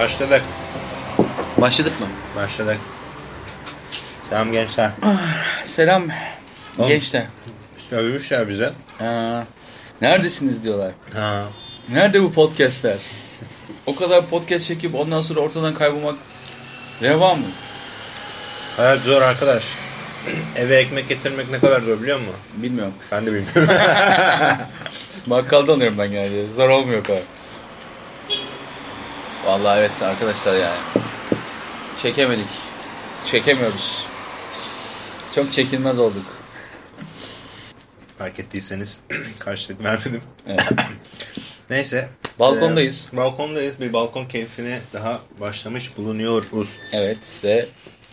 Başladık. Başladık mı? Başladık. Selam gençler. Selam Oğlum. gençler. Sövmüşler bize. Aa, neredesiniz diyorlar. Ha. Nerede bu podcastler? O kadar podcast çekip ondan sonra ortadan kaybolmak reva mı? Hayat zor arkadaş. Eve ekmek getirmek ne kadar zor biliyor musun? Bilmiyorum. Ben de bilmiyorum. Bakkaldan alıyorum ben genelde. Zor olmuyor kadar. Vallahi evet arkadaşlar yani. Çekemedik. Çekemiyoruz. Çok çekilmez olduk. Fark ettiyseniz karşılık vermedim. Evet. Neyse. Balkondayız. Ee, balkondayız. Bir balkon keyfine daha başlamış bulunuyoruz. Evet ve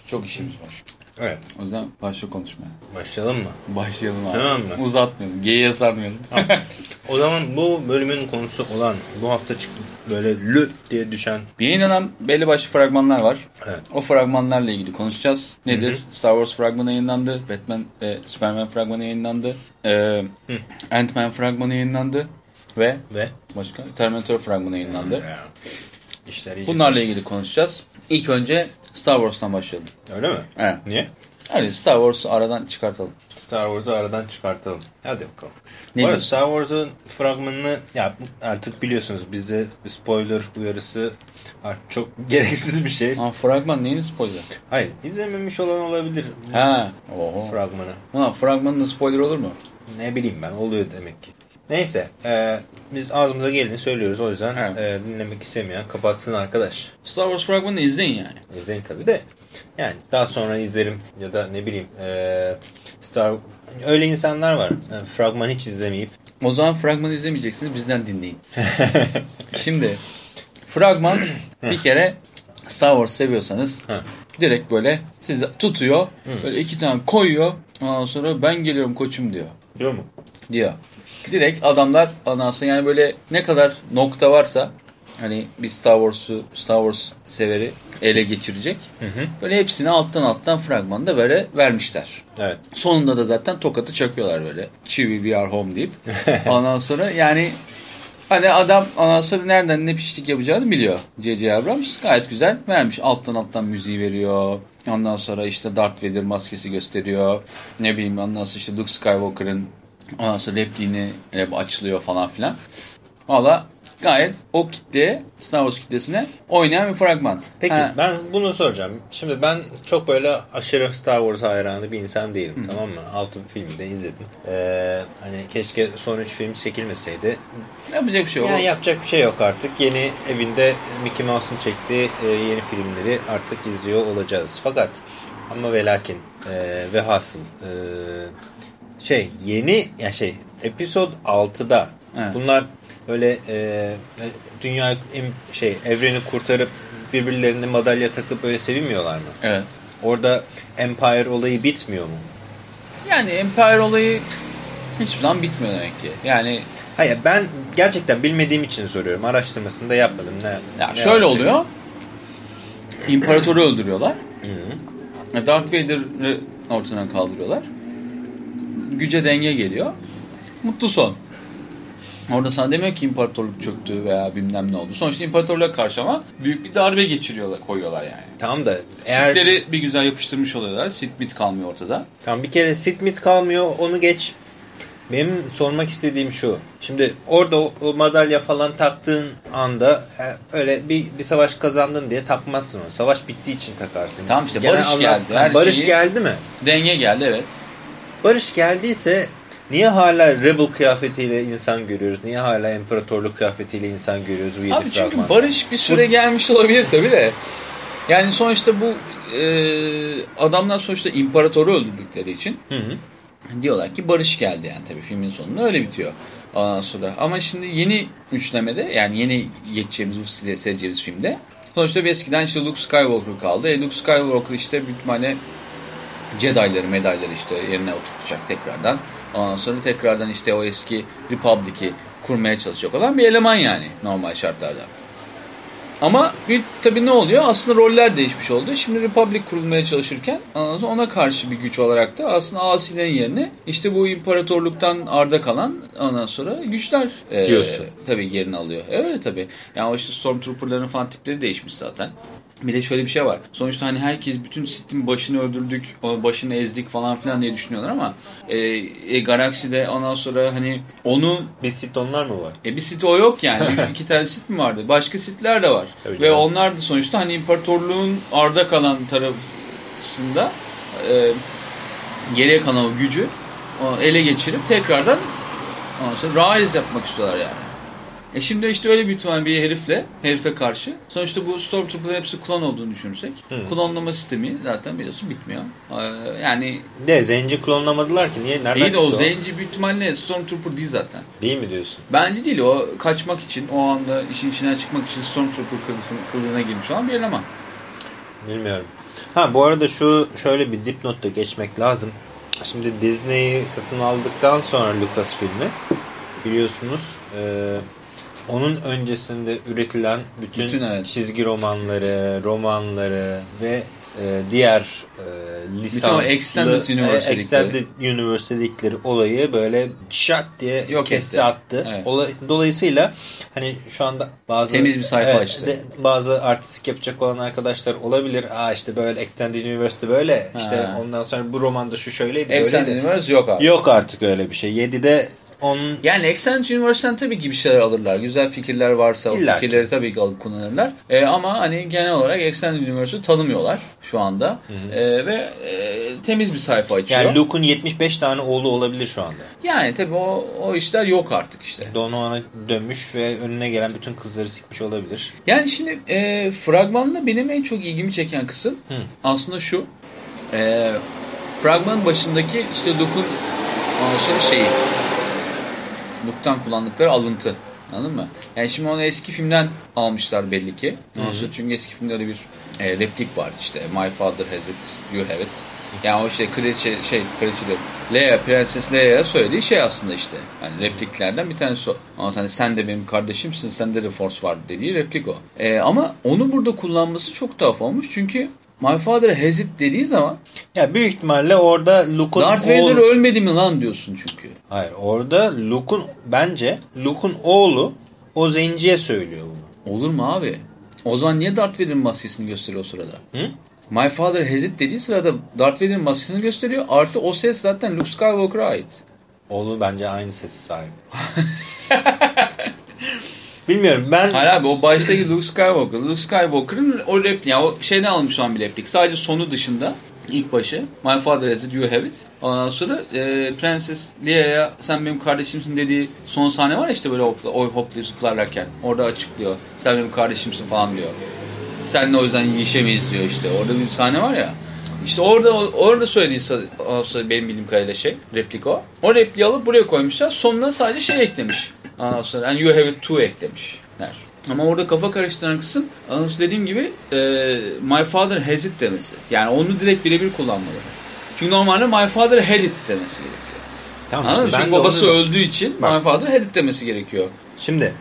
çok işimiz var. Evet. O yüzden başla konuşmaya. Başlayalım mı? Başlayalım abi. Tamam mı? Uzatmayalım. Geyiğe sarmayalım. O zaman bu bölümün konusu olan bu hafta çıktı böyle lü diye düşen Bir yayınlanan belli başlı fragmanlar var. Evet. O fragmanlarla ilgili konuşacağız. Nedir? Star Wars fragmanı yayınlandı. Batman ve Superman fragmanı yayınlandı. Ee, Ant-Man fragmanı yayınlandı. Ve ve başka Terminator fragmanı yayınlandı. Ya, işler iyice Bunlarla karıştı. ilgili konuşacağız. İlk önce Star Wars'tan başlayalım. Öyle mi? Evet. Niye? Hadi Star Wars'u aradan çıkartalım. Star Wars'u aradan çıkartalım. Hadi bakalım. Ne Bu arada diyorsun? Star Wars'un fragmanını ya artık biliyorsunuz bizde spoiler uyarısı artık çok gereksiz bir şey. Ha, fragman neyin spoiler? Hayır izlememiş olan olabilir Ha. Oho. fragmanı. Ha, fragmanın spoiler olur mu? Ne bileyim ben oluyor demek ki. Neyse e, biz ağzımıza geleni söylüyoruz o yüzden Evet. e, dinlemek istemeyen kapatsın arkadaş. Star Wars fragmanını izleyin yani. İzleyin tabii de. Yani daha sonra izlerim ya da ne bileyim e, Star öyle insanlar var. E, fragman hiç izlemeyip O zaman fragmanı izlemeyeceksiniz bizden dinleyin. Şimdi fragman bir kere Star Wars seviyorsanız direkt böyle sizi tutuyor. Böyle iki tane koyuyor. Ondan sonra ben geliyorum koçum diyor. diyor mu? Diyor. Direkt adamlar sonra yani böyle ne kadar nokta varsa hani bir Star Wars'u Star Wars severi ele geçirecek. Böyle hepsini alttan alttan fragmanda böyle vermişler. Evet. Sonunda da zaten tokatı çakıyorlar böyle. Chewie we are home deyip. Ondan sonra yani hani adam ondan sonra nereden ne pişlik yapacağını biliyor. J.J. Abrams gayet güzel vermiş. Alttan alttan müziği veriyor. Ondan sonra işte Darth Vader maskesi gösteriyor. Ne bileyim ondan sonra işte Luke Skywalker'ın ondan sonra repliğini rap açılıyor falan filan. Valla gayet o kitleye Star Wars kitlesine oynayan bir fragman. Peki Ha, ben bunu soracağım. Şimdi ben çok böyle aşırı Star Wars hayranı bir insan değilim tamam mı? Altı filmi de izledim. Ee, hani keşke son üç film çekilmeseydi. yapacak bir şey yok. Yani yapacak bir şey yok artık. Yeni evinde Mickey Mouse'un çektiği e, yeni filmleri artık izliyor olacağız. Fakat ama ve lakin e, ve hasıl e, şey yeni ya şey episod 6'da Evet. bunlar öyle e, dünya em- şey evreni kurtarıp birbirlerine madalya takıp böyle sevinmiyorlar mı? Evet. Orada Empire olayı bitmiyor mu? Yani Empire olayı hiçbir zaman bitmiyor demek ki. Yani Hayır ben gerçekten bilmediğim için soruyorum. Araştırmasını da yapmadım. Ne, ya ne şöyle oluyor. İmparatoru öldürüyorlar. Darth Vader'ı ortadan kaldırıyorlar. Güce denge geliyor. Mutlu son. Orada sana demiyor ki imparatorluk çöktü veya bilmem ne oldu. Sonuçta imparatorluğa karşı ama büyük bir darbe geçiriyorlar, koyuyorlar yani. Tamam da eğer Sith'leri bir güzel yapıştırmış oluyorlar. Sith bit kalmıyor ortada. tamam bir kere sit mit kalmıyor onu geç. Benim sormak istediğim şu. Şimdi orada o, madalya falan taktığın anda e, öyle bir, bir savaş kazandın diye takmazsın onu. Savaş bittiği için takarsın. Tamam işte, Genel barış anlam- geldi, her barış şeyi- geldi mi? Denge geldi evet. Barış geldiyse niye hala Rebel kıyafetiyle insan görüyoruz? Niye hala İmparatorluk kıyafetiyle insan görüyoruz bu yedi Abi çünkü fragmanda? barış bir süre gelmiş olabilir tabii de. Yani sonuçta bu e, adamlar sonuçta imparatoru öldürdükleri için Hı hı. diyorlar ki barış geldi yani tabii filmin sonunda öyle bitiyor. Ondan sonra ama şimdi yeni üçlemede yani yeni geçeceğimiz bu seyredeceğimiz filmde sonuçta bir eskiden işte Luke Skywalker kaldı. E, Luke Skywalker işte büyük ihtimalle Jedi'ları medayları işte yerine oturtacak tekrardan. Ondan sonra tekrardan işte o eski Republic'i kurmaya çalışacak olan bir eleman yani normal şartlarda. Ama bir, tabii ne oluyor? Aslında roller değişmiş oldu. Şimdi Republic kurulmaya çalışırken ona karşı bir güç olarak da aslında asilerin yerine işte bu imparatorluktan arda kalan ondan sonra güçler e, diyorsun. tabii yerini alıyor. Evet tabii. Yani o işte Stormtrooper'ların falan tipleri değişmiş zaten. Bir de şöyle bir şey var. Sonuçta hani herkes bütün Sith'in başını öldürdük, başını ezdik falan filan diye düşünüyorlar ama e, e, Galaxy'de ondan sonra hani onu... Bir Sith onlar mı var? E bir Sith o yok yani. Üç, iki tane Sith mi vardı? Başka Sith'ler de var. Tabii Ve canım. onlar da sonuçta hani imparatorluğun arda kalan tarafında e, geriye kalan o gücü ele geçirip tekrardan ondan sonra rise yapmak istiyorlar yani. E şimdi işte öyle bir ihtimal bir herifle, herife karşı. Sonuçta bu Stormtrooper'ların hepsi klon olduğunu düşünürsek. Hı. Klonlama sistemi zaten biliyorsun bitmiyor. Ee, yani... De Zenci klonlamadılar ki. Niye? Nereden İyi de o, o Zenci büyük ihtimalle Stormtrooper değil zaten. Değil mi diyorsun? Bence değil. O kaçmak için, o anda işin içinden çıkmak için Stormtrooper kılığına girmiş olan bir eleman. Bilmiyorum. Ha bu arada şu şöyle bir dipnotta geçmek lazım. Şimdi Disney'i satın aldıktan sonra Lucasfilm'i biliyorsunuz e, onun öncesinde üretilen bütün, bütün evet. çizgi romanları, romanları ve e, diğer e, lisanslı Extended Universe, e, Extended Universe dedikleri olayı böyle şak diye Yok kesti attı. Evet. Olay, dolayısıyla hani şu anda bazı temiz bir sayfa evet, açtı. De, bazı artistik yapacak olan arkadaşlar olabilir. Aa işte böyle Extended Universe'de böyle ha. işte ondan sonra bu romanda şu şöyleydi Extended böyleydi. Universe yok artık. Yok artık öyle bir şey. 7'de onun... Yani Extended Universe'den tabii ki bir şeyler alırlar. Güzel fikirler varsa İlla o fikirleri ki. tabii ki alıp kullanırlar. E, ama hani genel olarak Extended Universe'ü tanımıyorlar şu anda. Hı hı. E, ve e, temiz bir sayfa açıyor. Yani Luke'un 75 tane oğlu olabilir şu anda. Yani tabii o, o işler yok artık işte. Donoan'a dönmüş ve önüne gelen bütün kızları sikmiş olabilir. Yani şimdi e, fragmanda benim en çok ilgimi çeken kısım hı. aslında şu. E, fragmanın başındaki işte Luke'un şeyi Luke'tan kullandıkları alıntı. Anladın mı? Yani şimdi onu eski filmden almışlar belli ki. Nasıl? Çünkü eski filmde öyle bir e, replik var işte. My father has it, you have it. Yani o işte kraliçe, şey kraliçe diyorum. Leia, Prenses Leia'ya söylediği şey aslında işte. Yani repliklerden bir tanesi o. Ama hani sen de benim kardeşimsin, sende de force var dediği replik o. E, ama onu burada kullanması çok tuhaf olmuş. Çünkü My Father Has It dediği zaman ya büyük ihtimalle orada Luke'un Darth Vader oğlu... ölmedi mi lan diyorsun çünkü. Hayır orada Luke'un bence Luke'un oğlu o zenciye söylüyor bunu. Olur mu abi? O zaman niye Darth Vader'ın maskesini gösteriyor o sırada? Hı? My Father Has It dediği sırada Darth Vader'ın maskesini gösteriyor. Artı o ses zaten Luke Skywalker'a ait. Oğlu bence aynı sesi sahip. Bilmiyorum ben... Hayır abi o baştaki Luke Skywalker. Luke Skywalker'ın o rap yani o şeyden almış olan bir replik. Sadece sonu dışında ilk başı My father has it, you have it. Ondan sonra e, Prenses Leia'ya sen benim kardeşimsin dediği son sahne var işte böyle hopla, oy hoplayıp zıplarlarken. Orada açıklıyor. Sen benim kardeşimsin falan diyor. Sen de o yüzden yiyişemeyiz diyor işte. Orada bir sahne var ya. İşte orada orada söylediği olsa benim bildiğim kadarıyla şey replik o. O repliği alıp buraya koymuşlar. Sonuna sadece şey eklemiş. Ondan sonra and you have it too eklemişler. Ama orada kafa karıştıran kısım anası dediğim gibi e, my father has it demesi. Yani onu direkt birebir kullanmaları. Çünkü normalde my father had it demesi gerekiyor. Tamam Anladın işte, Çünkü babası onu... öldüğü için Bak. my father had it demesi gerekiyor. Şimdi.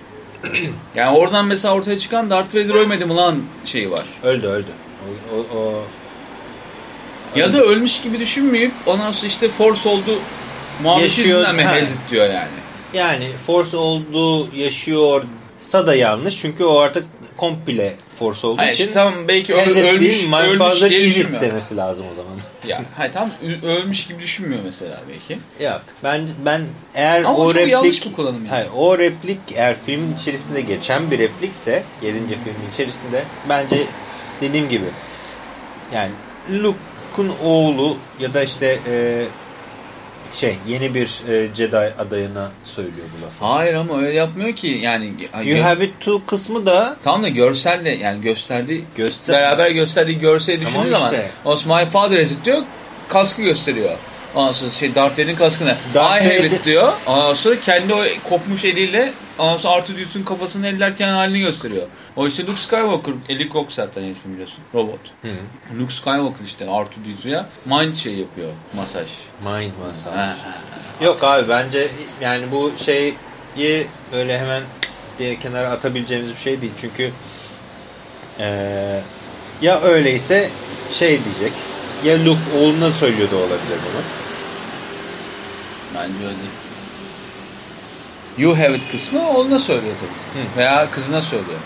yani oradan mesela ortaya çıkan Darth Vader ölmedi mi lan şeyi var. Öldü öldü. O, o, o... Ya da ölmüş gibi düşünmeyip ondan sonra işte force oldu muhabbeti yüzünden mi diyor yani. Yani Force olduğu yaşıyorsa da yanlış. Çünkü o artık komple Force olduğu hayır, için. Tamam belki öl, ölmüş, ölmüş diye düşünmüyor. demesi lazım o zaman. ya, hayır tamam ölmüş gibi düşünmüyor mesela belki. Yok ben ben eğer Ama o replik yanlış bir kullanım yani. Hayır, o replik eğer filmin içerisinde geçen bir replikse 7. filmin içerisinde bence dediğim gibi yani Luke'un oğlu ya da işte e, şey yeni bir e, Jedi adayına söylüyor bu lafı. Hayır ama öyle yapmıyor ki yani. You have it to kısmı da. Tam da görselle yani gösterdiği Göster beraber gösterdiği görseli düşündüğü tamam işte. zaman my father has it diyor kaskı gösteriyor. Ondan sonra şey Darth Vader'in kaskını Darth I have it diyor. Ondan sonra kendi o kopmuş eliyle ondan sonra Arthur Dukes'un kafasını ellerken halini gösteriyor. O işte Luke Skywalker eli kok zaten herifin biliyorsun. Robot. Hı. Luke Skywalker işte Arthur Dukes'a mind şey yapıyor. Masaj. Mind masaj. Ha. Yok abi bence yani bu şeyi böyle hemen diye kenara atabileceğimiz bir şey değil. Çünkü Ee, ya öyleyse şey diyecek. Ya Luke oğluna söylüyor da olabilir bunu. Bence öyle değil. You have it kısmı oğluna söylüyor tabii. Hı. Veya kızına söylüyor.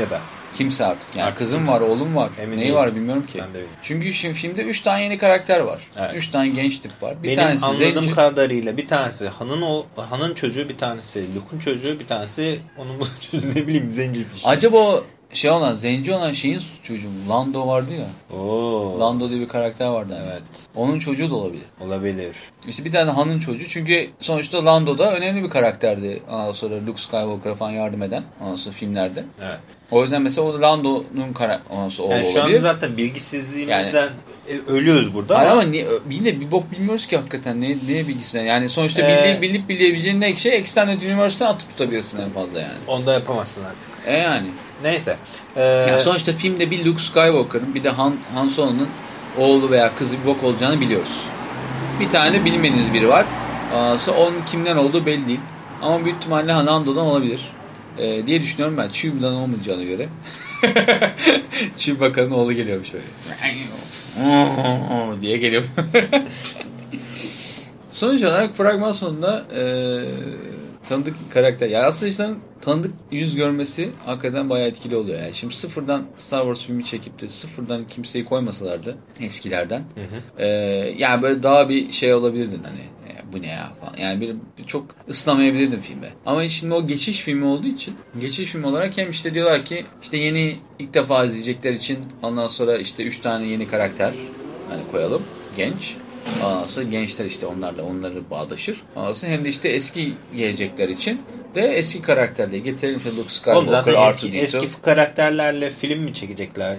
Ya da. Kimse artık. Yani Artık kızım kimse. var, oğlum var. Emin Neyi değilim. var bilmiyorum ki. Ben de bilmiyorum. Çünkü şimdi filmde 3 tane yeni karakter var. Evet. 3 tane genç tip var. Bir Benim tanesi anladığım zenci. kadarıyla bir tanesi Han'ın o Han'ın çocuğu, bir tanesi Luke'un çocuğu, bir tanesi onun bu çocuğu ne bileyim zenci bir şey. Acaba o şey olan, zenci olan şeyin çocuğu? Lando vardı ya. Oo. Lando diye bir karakter vardı. Hani. Evet. Onun çocuğu da olabilir. Olabilir. İşte bir tane Han'ın çocuğu. Çünkü sonuçta Lando da önemli bir karakterdi. Ondan sonra Luke Skywalker'a falan yardım eden. Ondan sonra filmlerde. Evet. O yüzden mesela o da Lando'nun karakter. Ondan sonra oğlu Yani şu anda olabilir. zaten bilgisizliğimizden e, ölüyoruz burada Hayır ama, ama niye, bir bok bilmiyoruz ki hakikaten. Ne, ne bilgisinden. Yani sonuçta Ee, bildiğin, bilip bilebileceğin tek şey Extended Universe'den atıp tutabilirsin en fazla yani. onda yapamazsın artık. E yani. Neyse. Ee, yani sonuçta filmde bir Luke Skywalker'ın bir de Han, Han Solo'nun oğlu veya kızı bir bok olacağını biliyoruz. Bir tane bilmediğiniz biri var. Sonra onun kimden olduğu belli değil. Ama büyük ihtimalle Han Lando'dan olabilir. Ee, diye düşünüyorum ben. Chewbaca'dan olmayacağına göre. Chewbaca'nın oğlu geliyormuş öyle. diye geliyor. Sonuç olarak fragman sonunda e, tanıdık karakter. Yani aslında işte tanıdık yüz görmesi hakikaten bayağı etkili oluyor. Yani şimdi sıfırdan Star Wars filmi çekip de sıfırdan kimseyi koymasalardı eskilerden. e, yani böyle daha bir şey olabilirdin hani. e, bu ne ya falan. Yani bir, bir çok ıslamayabilirdim filme. Ama şimdi o geçiş filmi olduğu için geçiş filmi olarak hem işte diyorlar ki işte yeni ilk defa izleyecekler için ondan sonra işte 3 tane yeni karakter hani koyalım. Genç. Ondan sonra gençler işte onlarla onları bağdaşır. Ondan sonra hem de işte eski gelecekler için de eski karakterleri getirelim. İşte Luke Skywalker, Oğlum zaten eski, R2-D2. eski karakterlerle film mi çekecekler?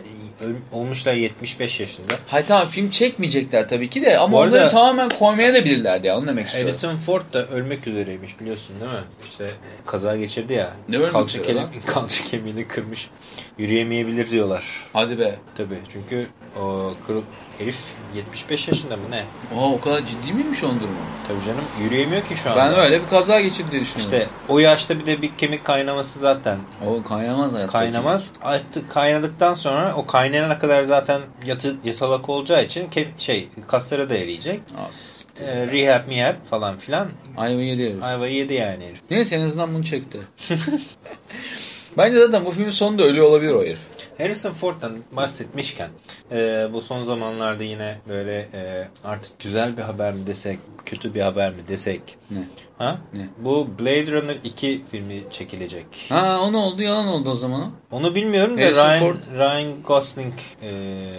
Olmuşlar 75 yaşında. Hayır tamam film çekmeyecekler tabii ki de ama Bu arada- onları tamamen koymaya da bilirlerdi ya onu demek istiyorum. Harrison Ford da ölmek üzereymiş biliyorsun değil mi? İşte e, kaza geçirdi ya. Ne kalça, kele- kalça kemiğini kırmış. Yürüyemeyebilir diyorlar. Hadi be. Tabii çünkü o kırıl herif 75 yaşında mı ne? Oha o kadar ciddi miymiş onun durumu? Tabii canım yürüyemiyor ki şu anda. Ben öyle bir kaza geçirdi diye düşünüyorum. İşte o yaşta bir de bir kemik kaynaması zaten O kaynamaz hayatta. kaynamaz. Artık kaynadıktan sonra o kaynayana kadar zaten yatı, yatalak olacağı için ke- şey kasları da eriyecek. Az. Ee, rehab mihab falan filan Ayva yedi herif. ayvayı yedi yani herif. Neyse en azından bunu çekti. Bence zaten bu filmin sonunda ölüyor olabilir o herif. Harrison Ford'dan bahsetmişken e, bu son zamanlarda yine böyle e, artık güzel bir haber mi desek, kötü bir haber mi desek. Ne? Ha? Ne? Bu Blade Runner 2 filmi çekilecek. Ha o ne oldu? Yalan oldu o zaman. Onu bilmiyorum da Harrison Ryan, Ford. Ryan Gosling e,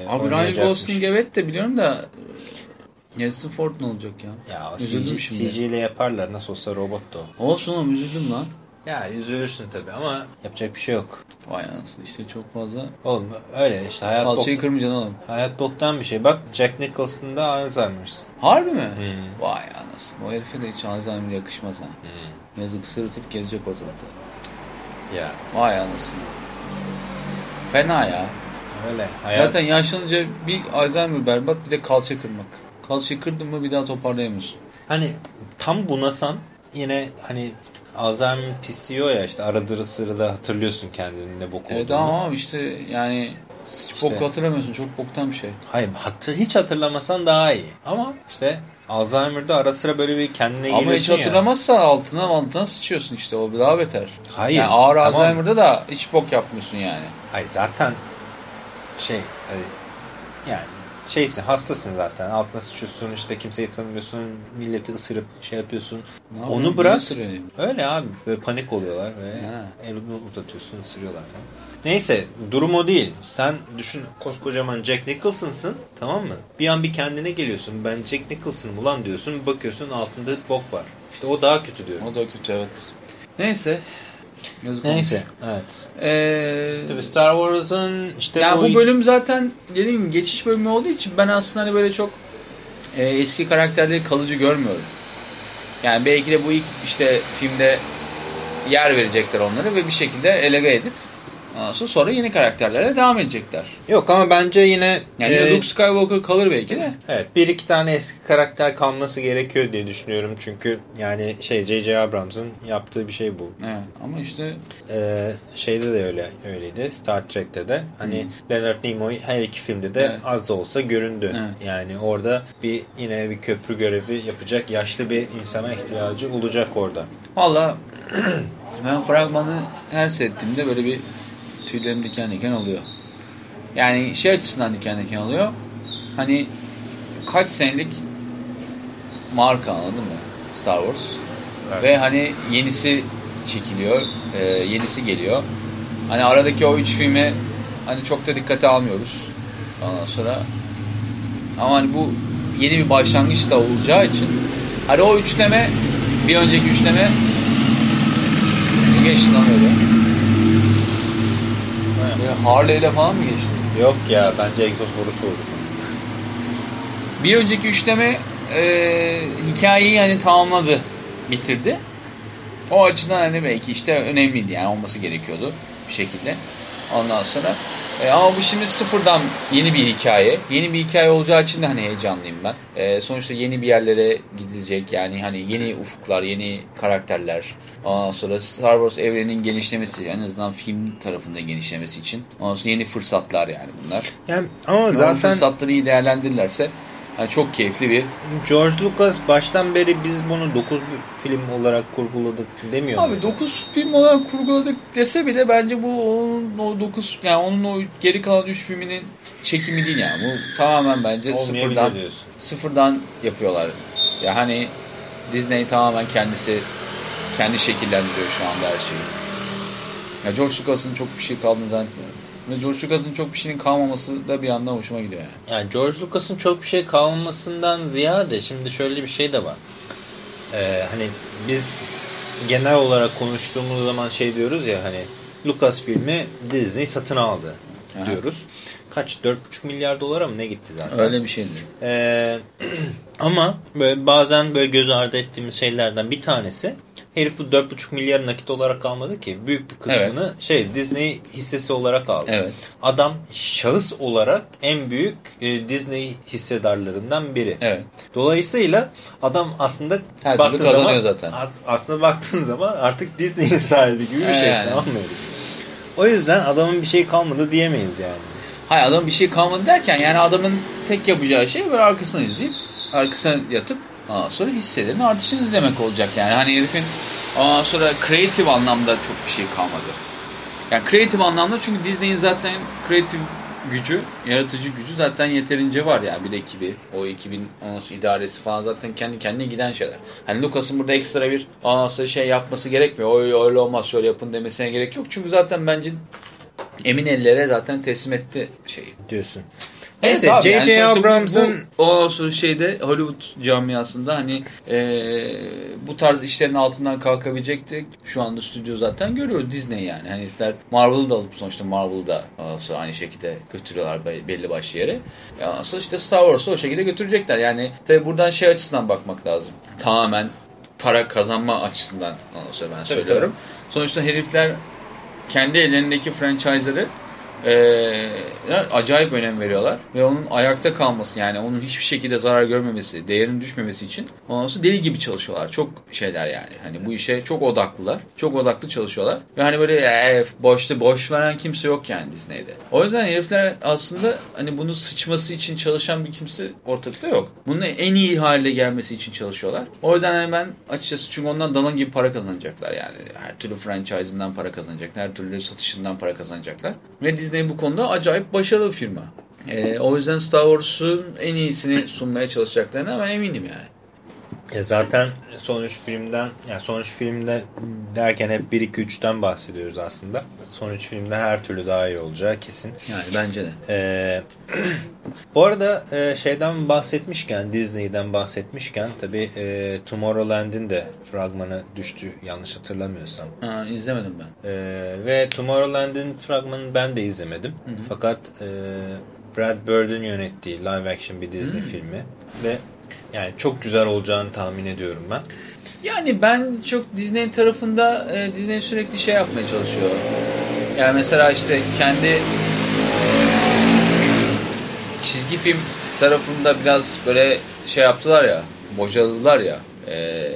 Abi Ryan. Gosling evet de biliyorum da Harrison Ford ne olacak ya? Ya Üzüldüm CG, şimdi. CG ile yaparlar nasıl olsa robot da o. Olsun oğlum üzüldüm lan. Ya üzülürsün tabii ama yapacak bir şey yok. Vay anasını işte çok fazla. Oğlum öyle işte hayat, Kalçayı bok, kırmayacaksın oğlum. hayat boktan bir şey. Bak Jack Nicholson da Alzheimer's. Harbi mi? Hmm. Vay anasını. O herife de hiç Alzheimer yakışmaz ha. Yazık sırıtıp gezecek ortalıkta. Ya Vay anasını. Fena ya. öyle. Hayat, Zaten yaşlanınca bir Alzheimer berbat bir de kalça kırmak. Kalçayı kırdın mı bir daha toparlayamıyorsun. Hani tam bunasan yine hani Alzheimer pisliyor ya işte aradığı sırada hatırlıyorsun kendini ne bok Evet olduğunu. ama işte yani hiç İşte- bok hatırlamıyorsun. Çok boktan bir şey. Hayır hatır, hiç hatırlamasan daha iyi. Ama işte Alzheimer'da ara sıra böyle bir kendine Ama geliyorsun hiç ya. hatırlamazsan altına altına sıçıyorsun işte. O daha beter. Hayır, Yani ağır tamam. Alzheimer'da da hiç bok yapmıyorsun yani. Hayır zaten şey hani yani şeysin hastasın zaten altına sıçıyorsun işte kimseyi tanımıyorsun milleti ısırıp şey yapıyorsun Ne onu bırak niye sırayım? öyle abi böyle panik oluyorlar ve Ha. elini uzatıyorsun ısırıyorlar falan. Neyse durum o değil sen düşün koskocaman Jack Nicholson'sın tamam mı bir an bir kendine geliyorsun ben Jack Nicholson'ım ulan diyorsun bakıyorsun altında bok var işte o daha kötü diyorum. O da kötü evet. Neyse. Yazık Neyse evet. olmuş. Ee, Tabii Star Wars'ın işte ya bu, bu bölüm zaten dediğim gibi geçiş bölümü olduğu için ben aslında hani böyle çok e, eski karakterleri kalıcı görmüyorum. Yani belki de bu ilk işte filmde yer verecekler onları ve bir şekilde elege edip Ondan sonra, yeni karakterlere devam edecekler. Yok ama bence yine... Yani e, Luke Skywalker kalır belki de. Evet bir iki tane eski karakter kalması gerekiyor diye düşünüyorum. Çünkü yani şey J.J. Abrams'ın yaptığı bir şey bu. Evet, ama işte Ee, şeyde de öyle öyleydi. Star Trek'te de. Hani Leonard Nimoy her iki filmde de Evet. az da olsa göründü. Evet. Yani orada bir yine bir köprü görevi yapacak yaşlı bir insana ihtiyacı olacak orada. valla ben fragmanı her seyrettiğimde böyle bir tüylerim diken diken oluyor. Yani şey açısından diken diken oluyor. Hani kaç senelik marka anladın mı? Star Wars. Evet. Ve hani yenisi çekiliyor. e, yenisi geliyor. Hani aradaki o üç filmi hani çok da dikkate almıyoruz. Ondan sonra ama hani bu yeni bir başlangıç da olacağı için hani o üçleme bir önceki üçleme geçti lan öyle. Harley ile falan mı geçti? Yok ya bence egzoz borusu bozuk. Bir önceki üçleme e, hikayeyi hani tamamladı, bitirdi. O açıdan hani belki işte önemliydi yani olması gerekiyordu bir şekilde. Ondan sonra e, ama bu şimdi sıfırdan yeni bir hikaye. Yeni bir hikaye olacağı için de hani heyecanlıyım ben. E, sonuçta yeni bir yerlere gidilecek yani hani yeni ufuklar, yeni karakterler. Ondan sonra Star Wars evreninin genişlemesi en azından film tarafında genişlemesi için. Ondan sonra yeni fırsatlar yani bunlar. Yani ama Zaten... zaten fırsatları iyi değerlendirirlerse yani çok keyifli bir George Lucas baştan beri biz bunu 9 film olarak kurguladık demiyor Abi muydu? 9 film olarak kurguladık dese bile bence bu onun o 9 yani onun o geri kalan 3 filminin çekimi değil yani. Bu tamamen bence sıfırdan diyorsun. sıfırdan yapıyorlar. Ya hani Disney tamamen kendisi kendi şekillendiriyor şu anda her şeyi. Ya George Lucas'ın çok bir şey kaldığını zannetmiyorum. Ve George Lucas'ın çok bir şeyin kalmaması da bir yandan hoşuma gidiyor yani. Yani George Lucas'ın çok bir şey kalmamasından ziyade şimdi şöyle bir şey de var. Ee, hani biz genel olarak konuştuğumuz zaman şey diyoruz ya hani Lucas filmi Disney satın aldı Aha. diyoruz. Kaç? 4,5 milyar dolara mı ne gitti zaten? Öyle bir şeydi. Ee, ama böyle bazen böyle göz ardı ettiğimiz şeylerden bir tanesi herif bu 4,5 milyar nakit olarak almadı ki. Büyük bir kısmını şey Disney hissesi olarak aldı. Evet. Adam şahıs olarak en büyük e, Disney hissedarlarından biri. Evet. Dolayısıyla adam aslında Her kazanıyor zaman, zaten. at- aslında baktığın zaman artık Disney'in sahibi gibi bir şey. Yani. Tamam mı? O yüzden adamın bir şey kalmadı diyemeyiz yani. Hayır adam bir şey kalmadı derken yani adamın tek yapacağı şey böyle arkasına izleyip arkasına yatıp ondan sonra hisselerin artışını izlemek olacak yani. Hani herifin ondan sonra kreatif anlamda çok bir şey kalmadı. Yani kreatif anlamda çünkü Disney'in zaten kreatif gücü, yaratıcı gücü zaten yeterince var yani bir ekibi. O ekibin sonra idaresi falan zaten kendi kendine giden şeyler. Hani Lucas'ın burada ekstra bir sonra şey yapması gerekmiyor. O öyle olmaz şöyle yapın demesine gerek yok. Çünkü zaten bence emin ellere zaten teslim etti şeyi. Diyorsun. Evet Neyse yani J.J. bu- Abrams'ın o şeyde Hollywood camiasında hani eee, bu tarz işlerin altından kalkabilecekti. Şu anda stüdyo zaten görüyoruz Disney yani. Hani herifler Marvel'ı da alıp sonuçta Marvel'ı da ondan sonra aynı şekilde götürüyorlar be- belli başlı yere. Ya ondan sonra işte Star Wars'ı o şekilde götürecekler. Yani tabi buradan şey açısından bakmak lazım. Tamamen para kazanma açısından sonra ben söylüyorum. Sonuçta herifler kendi ellerindeki franchise'ları eee, acayip önem veriyorlar. Ve onun ayakta kalması yani onun hiçbir şekilde zarar görmemesi, değerinin düşmemesi için ondan sonra deli gibi çalışıyorlar. Çok şeyler yani. Hani bu işe çok odaklılar. Çok odaklı çalışıyorlar. Ve hani böyle "Eh, boşta boş veren kimse yok yani Disney'de. O yüzden herifler aslında hani bunu sıçması için çalışan bir kimse ortalıkta yok. Bunun en iyi hale gelmesi için çalışıyorlar. O yüzden hani ben açıkçası çünkü ondan dana gibi para kazanacaklar yani. Her türlü franchise'ından para kazanacaklar. Her türlü satışından para kazanacaklar. Ve Disney bu konuda acayip başarılı firma. Ee, o yüzden Star Wars'un en iyisini sunmaya çalışacaklarına ben eminim yani. E zaten son üç filmden yani son üç filmde derken hep 1 2 3'ten bahsediyoruz aslında. Son üç filmde her türlü daha iyi olacağı kesin. Yani bence de. Ee, bu arada e, şeyden bahsetmişken Disney'den bahsetmişken tabi e, Tomorrowland'in de fragmanı düştü yanlış hatırlamıyorsam. Ha, izlemedim ben. Ee, ve Tomorrowland'in fragmanını ben de izlemedim. Fakat e, Brad Bird'ün yönettiği live action bir Disney filmi ve yani çok güzel olacağını tahmin ediyorum ben. Yani ben çok Disney tarafında e, Disney sürekli şey yapmaya çalışıyor. Yani mesela işte kendi çizgi film tarafında biraz böyle şey yaptılar ya, bocaladılar ya. E,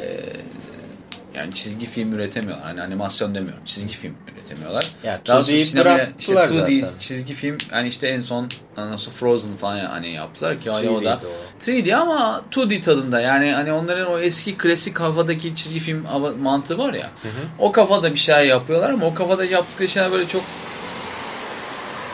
yani çizgi film üretemiyorlar. Hani animasyon demiyorum. Çizgi film üretemiyorlar. Ya Daha sonra 2D'yi sinemaya işte bıraktılar 2D zaten. çizgi film hani işte en son nasıl Frozen falan hani yaptılar ki hani o 3D'ydi da o. 3D ama 2D tadında yani hani onların o eski klasik kafadaki çizgi film mantığı var ya o kafada bir şeyler yapıyorlar ama o kafada yaptıkları şeyler böyle çok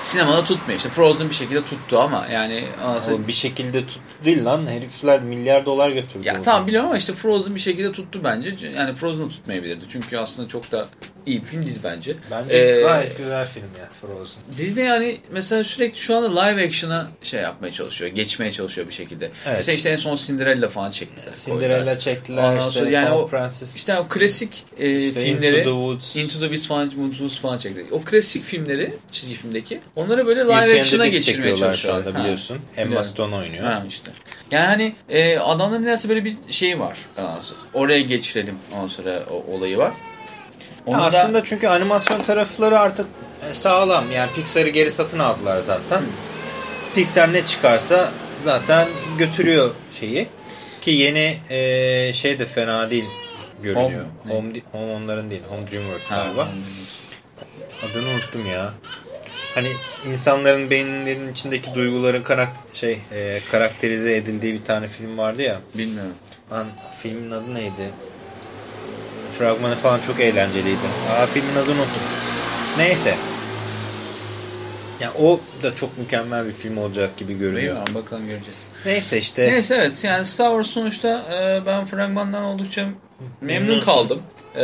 sinemada tutmuyor işte Frozen bir şekilde tuttu ama yani anası- Oğlum bir şekilde tuttu değil lan. Herifler milyar dolar götürdü. ya tamam biliyorum ama işte Frozen bir şekilde tuttu bence yani Frozen da tutmayabilirdi çünkü aslında çok da iyi bir film değil bence. Bence Ee, gayet güzel film ya Frozen. Disney yani mesela sürekli şu anda live action'a şey yapmaya çalışıyor. Geçmeye çalışıyor bir şekilde. Evet. Mesela işte en son Cinderella falan çektiler. Cinderella koydular. çektiler. Ondan işte sonra yani o Prenses. işte o klasik e, işte filmleri Into the Woods. Into the Woods falan, Woods falan çektiler. O klasik filmleri çizgi filmdeki onları böyle İlk live yerinde action'a biz geçirmeye çekiyorlar şu çalışıyorlar. anda Ha, biliyorsun. Emma biliyorum. Stone oynuyor. Ha işte. Yani hani e, adamların neredeyse böyle bir şey var. Oraya geçirelim ondan sonra o olayı var. Ya Onu da- aslında çünkü animasyon tarafları artık e, sağlam. Yani Pixar'ı geri satın aldılar zaten. Pixar ne çıkarsa zaten götürüyor şeyi. Ki yeni e, şey de fena değil görünüyor. Home, Home, Home onların değil. Home DreamWorks Ha, galiba. Adını unuttum ya. Hani insanların beyinlerinin içindeki duyguların karak şey e, karakterize edildiği bir tane film vardı ya. Bilmiyorum. Lan filmin adı neydi? Fragmanı falan çok eğlenceliydi. Aa filmin adını unuttum. Neyse. Ya o da çok mükemmel bir film olacak gibi görünüyor. Bilmiyorum bakalım göreceğiz. Neyse işte. Neyse evet yani Star Wars sonuçta e, ben fragmandan oldukça memnun kaldım. E,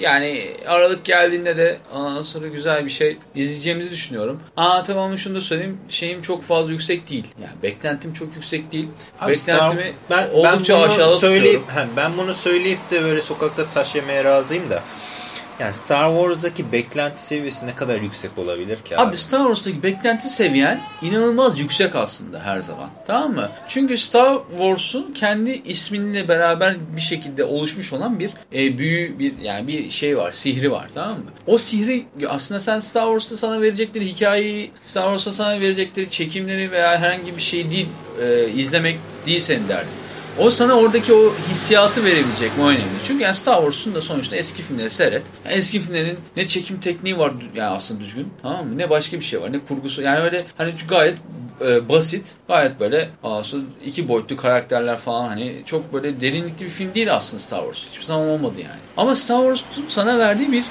yani Aralık geldiğinde de ondan sonra güzel bir şey izleyeceğimizi düşünüyorum. Aa tamam şunu da söyleyeyim şeyim çok fazla yüksek değil. Yani beklentim çok yüksek değil. Abi Beklentimi Star- ben, oldukça ben aşağıda söyleyip, tutuyorum. he, ben bunu söyleyip de böyle sokakta taş yemeye razıyım da. Yani Star Wars'daki beklenti seviyesi ne kadar yüksek olabilir ki abi? Abi Star Wars'taki beklenti seviyen inanılmaz yüksek aslında her zaman. Tamam mı? Çünkü Star Wars'un kendi isminle beraber bir şekilde oluşmuş olan bir e, büyü bir yani bir şey var, sihri var tamam mı? O sihri aslında sen Star Wars'ta sana verecekleri hikayeyi, Star Wars'ta sana verecekleri çekimleri veya herhangi bir şey değil e, izlemek değil senin derdin. O sana oradaki o hissiyatı verebilecek mi o önemli. Çünkü yani Star Wars'un da sonuçta eski filmleri seyret. Eski filmlerin ne çekim tekniği var yani aslında düzgün tamam mı? Ne başka bir şey var ne kurgusu. Yani öyle hani gayet e, basit gayet böyle aslında iki boyutlu karakterler falan hani çok böyle derinlikli bir film değil aslında Star Wars. Hiçbir zaman olmadı yani. Ama Star Wars'un sana verdiği bir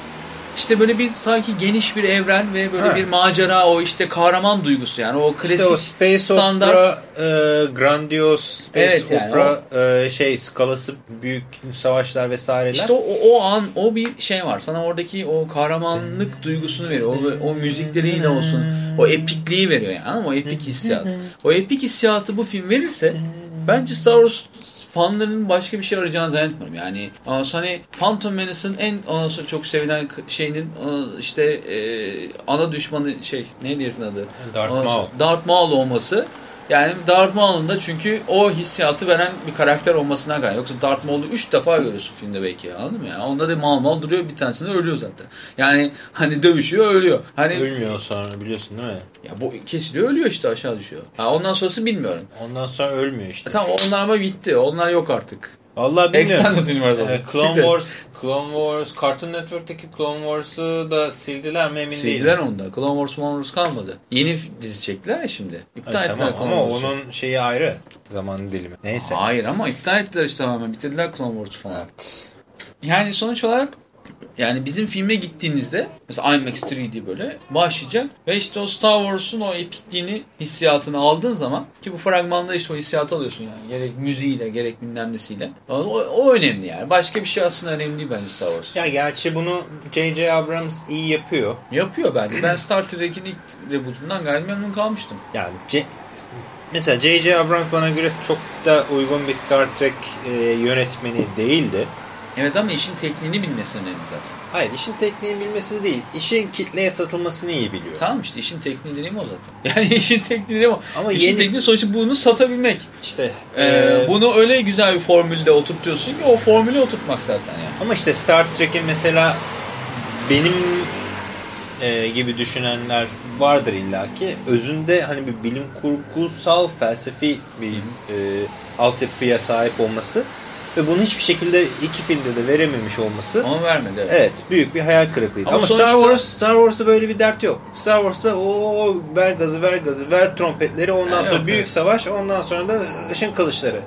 işte böyle bir sanki geniş bir evren ve böyle Ha. bir macera o işte kahraman duygusu yani o klasik İşte o Space standart Opera, e, grandiose Space Evet yani Opera e, şey skalası büyük savaşlar vesaireler. İşte o, o, o an o bir şey var. Sana oradaki o kahramanlık duygusunu veriyor. O, o müzikleriyle olsun. O epikliği veriyor yani. O epik hissiyat. O epik hissiyatı bu film verirse bence Star Wars fanlarının başka bir şey arayacağını zannetmiyorum. Yani hani Phantom Menace'ın en ondan sonra çok sevilen şeyinin aa, işte e, ana düşmanı şey neydi herifin adı? Darth Maul. Darth Maul olması yani Darth Maul'un da çünkü o hissiyatı veren bir karakter olmasına gayet. Yoksa Darth Maul'u 3 defa görüyorsun filmde belki anladın mı? Yani onda da Maul Maul duruyor bir tanesinde ölüyor zaten. Yani hani dövüşüyor ölüyor. Hani Ölmüyor sonra biliyorsun değil mi? ya bu kesiliyor ölüyor işte aşağı düşüyor. Ha, ondan sonrası bilmiyorum. Ondan sonra ölmüyor işte. E, tamam onlar ama bitti. Onlar yok artık. Vallahi bilmiyorum. Extended Universe oldu. E, Clone Siktir. Wars, Clone Wars, Cartoon Network'teki Clone Wars'ı da sildiler mi emin Sildiler değilim. onu da. Clone Wars, Clone Wars kalmadı. Yeni dizi çektiler ya şimdi. İptal Ay, ettiler tamam Clone ama Wars'u. onun şeyi ayrı. Zaman dilimi. Neyse. Hayır ama iptal ettiler işte tamamen. Bitirdiler Clone Wars'u falan. Yani sonuç olarak yani bizim filme gittiğinizde mesela IMAX 3D böyle başlayacak ve işte o Star Wars'un o epikliğini hissiyatını aldığın zaman ki bu fragmanda işte o hissiyatı alıyorsun yani gerek müziğiyle gerek bilmem nesiyle. O, o önemli yani. Başka bir şey aslında önemli değil bence Star Wars. Ya gerçi bunu J.J. Abrams iyi yapıyor. Yapıyor bence. Ben Star Trek'in ilk rebootundan gayet memnun kalmıştım. Yani C- mesela J.J. Abrams bana göre çok da uygun bir Star Trek e, yönetmeni değildi. Evet ama işin tekniğini bilmesi önemli zaten. Hayır işin tekniğini bilmesi değil. işin kitleye satılmasını iyi biliyor. Tamam işte işin tekniği dediğim o zaten. Yani işin tekniği dediğim o. Ama işin yeni- tekniği sonuçta bunu satabilmek. İşte Ee, e, bunu öyle güzel bir formülde oturtuyorsun ki o formülü oturtmak zaten yani. ama işte Star Trek'in mesela benim e, gibi düşünenler vardır illaki. Özünde hani bir bilim kurgusal felsefi bir e, altyapıya sahip olması ve bunu hiçbir şekilde iki filmde de verememiş olması. Ama vermedi. Evet. evet büyük bir hayal kırıklığıydı. Ama, Ama sonuçta... Star Wars Star Wars'ta böyle bir dert yok. Star Wars'ta o ver gazı ver gazı ver trompetleri ondan yani sonra yok, büyük evet. savaş ondan sonra da ışın kılıçları.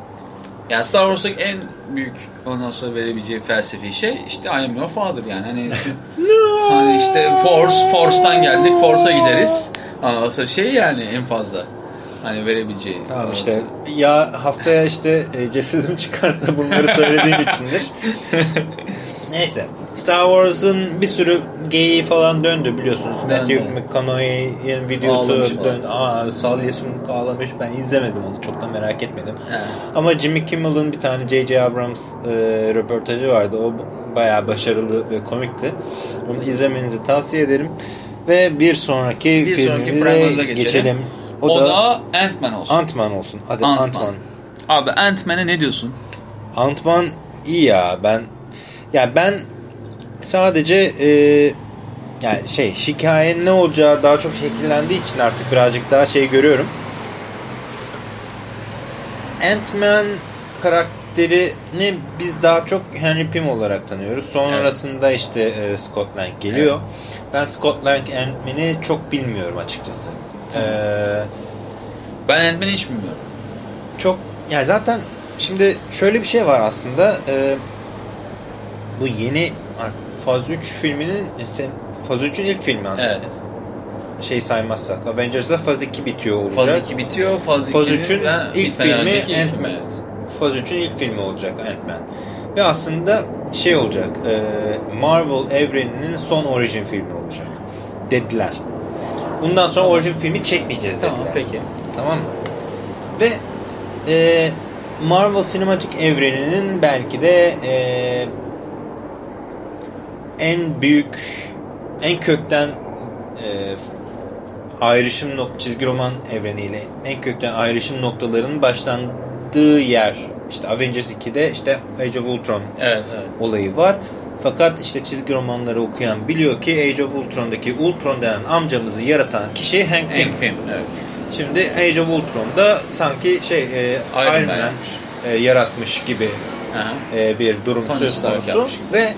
Yani Star Wars'taki en büyük ondan sonra verebileceği felsefi şey işte I am your father yani. Hani, no. hani işte Force, Force'tan geldik Force'a gideriz. Ama şey yani en fazla. Hani verebileceği. Tamam işte ya haftaya işte e, cesedim çıkarsa bunları söylediğim içindir. Neyse. Star Wars'ın bir sürü geyiği falan döndü biliyorsunuz. Matthew McConaughey'in videosu döndü. Aa Salih Sunk ağlamış. Ben izlemedim onu. Çok da merak etmedim. He. Ama Jimmy Kimmel'ın bir tane J.J. Abrams e, röportajı vardı. O bayağı başarılı ve komikti. Onu izlemenizi tavsiye ederim. Ve bir sonraki bir filmimize geçelim. geçelim. O, o da, da Ant-Man olsun. Ant-Man olsun. Hadi Ant-Man. Ant Abi Ant-Man'e ne diyorsun? Ant-Man iyi ya. Ben ya ben sadece e, yani şey hikayenin ne olacağı daha çok şekillendiği için artık birazcık daha şey görüyorum. Ant-Man karakterini biz daha çok Henry Pym olarak tanıyoruz. Sonrasında evet. işte e, Scott Lang geliyor. Evet. Ben Scott Lang Ant-Man'i çok bilmiyorum açıkçası. Ee, ben Ant-Man'i hiç bilmiyorum. Çok yani zaten şimdi şöyle bir şey var aslında. E, bu yeni Faz 3 filminin e, Faz 3'ün ilk filmi aslında. Evet. Şey saymazsak. Avengers'da Faz 2 bitiyor olacak. Faz 2 bitiyor. Faz, Faz 3'ün ilk filmi Ant-Man. Evet. Faz 3'ün ilk filmi olacak Ant-Man. Ve aslında şey olacak. E, Marvel evreninin son orijin filmi olacak. Dediler. Bundan sonra orijin filmi çekmeyeceğiz dediler. Tamam peki. Tamam mı? Ve e, Marvel sinematik evreninin belki de e, en büyük, en kökten e, ayrışım nok çizgi roman evreniyle en kökten ayrışım noktalarının başlandığı yer. İşte Avengers 2'de işte Age of Ultron evet, evet. olayı var. Fakat işte çizgi romanları okuyan biliyor ki Age of Ultron'daki Ultron denen amcamızı yaratan kişi Hank Pym. Hank Pym, evet. Şimdi Age of Ultron'da sanki şey e, Iron, Man e, yaratmış gibi e, bir durum Tony söz konusu ve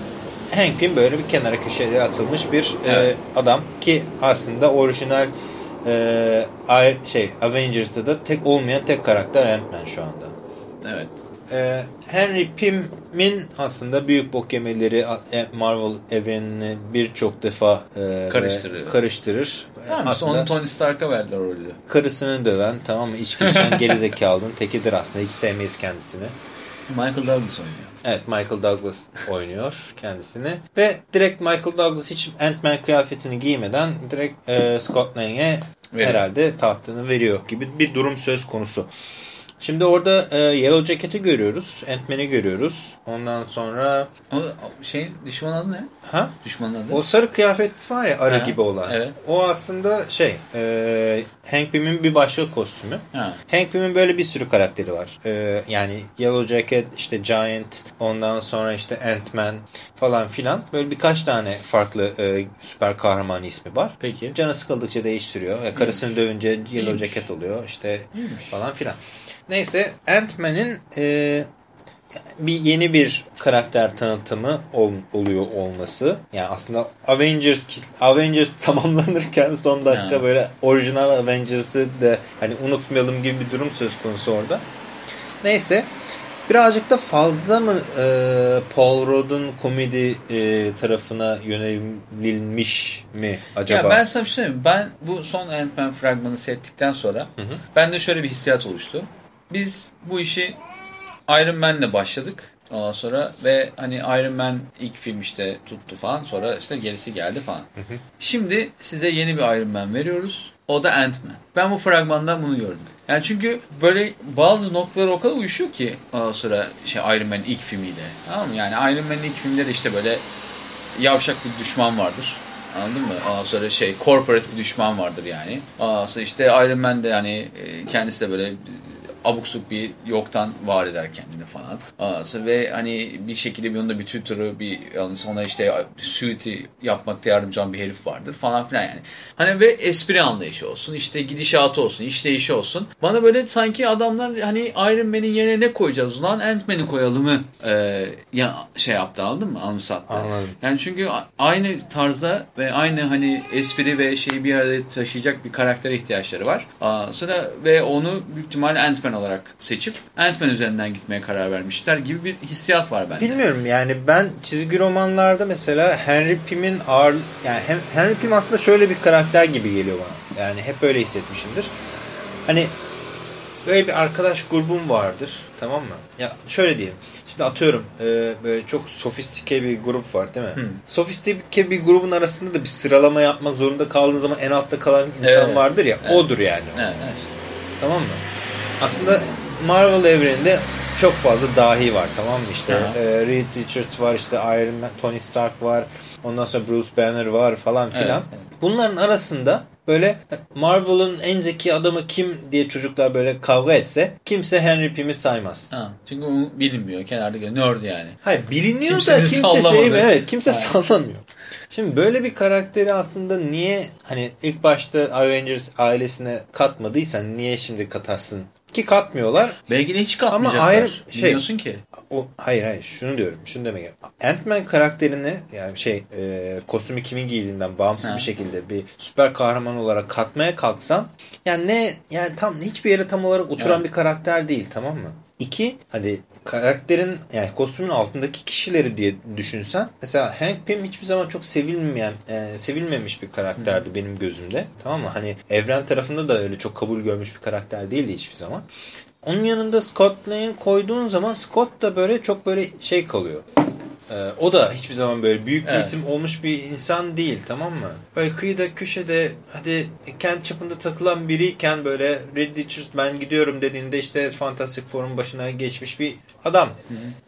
Hank Pym böyle bir kenara köşeye atılmış bir e, evet. e, adam ki aslında orijinal e, şey Avengers'ta da tek olmayan tek karakter Ant-Man şu anda. Evet e, Henry Pym'in aslında büyük bok yemeleri e, Marvel evrenini birçok defa e, karıştırır. karıştırır. Tamam, aslında onu Tony Stark'a verdiler rolü. Karısını döven tamam mı içki içen gerizekalının tekidir aslında. Hiç sevmeyiz kendisini. Michael Douglas oynuyor. Evet Michael Douglas oynuyor kendisini. Ve direkt Michael Douglas hiç Ant-Man kıyafetini giymeden direkt e, Scott Lang'e herhalde tahtını veriyor gibi bir durum söz konusu. Şimdi orada e, Yellow Jacket'i görüyoruz. Ant-Man'i görüyoruz. Ondan sonra... O şey düşman adı ne? Ha? Düşmanın adı? O sarı kıyafet var ya arı ha, gibi olan. Evet. O aslında şey e, Hank Pym'in bir başka kostümü. Ha. Hank Pym'in böyle bir sürü karakteri var. E, yani Yellow Jacket, işte Giant, ondan sonra işte Ant-Man falan filan. Böyle birkaç tane farklı e, süper kahraman ismi var. Peki. Canı sıkıldıkça değiştiriyor. E, karısını dövünce Yellow İyiymiş. Jacket oluyor. İşte İyiymiş. falan filan. Neyse Ant-Man'in e, bir yeni bir karakter tanıtımı ol, oluyor olması. Yani aslında Avengers Avengers tamamlanırken son dakika ha. böyle orijinal Avengers'ı da hani unutmayalım gibi bir durum söz konusu orada. Neyse birazcık da fazla mı e, Paul Rudd'un komedi e, tarafına yönelilmiş mi acaba? Ya ben sana bir şey. Ben bu son Ant-Man fragmanı seyrettikten sonra hı hı. bende şöyle bir hissiyat oluştu. Biz bu işi Iron Man'le başladık. Ondan sonra ve hani Iron Man ilk film işte tuttu falan sonra işte gerisi geldi falan. Hı hı. Şimdi size yeni bir Iron Man veriyoruz. O da Ant-Man. Ben bu fragmandan bunu gördüm. Yani çünkü böyle bazı noktaları o kadar uyuşuyor ki ondan sonra şey Iron Man'in ilk filmiyle. Tamam mı? Yani Iron Man'in ilk filmde de işte böyle yavşak bir düşman vardır. Anladın mı? Ondan sonra şey corporate bir düşman vardır yani. Ondan sonra işte Iron Man de yani e, kendisi de böyle abuk subuk bir yoktan var eder kendini falan. Sonra ve hani bir şekilde bir onda bir tutor'u bir yani ona işte suit'i yapmakta yardımcı olan bir herif vardır falan filan yani. Hani ve espri anlayışı olsun işte gidişatı olsun işleyişi olsun. Bana böyle sanki adamlar hani Iron Man'in yerine ne koyacağız lan Ant-Man'i koyalım mı e, ya şey yaptı anladın mı anımsattı. Anladım. Yani çünkü aynı tarzda ve aynı hani espri ve şeyi bir arada taşıyacak bir karaktere ihtiyaçları var. Aa, sonra ve onu büyük ihtimalle Ant-Man olarak seçip Ant-Man üzerinden gitmeye karar vermişler gibi bir hissiyat var bende. Bilmiyorum yani ben çizgi romanlarda mesela Henry Pym'in ağır yani Henry Pym aslında şöyle bir karakter gibi geliyor bana. Yani hep öyle hissetmişimdir. Hani böyle bir arkadaş grubum vardır tamam mı? Ya şöyle diyeyim. Şimdi atıyorum e, böyle çok sofistike bir grup var değil mi? Hmm. Sofistike bir grubun arasında da bir sıralama yapmak zorunda kaldığın zaman en altta kalan insan Evet. vardır ya. Evet. Odur yani. Evet, evet. Tamam mı? Aslında Marvel evreninde çok fazla dahi var tamam mı? İşte Aha. e, Reed Richards var, işte Iron Man, Tony Stark var, ondan sonra Bruce Banner var falan filan. Evet, evet. Bunların arasında böyle e, Marvel'ın en zeki adamı kim diye çocuklar böyle kavga etse kimse Henry Pym'i saymaz. Ha, çünkü o bilinmiyor. Kenarda. Nerd yani. Hayır biliniyor da kimse sallamadı. sevmiyor. Evet kimse Aynen. sallamıyor. Şimdi böyle bir karakteri aslında niye hani ilk başta Avengers ailesine katmadıysan niye şimdi katarsın? Ki katmıyorlar. Belki de hiç katmayacaklar. Ama ayrı şey- Bilmiyorsun ki. O, hayır hayır şunu diyorum. Şunu demek. Ant-Man karakterini yani şey e, kostümü kimin giydiğinden bağımsız Ha. bir şekilde bir süper kahraman olarak katmaya kalksan yani ne yani tam hiçbir yere tam olarak oturan Evet. bir karakter değil tamam mı? İki hani karakterin yani kostümün altındaki kişileri diye düşünsen mesela Hank Pym hiçbir zaman çok sevilmeyen e, sevilmemiş bir karakterdi benim gözümde tamam mı? Hani evren tarafında da öyle çok kabul görmüş bir karakter değildi hiçbir zaman. Onun yanında Scott Lang koyduğun zaman Scott da böyle çok böyle şey kalıyor. Ee, o da hiçbir zaman böyle büyük bir Evet. isim olmuş bir insan değil tamam mı? Böyle kıyıda köşede hadi kendi çapında takılan biriyken böyle Reed Richards ben gidiyorum dediğinde işte Fantastic Four'un başına geçmiş bir adam.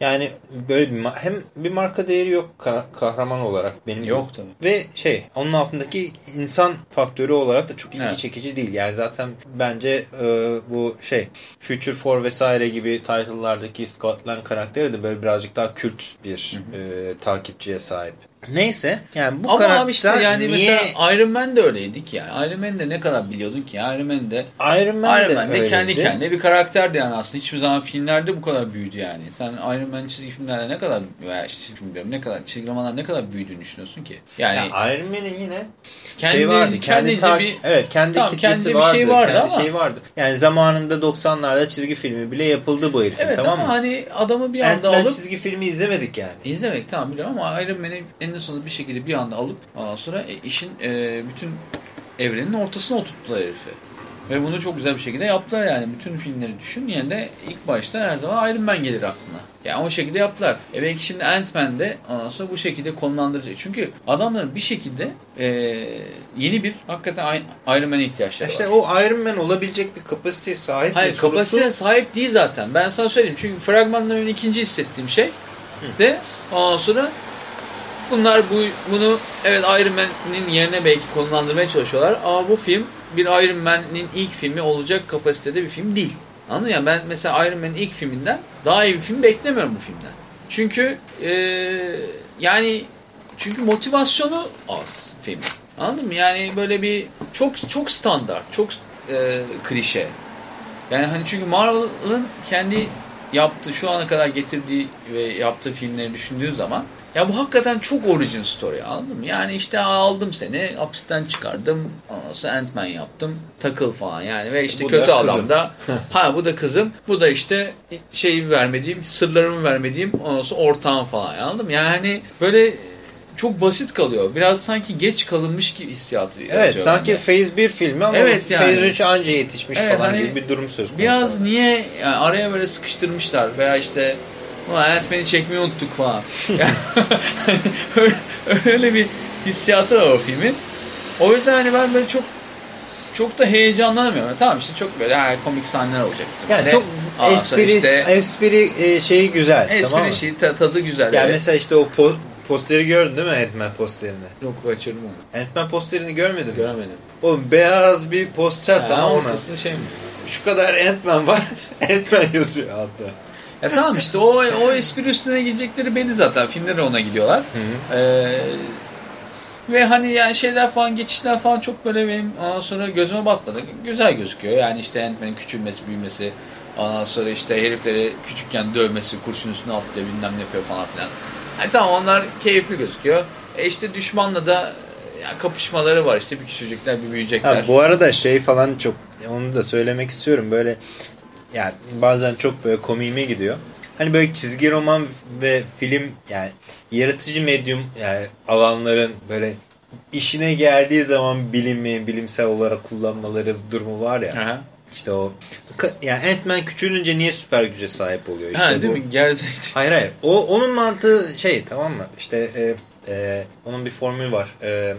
Yani böyle bir hem bir marka değeri yok ka- kahraman olarak benim Yok tabii. ve şey onun altındaki insan faktörü olarak da çok ilgi Evet. çekici değil. Yani zaten bence e, bu şey Future Four vesaire gibi title'lardaki Scott Lang karakteri de böyle birazcık daha kült bir e, takipçiye sahip. Neyse yani bu Ama karakter abi işte yani niye mesela Iron Man de öyleydik yani. Iron Man'de ne kadar biliyordun ki? Iron Man de Iron Man Iron de Man de öyleydi. kendi kendine bir karakterdi yani aslında. Hiçbir zaman filmlerde bu kadar büyüdü yani. Sen Iron Man çizgi filmlerde ne kadar veya çizgi film ne kadar çizgi romanlar ne kadar büyüdüğünü düşünüyorsun ki? Yani Ya Iron Man'in yine kendi, şey vardı. Kendi kendince tak- bir evet kendi Tamam, kitlesi kendince bir vardı. şey vardı kendi ama- şey vardı. Yani zamanında 90'larda çizgi filmi bile yapıldı bu herifin Evet tamam ama mı? hani adamı bir anda Ant-Man alıp çizgi filmi izlemedik yani. izlemek tamam biliyorum ama Iron Man'i en sonunda bir şekilde bir anda alıp ondan sonra e, işin e, bütün evrenin ortasına oturttular herifi. Ve bunu çok güzel bir şekilde yaptılar yani. Bütün filmleri düşün. Yine de ilk başta her zaman Iron Man gelir aklına. Yani o şekilde yaptılar. E belki şimdi Ant-Man de ondan sonra bu şekilde konumlandıracak. Çünkü adamların bir şekilde e, yeni bir hakikaten Iron Man'e ihtiyaçları İşte var. o Iron Man olabilecek bir kapasiteye sahip Hayır sorusu. kapasiteye sahip değil zaten. Ben sana söyleyeyim. Çünkü fragmanların ikinci hissettiğim şey de ondan sonra bunlar bu bunu evet Iron Man'in yerine belki konumlandırmaya çalışıyorlar ama bu film bir Iron Man'in ilk filmi olacak kapasitede bir film değil. Anladın mı? Yani ben mesela Iron Man'in ilk filminden daha iyi bir film beklemiyorum bu filmden. Çünkü eee, yani çünkü motivasyonu az film. Anladın mı? Yani böyle bir çok çok standart, çok eee, klişe. Yani hani çünkü Marvel'ın kendi yaptığı, şu ana kadar getirdiği ve yaptığı filmleri düşündüğün zaman ya bu hakikaten çok origin story anladın mı? Yani işte aldım seni, hapisten çıkardım, ondan sonra Ant-Man yaptım, takıl falan yani ve işte Bu da kötü kızım. adam da ha bu da kızım, bu da işte şeyi vermediğim, sırlarımı vermediğim ondan sonra ortağım falan anladın mı? Yani hani böyle çok basit kalıyor. Biraz sanki geç kalınmış gibi hissiyatı Evet yaratıyor sanki bende. Phase 1 filmi ama Evet yani. Phase 3 anca yetişmiş Evet, falan hani gibi bir durum söz konusu. Biraz niye yani araya böyle sıkıştırmışlar veya işte Ant-Man'i çekmeyi unuttuk falan. Yani öyle, bir hissiyatı var o filmin. O yüzden hani ben böyle çok çok da heyecanlanamıyorum. Tamam işte çok böyle ha, komik sahneler olacak. yani Böyle, çok ondan espri, işte espri e, şeyi güzel. espri tamam mı? şey, ta- tadı güzel. Yani evet. mesela işte o po posteri gördün değil mi Ant-Man posterini? Yok kaçırdım onu. Ant-Man posterini görmedin mi? Göremedim. O beyaz bir poster Ha, tamam mı? ortası şey mi? şu kadar Ant-Man var. Ant-Man yazıyor altta. Ya tamam işte o, o espri üstüne gidecekleri belli zaten. Filmlere ona gidiyorlar. Ee, ve hani yani şeyler falan geçişler falan çok böyle benim ondan sonra gözüme batmadı. Güzel gözüküyor. Yani işte Ant-Man'in küçülmesi, büyümesi. Ondan sonra işte herifleri küçükken dövmesi, kurşun üstüne atlıyor bilmem ne yapıyor falan filan. Yani tamam onlar keyifli gözüküyor. E işte düşmanla da ya kapışmaları var işte bir küçücükler bir büyüyecekler. Ha, bu arada şey falan çok onu da söylemek istiyorum böyle yani bazen çok böyle komiğime gidiyor. Hani böyle çizgi roman ve film yani yaratıcı medyum yani alanların böyle işine geldiği zaman bilimi bilimsel olarak kullanmaları durumu var ya. Aha. İşte o yani Ant-Man küçülünce niye süper güce sahip oluyor? İşte ha, değil bu. mi? Gerzek. Hayır hayır. O onun mantığı şey tamam mı? İşte e, e, onun bir formülü var. E,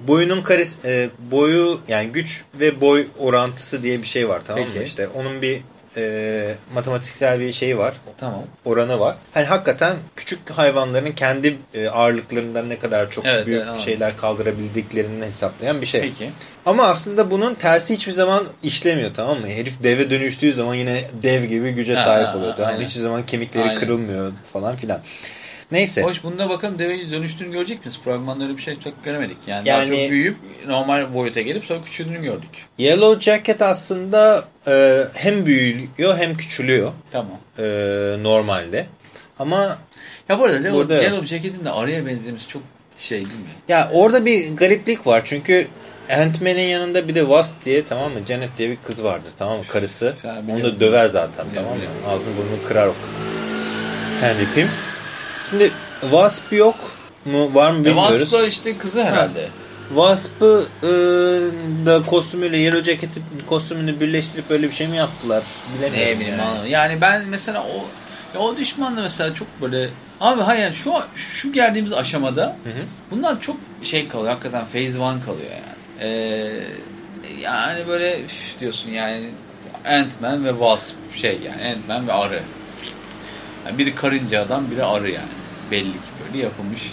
boyunun kares e, boyu yani güç ve boy orantısı diye bir şey var tamam mı? Peki. İşte onun bir e, matematiksel bir şeyi var. Tamam. Oranı var. Hani hakikaten küçük hayvanların kendi e, ağırlıklarından ne kadar çok Evet, büyük evet, şeyler kaldırabildiklerini hesaplayan bir şey. Peki. Ama aslında bunun tersi hiçbir zaman işlemiyor tamam mı? Herif deve dönüştüğü zaman yine dev gibi güce Ha, sahip ha, oluyor. Tamam aynen. Hiçbir zaman kemikleri Aynen. kırılmıyor falan filan. Neyse. Hoş bunda bakalım deveyi dönüştüğünü görecek miyiz? Fragmanda öyle bir şey çok göremedik. Yani, Yani- daha çok büyüyüp normal boyuta gelip sonra küçüldüğünü gördük. Yellow Jacket aslında e, hem büyüyor hem küçülüyor Tamam. e, normalde. Ama Ya bu arada Burada- Yellow Jacket'in de araya benzemesi çok şey değil mi? ya orada bir gariplik var. Çünkü Ant-Man'in yanında bir de Wasp diye tamam mı? Janet diye bir kız vardır tamam mı? Karısı. Onu da döver zaten Biliyorum, tamam mı? Ağzını burnunu kırar o kız. Henry Pym. Şimdi Wasp yok mu var mı E, bilmiyoruz. Wasp'la işte kızı herhalde. Wasp'ı e, da kostümüyle Yellow Jacket'i kostümünü birleştirip öyle bir şey mi yaptılar? Bilemiyorum. Ne bileyim yani. Yani ben mesela o ya o düşmanla mesela çok böyle abi hayır yani şu şu geldiğimiz aşamada Hı hı. bunlar çok şey kalıyor hakikaten phase one kalıyor yani. Ee, yani böyle üf diyorsun yani Ant-Man ve Wasp şey yani Ant-Man ve arı. Yani biri karınca adam biri arı yani. Belli ki böyle yapılmış.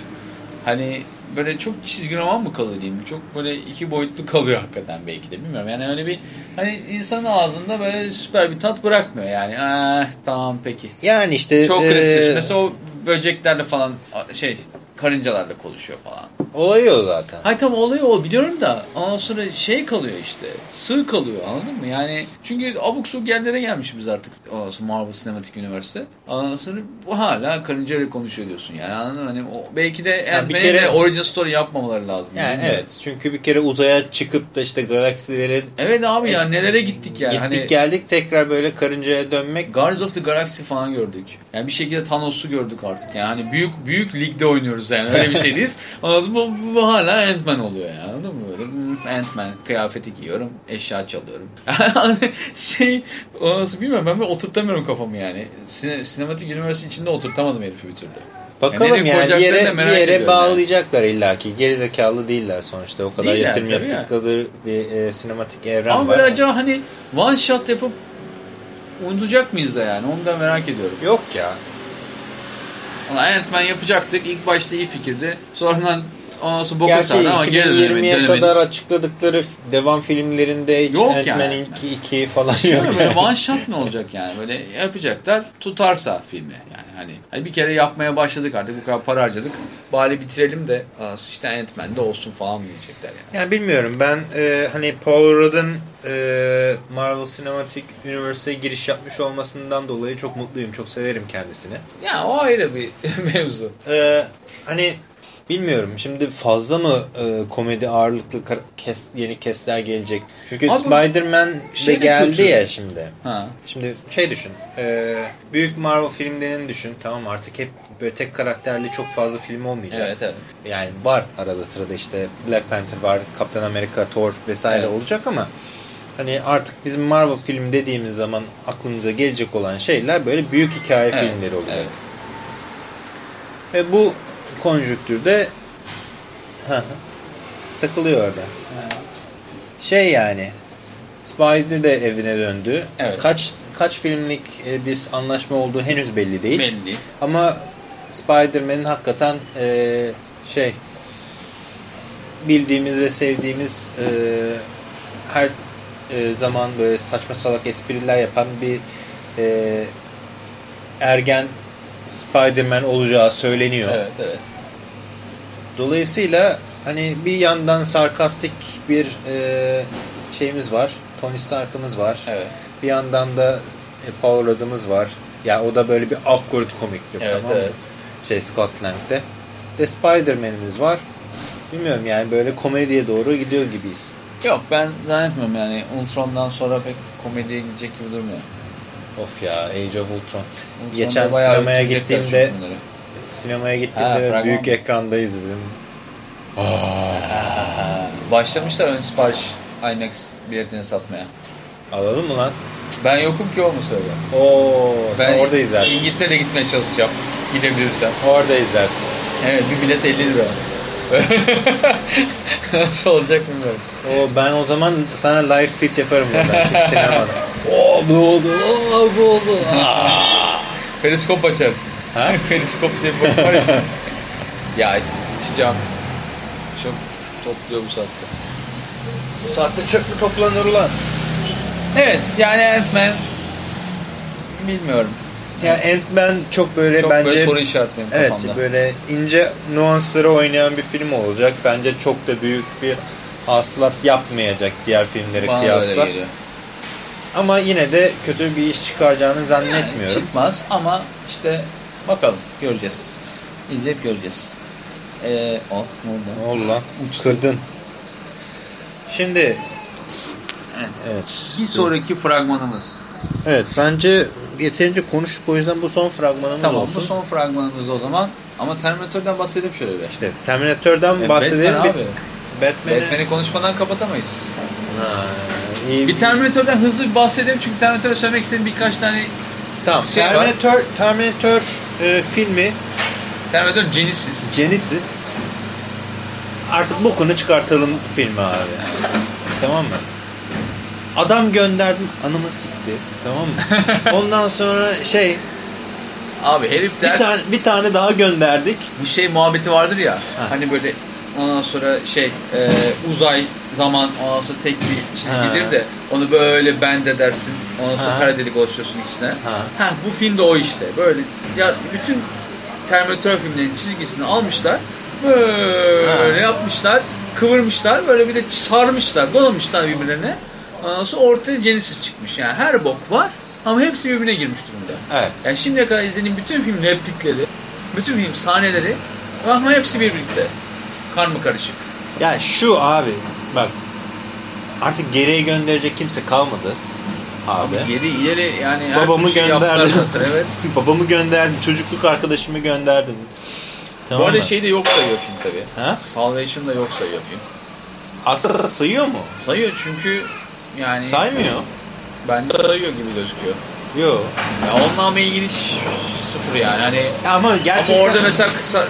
Hani böyle çok çizgi roman mı kalıyor diyeyim. Çok böyle iki boyutlu kalıyor hakikaten belki de bilmiyorum. Yani öyle bir hani insanın ağzında böyle süper bir tat bırakmıyor yani. Ah, tamam peki. Yani işte Çok e, klasik. Mesela o böceklerle falan şey karıncalarla konuşuyor falan. olayı o zaten. Hayır tam olayı o biliyorum da ondan sonra şey kalıyor işte. Sığ kalıyor anladın mı? Yani çünkü abuk subuk yerlere gelmiş biz artık ondan sonra Marvel Cinematic Universe'te. Ondan sonra bu hala karıncayla konuşuyor diyorsun yani anladın mı? Hani o, belki de Yani bir kere- de origin story yapmamaları lazım. Yani bilmiyorum. evet çünkü bir kere uzaya çıkıp da işte galaksilerin Evet abi ya nelere gittik yani. gittik hani geldik tekrar böyle karıncaya dönmek Guardians of the Galaxy falan gördük. Yani bir şekilde Thanos'u gördük artık. Yani büyük büyük ligde oynuyoruz yani. Öyle bir şey değiliz. Mı? Bu, bu hala Ant-Man oluyor yani. Anladın mı? Böyle Ant-Man kıyafeti giyiyorum. Eşya çalıyorum. şey o nasıl bilmiyorum. Ben böyle oturtamıyorum kafamı yani. Sine, sinematik üniversite içinde oturtamadım herifi bir türlü. bakalım nereye yani, bir koyacaklarını yere, bir yere bağlayacaklar illaki. Gerizekalı değiller sonuçta. O kadar Değiller yatırım ya. yaptıkları bir e, sinematik evren Ama var. böyle acaba hani one shot yapıp unutacak mıyız da yani? Onu da merak ediyorum. Yok ya. Ama Ant-Man yapacaktık. İlk başta iyi fikirdi. Sonradan ondan sonra boka Gerçi sardı ama geri dönemedik. 2020'ye dönemedik. kadar açıkladıkları devam filmlerinde Yok Ant-Man yani. 2, 2 falan yok. Bilmiyorum, böyle yani. one shot ne olacak yani? Böyle yapacaklar tutarsa filmi yani hani. Hani bir kere yapmaya başladık artık bu kadar para harcadık. Bari bitirelim de işte Ant-Man'de olsun falan diyecekler yani. Yani bilmiyorum ben e, hani Paul Rudd'ın e, Marvel Cinematic Universe'e giriş yapmış olmasından dolayı çok mutluyum. Çok severim kendisini. Ya o ayrı bir mevzu. E, hani bilmiyorum şimdi fazla mı e, komedi ağırlıklı kes, yeni kesler gelecek? Çünkü Spider-Man de şey de geldi kötü. ya şimdi. Ha. Şimdi şey düşün. e, büyük Marvel filmlerini düşün. Tamam artık hep böyle tek karakterli çok fazla film olmayacak. Evet evet. Yani var arada sırada işte Black Panther var, Kaptan Amerika, Thor vesaire Evet. olacak ama hani artık bizim Marvel film dediğimiz zaman aklımıza gelecek olan şeyler böyle büyük hikaye Evet, filmleri olacak. evet. Ve bu konjüktürde takılıyor orada. Şey yani Spider de evine döndü. Evet. Kaç kaç filmlik e, bir anlaşma olduğu henüz belli değil. Belli değil. Ama Spider-Man'in hakikaten e, şey bildiğimiz ve sevdiğimiz e, her e, zaman böyle saçma salak espriler yapan bir e, ergen Spider-Man olacağı söyleniyor. Evet evet. Dolayısıyla hani bir yandan sarkastik bir e, şeyimiz var. Tony Stark'ımız var. Evet. Bir yandan da e, Paul Rudd'ımız var. Ya o da böyle bir awkward komiktir Evet, tamam mı? evet. Şey Scotland'de. De Spider-Man'imiz var. Bilmiyorum yani böyle komediye doğru gidiyor gibiyiz. Yok ben zannetmiyorum yani Ultron'dan sonra pek komediye gidecek gibi durmuyor. Of ya Age of Ultron. Ultron'da Geçen sinemaya gittiğimde. Sinemaya Ha, gittiğimde fragman. büyük ekranda izledim. Başlamışlar ön sipariş IMAX biletini satmaya. Alalım mı lan? Ben yokum ki o mu söylüyor? Oo, Ben orada izlersin. İngiltere'ye gitmeye çalışacağım. Gidebilirsem. Orada izlersin. Evet bir bilet 50 lira. Nasıl olacak bilmiyorum. O ben o zaman sana live tweet yaparım buradan sinemada. Oo bu oldu. Oo bu oldu. Periskop açarsın. Ha? Periskop diye bir var ya. ya sıçacağım. Çok topluyor bu saatte. Bu saatte çöp mü toplanır ulan? Evet yani Ant-Man bilmiyorum. Ya Ant-Man çok böyle Çok bence böyle soru işareti benim evet kafamda. böyle ince nüansları oynayan bir film olacak. Bence çok da büyük bir hasılat yapmayacak diğer filmlere Bana kıyasla. Ama yine de kötü bir iş çıkaracağını Yani zannetmiyorum. çıkmaz ama işte bakalım göreceğiz. İzleyip göreceğiz. Ee, o ne oldu? Ne oldu lan? Uçtu. Kırdın. Şimdi Evet. evet. Bir sonraki fragmanımız. Evet bence yeterince konuştuk o yüzden bu son fragmanımız Tamam olsun. bu son fragmanımız o zaman. Ama Terminator'dan bahsedelim şöyle bir. İşte Terminator'dan E, bahsedelim. Batman abi. Batman'i... Batman'i konuşmadan kapatamayız. Ha, iyi. Bir Terminator'dan hızlı bir bahsedelim çünkü Terminator'a söylemek istediğim birkaç tane Tamam. şey var. Terminator, Terminator e, filmi Terminator Genesis. Genesis artık bokunu çıkartalım filmi abi. tamam mı? Adam gönderdim anımı sikti. Tamam mı? Ondan sonra şey Abi herifler bir tane bir tane daha gönderdik. bu şey muhabbeti vardır ya. Ha. Hani böyle ondan sonra şey e, uzay zaman ondan sonra tek bir çizgidir Ha. de onu böyle bend edersin. Ondan sonra Ha. kare delik oluşturursun ikisine. Ha. Ha bu film de o işte. Böyle ya bütün Terminator filmlerinin çizgisini almışlar. Böyle Ha. yapmışlar. Kıvırmışlar. Böyle bir de sarmışlar. Dolamışlar birbirlerine. Ondan sonra ortaya Genesis çıkmış. Yani her bok var ama hepsi birbirine girmiş durumda. Evet. Yani şimdiye kadar izlediğim bütün film replikleri, bütün film sahneleri ama hepsi birlikte. Karma karışık. Ya şu abi bak artık geriye gönderecek kimse kalmadı abi. Geri ileri yani her Babamı türlü şey gönderdim. zaten evet. Babamı gönderdim, çocukluk arkadaşımı gönderdim. Tamam mı? şey de yok sayıyor film tabi. Ha? Salvation da yok sayıyor film. Aslında sayıyor mu? Sayıyor çünkü yani Saymıyor. bence sayıyor gibi gözüküyor. Yok. Ya onunla ilgili sıfır yani. Hani Ama gerçekten... ama orada mesela kısa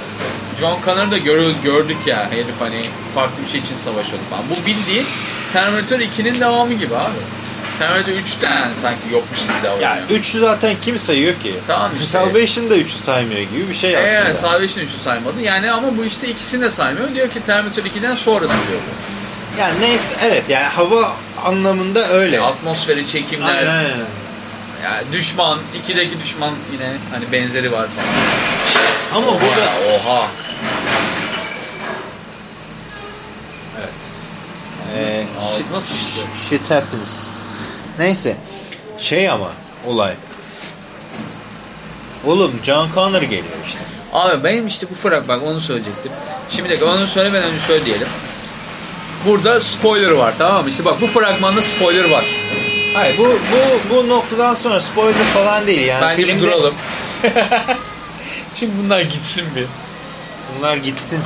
John Connor'ı da görüyoruz, gördük ya herif hani farklı bir şey için savaşıyordu falan. Bu bildiğin Terminator 2'nin devamı gibi abi. Terminator 3'ten sanki yokmuş gibi davranıyor. Ya 3'ü zaten kim sayıyor ki? Tamam işte. Salvation da 3'ü saymıyor gibi bir şey aslında. Evet, Salvation 3'ü saymadı. Yani ama bu işte ikisini de saymıyor. Diyor ki Terminator 2'den sonrası diyor bu. Yani neyse evet yani hava anlamında öyle. Atmosferi, çekimler, aynen. Yani düşman, 2'deki düşman yine hani benzeri var falan. Ama Oha, burada... Oha. Evet. Ee, Ağzına shit, sıçtı. shit happens. Neyse. Şey ama olay. Oğlum John Connor geliyor işte. Abi benim işte bu frag bak onu söyleyecektim. Şimdi de onu söylemeden önce şöyle diyelim. Burada spoiler var tamam mı? İşte bak bu fragmanda spoiler var. Hayır bu bu bu noktadan sonra spoiler falan değil yani. Bence filmde duralım. Şimdi bunlar gitsin bir. bunlar gitsin.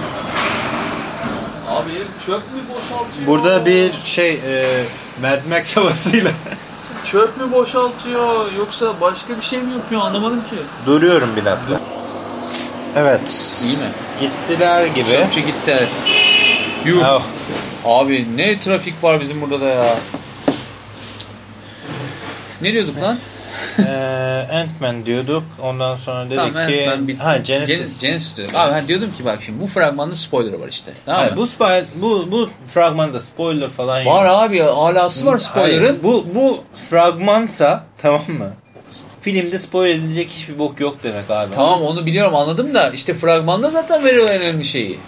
Abi herif çöp mü boşaltıyor? Burada bir şey e, Mad Max havasıyla Çöp mü boşaltıyor yoksa başka bir şey mi yapıyor anlamadım ki. duruyorum bir dakika. Evet. İyi mi? Gittiler gibi. Çöpçü gitti evet. Yuh. Oh. Abi ne trafik var bizim burada da ya. Ne diyorduk lan? Ee, Ant-Man diyorduk. Ondan sonra dedik Tamam, ki bitti. ha Genesis. Gen- Genesis diyordum. Abi ben diyordum ki bak şimdi bu fragmanda spoiler var işte. Tamam Hayır, mı? bu, spo- bu bu fragmanda spoiler falan Var yok. abi alası var spoiler'ın. Bu bu fragmansa tamam mı? Filmde spoiler edilecek hiçbir bok yok demek abi. Tamam onu biliyorum anladım da işte fragmanda zaten veriyorlar en önemli şeyi.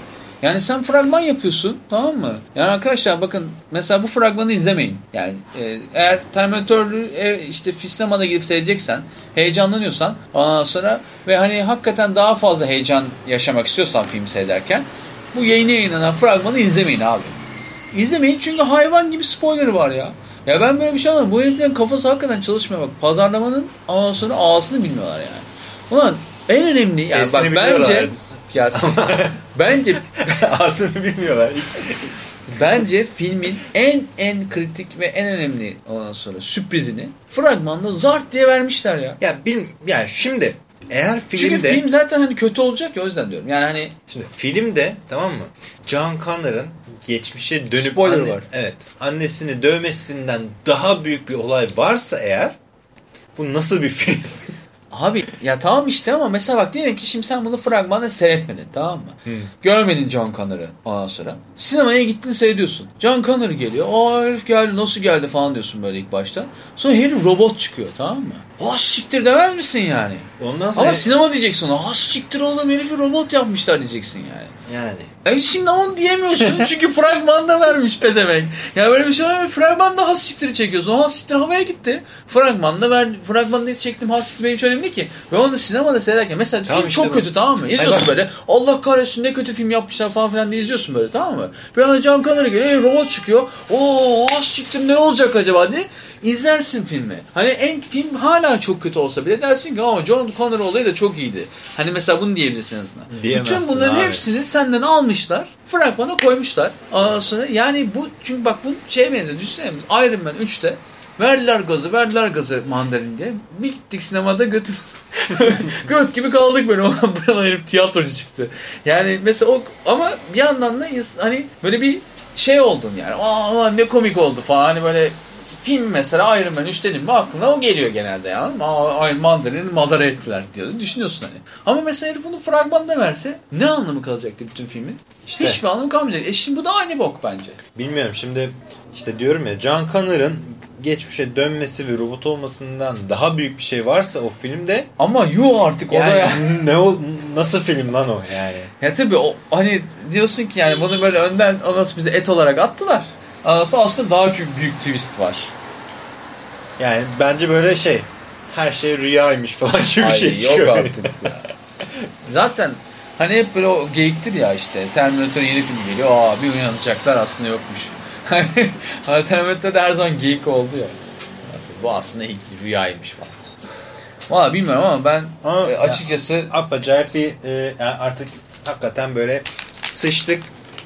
Yani sen fragman yapıyorsun tamam mı? Yani arkadaşlar bakın mesela bu fragmanı izlemeyin. Yani e, eğer Terminator'u e, işte sinemada gidip seyredeceksen, heyecanlanıyorsan ondan sonra ve hani hakikaten daha fazla heyecan yaşamak istiyorsan film seyrederken bu yayına yayınlanan fragmanı izlemeyin abi. İzlemeyin çünkü hayvan gibi spoiler var ya. Ya ben böyle bir şey anlamadım. Bu heriflerin kafası hakikaten çalışmıyor bak. Pazarlamanın ondan sonra ağasını bilmiyorlar yani. Ulan en önemli yani Esini bak bence ya, bence Aslında bilmiyorlar. bence filmin en en kritik ve en önemli ondan sonra sürprizini fragmanda zart diye vermişler ya. Ya bil yani şimdi eğer Çünkü filmde film zaten hani kötü olacak ya o yüzden diyorum. Yani hani şimdi filmde tamam mı? John Connor'ın geçmişe dönüp Spoiler anne- var. evet annesini dövmesinden daha büyük bir olay varsa eğer bu nasıl bir film? Abi ya tamam işte ama mesela bak diyelim ki şimdi sen bunu fragmanda seyretmedin tamam mı? Görmedin John Connor'ı ondan sonra. Sinemaya gittin seyrediyorsun. John Connor geliyor. Aa herif geldi nasıl geldi falan diyorsun böyle ilk başta. Sonra herif robot çıkıyor tamam mı? Ah siktir demez misin yani? Ondan sonra Ama sinema diyeceksin ona. Ah siktir oğlum herifi robot yapmışlar diyeceksin yani. Yani E şimdi onu diyemiyorsun çünkü fragmanda vermiş pezevenk. Ya böyle bir şey var mı? Fragmanda has siktiri çekiyorsun. O has siktir havaya gitti. Fragmanda ver, fragmanda çektim has siktir benim hiç önemli ki. Ve onu sinemada seyrederken mesela Tamam film işte çok bu. kötü tamam mı? İzliyorsun böyle Allah kahretsin ne kötü film yapmışlar falan filan diye izliyorsun böyle tamam mı? Bir anda John Connor geliyor "Ey, robot çıkıyor. Oo has siktir ne olacak acaba diye izlersin filmi. Hani en film hala çok kötü olsa bile dersin ki ama John Connor olayı da çok iyiydi. Hani mesela bunu diyebilirsin azından. Diyemezsin Bütün bunların abi. hepsini senden almışlar. Fragmana koymuşlar. Sonra yani bu çünkü bak bu şey benziyor. Düşünsene Iron Man 3'te verdiler gazı verdiler gazı mandarin diye. Bir gittik sinemada götür. Göt gibi kaldık böyle. Buradan herif tiyatrocu çıktı. Yani mesela o ama bir yandan da hani böyle bir şey oldun yani. Aa ne komik oldu falan. Hani böyle film mesela Iron Man 3 dedim mi aklına o geliyor genelde ya. Aa Iron Mandarin'i madara ettiler diyor. Düşünüyorsun hani. Ama mesela herif bunu fragmanda verse ne anlamı kalacaktı bütün filmin? İşte. Hiçbir anlamı kalmayacak. E şimdi bu da aynı bok bence. bilmiyorum şimdi işte diyorum ya John Connor'ın geçmişe dönmesi ve robot olmasından daha büyük bir şey varsa o filmde Ama yuh artık o da yani ya. ne ol nasıl film lan o yani? Ya tabii o hani diyorsun ki yani bunu böyle önden anası bize et olarak attılar. Anası aslında daha büyük, büyük twist var. Yani bence böyle şey her şey rüyaymış falan gibi bir şey yok çıkıyor. artık ya. Zaten hani hep böyle o geyiktir ya işte Terminator yeni film geliyor. Aa bir uyanacaklar aslında yokmuş. Hani Terminator'da her zaman geyik oldu ya. Nasıl, bu aslında ilk rüyaymış falan. Valla bilmiyorum ama ben Ama e, açıkçası Acayip bir e, artık hakikaten böyle sıçtık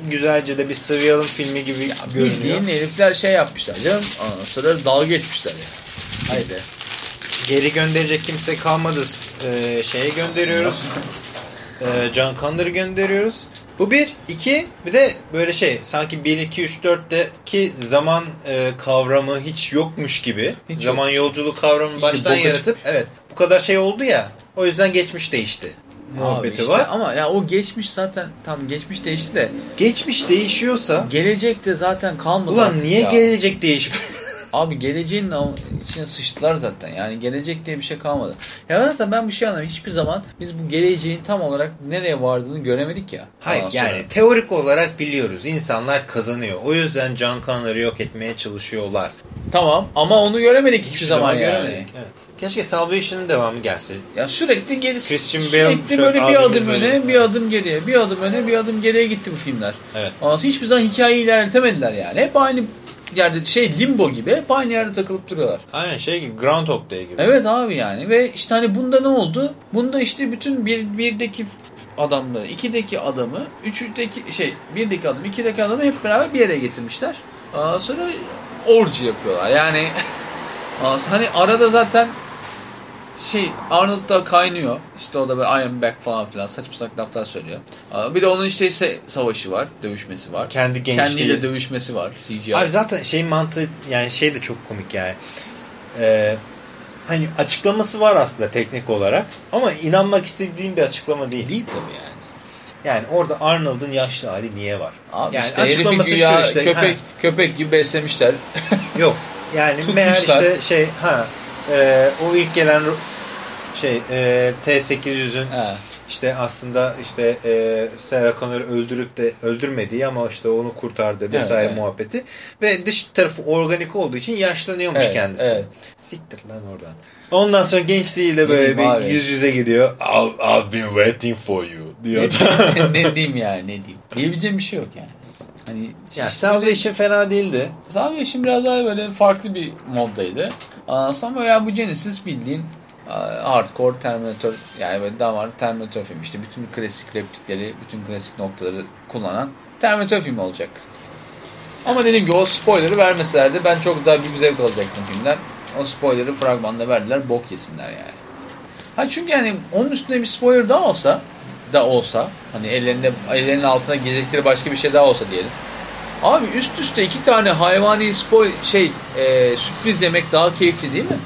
güzelce de bir sıvayalım filmi gibi görünüyor. bildiğin herifler şey yapmışlar canım. Sonra dalga geçmişler ya. Haydi. Geri gönderecek kimse kalmadı. E, şeye gönderiyoruz. E, John Connor'ı gönderiyoruz. Bu bir. iki bir de böyle şey sanki 1, 2, 3, 4'teki zaman e, kavramı hiç yokmuş gibi. Hiç zaman yolculuğu kavramını baştan yaratıp evet bu kadar şey oldu ya o yüzden geçmiş değişti. Muhabbeti işte var. Ama ya o geçmiş zaten tam geçmiş değişti de Geçmiş değişiyorsa gelecekte zaten kalmadı ulan niye ya. gelecek değişmiyor? Abi geleceğin içine sıçtılar zaten. Yani gelecek diye bir şey kalmadı. Ya zaten ben bir şey anlamıyorum. Hiçbir zaman biz bu geleceğin tam olarak nereye vardığını göremedik ya. Hayır yani sonra. teorik olarak biliyoruz. İnsanlar kazanıyor. O yüzden John Connor'ı yok etmeye çalışıyorlar. Tamam ama onu göremedik hiçbir zaman, yani. göremedik. Evet. Keşke Salvation'ın devamı gelse. Ya sürekli geri Christian Bale sürekli şöyle böyle bir adım böyle- öne, bir adım geriye, bir adım öne, bir adım geriye gitti bu filmler. Evet. Ondan hiçbir zaman hikayeyi ilerletemediler yani. Hep aynı yerde şey limbo gibi aynı yerde takılıp duruyorlar. Aynen şey gibi Groundhog Day gibi. Evet abi yani ve işte hani bunda ne oldu? Bunda işte bütün bir, birdeki adamları, ikideki adamı, üçteki şey birdeki adamı, ikideki adamı hep beraber bir yere getirmişler. Ondan sonra orji yapıyorlar. Yani hani arada zaten şey Arnold da kaynıyor. İşte o da böyle I am back falan filan saçma sapan laflar söylüyor. Bir de onun işte ise savaşı var, dövüşmesi var. Kendi gençliği. Kendiyle dövüşmesi var CGI. Abi zaten şey mantığı yani şey de çok komik yani. Ee, hani açıklaması var aslında teknik olarak ama inanmak istediğim bir açıklama değil. Değil tabii yani. Yani orada Arnold'un yaşlı hali niye var? Abi yani işte açıklaması güya işte, köpek, ha. köpek gibi beslemişler. Yok yani meğer işte şey ha e, o ilk gelen şey e, T800'ün işte aslında işte e, Sarah Connor'ı öldürüp de öldürmediği ama işte onu kurtardı vesaire evet, evet. muhabbeti. Ve dış tarafı organik olduğu için yaşlanıyormuş evet, kendisi. Evet. Siktir lan oradan. Ondan sonra gençliğiyle böyle bir abi. yüz yüze gidiyor. I've, I've been waiting for you diyor. Ne, ne diyeyim yani ne diyeyim. Diyebileceğim bir şey yok yani. Hani ya işte Salvation fena değildi. Salvation biraz daha böyle farklı bir moddaydı. Ama ya bu Genesis bildiğin hardcore Terminator yani böyle damar Terminator filmi işte bütün klasik replikleri, bütün klasik noktaları kullanan Terminator filmi olacak. Ama dediğim gibi o spoiler'ı vermeselerdi ben çok daha büyük zevk alacaktım filmden. O spoiler'ı fragmanda verdiler bok yesinler yani. Ha çünkü yani onun üstünde bir spoiler daha olsa da olsa hani ellerinde ellerinin altına gizledikleri başka bir şey daha olsa diyelim. Abi üst üste iki tane hayvani spoil şey e, sürpriz yemek daha keyifli değil mi?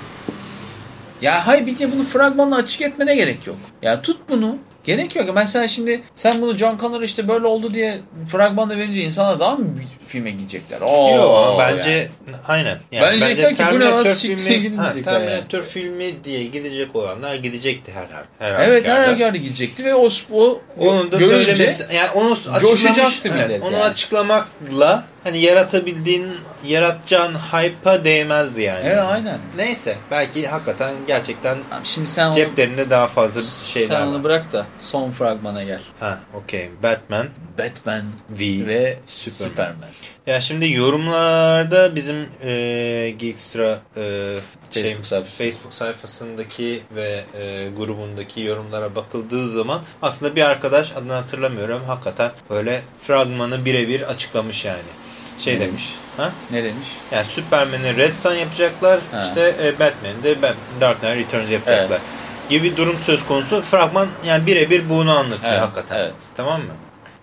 Ya hayır bir de bunu fragmanla açık etmene gerek yok. Ya tut bunu Gerek yok. Mesela şimdi sen bunu John Connor işte böyle oldu diye fragmanda verince insanlar daha mı bir filme gidecekler? Oo, Yok bence yani. aynen. Yani bence, bence ki bu ne nasıl filmi, ha, Terminator yani. filmi diye gidecek olanlar gidecekti her her Evet her halükarda gidecekti ve o, o onun da söylemesi yani onu açıklamış evet, onu yani. açıklamakla hani yaratabildiğin yaratacağın hype'a değmezdi yani. Evet aynen. Neyse belki hakikaten gerçekten Abi şimdi sen ceplerinde onu, daha fazla şeyler Sen onu bırak da son fragmana gel. Ha okey. Batman. Batman v ve Superman. Superman. Ya şimdi yorumlarda bizim e, Geekstra e, Facebook, şey, sayfası. Facebook sayfasındaki ve e, grubundaki yorumlara bakıldığı zaman aslında bir arkadaş adını hatırlamıyorum hakikaten böyle fragmanı birebir açıklamış yani şey ne demiş. Ha? Ne demiş? Yani Superman'i Red Sun yapacaklar. Ha. İşte e, Batman'i de Dark Knight Returns yapacaklar. Evet. Gibi durum söz konusu. Fragman yani birebir bunu anlatıyor evet. hakikaten. Evet. Tamam mı?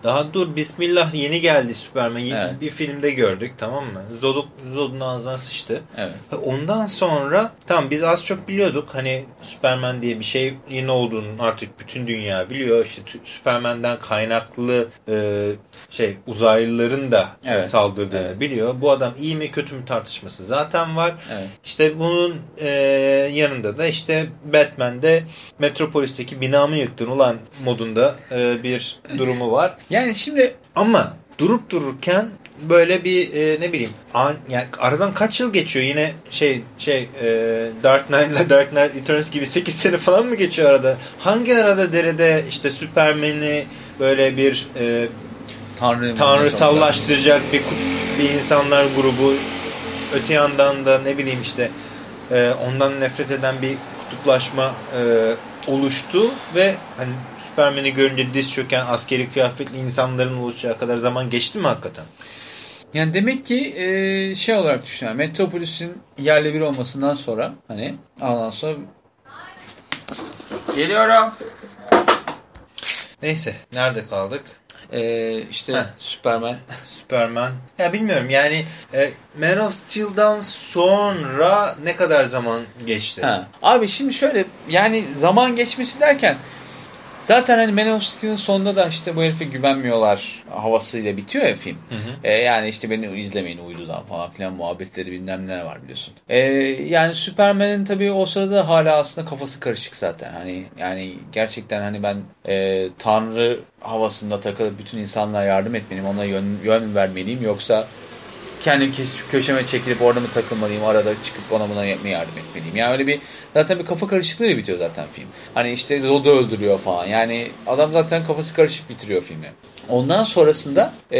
Daha dur Bismillah yeni geldi Superman. Evet. Bir filmde gördük tamam mı? Zod'un Zod ağzına sıçtı. Evet. Ondan sonra tam biz az çok biliyorduk. Hani Superman diye bir şey yeni olduğunu artık bütün dünya biliyor. İşte Superman'den kaynaklı e, şey uzaylıların da evet. saldırdığını evet. biliyor. Bu adam iyi mi kötü mü tartışması zaten var. Evet. İşte bunun e, yanında da işte Batman'de Metropolis'teki binamı yıktın ulan modunda e, bir durumu var. Yani şimdi ama durup dururken böyle bir e, ne bileyim an, yani aradan kaç yıl geçiyor yine şey şey e, Dark Knight ile Dark Knight Returns gibi 8 sene falan mı geçiyor arada? Hangi arada derede işte Superman'i böyle bir e, Tanrı tanrısallaştıracak bir, bir insanlar grubu öte yandan da ne bileyim işte e, ondan nefret eden bir kutuplaşma e, oluştu ve hani Superman'i görünce diz çöken askeri kıyafetli insanların oluşacağı kadar zaman geçti mi hakikaten? Yani demek ki e, şey olarak düşünüyorum. Metropolis'in yerli bir olmasından sonra hani ondan sonra geliyorum. Neyse nerede kaldık? Ee, işte Heh. Superman. Superman. Ya bilmiyorum yani e, Man of Steel'dan sonra ne kadar zaman geçti? Ha. Abi şimdi şöyle yani zaman geçmesi derken Zaten hani Man of Steel'in sonunda da işte bu herife güvenmiyorlar havasıyla bitiyor ya film. Hı hı. E, yani işte beni izlemeyin uydudan falan filan muhabbetleri bilmem neler var biliyorsun. E, yani Superman'in tabii o sırada hala aslında kafası karışık zaten. Hani yani gerçekten hani ben e, Tanrı havasında takılıp bütün insanlara yardım etmeliyim, ona yön, yön vermeliyim yoksa kendim köşeme çekilip orada mı takılmalıyım arada çıkıp ona buna yardım etmeliyim. Yani öyle bir zaten bir kafa karışıklığı bitiyor zaten film. Hani işte Rod'u öldürüyor falan. Yani adam zaten kafası karışık bitiriyor filmi. Ondan sonrasında e,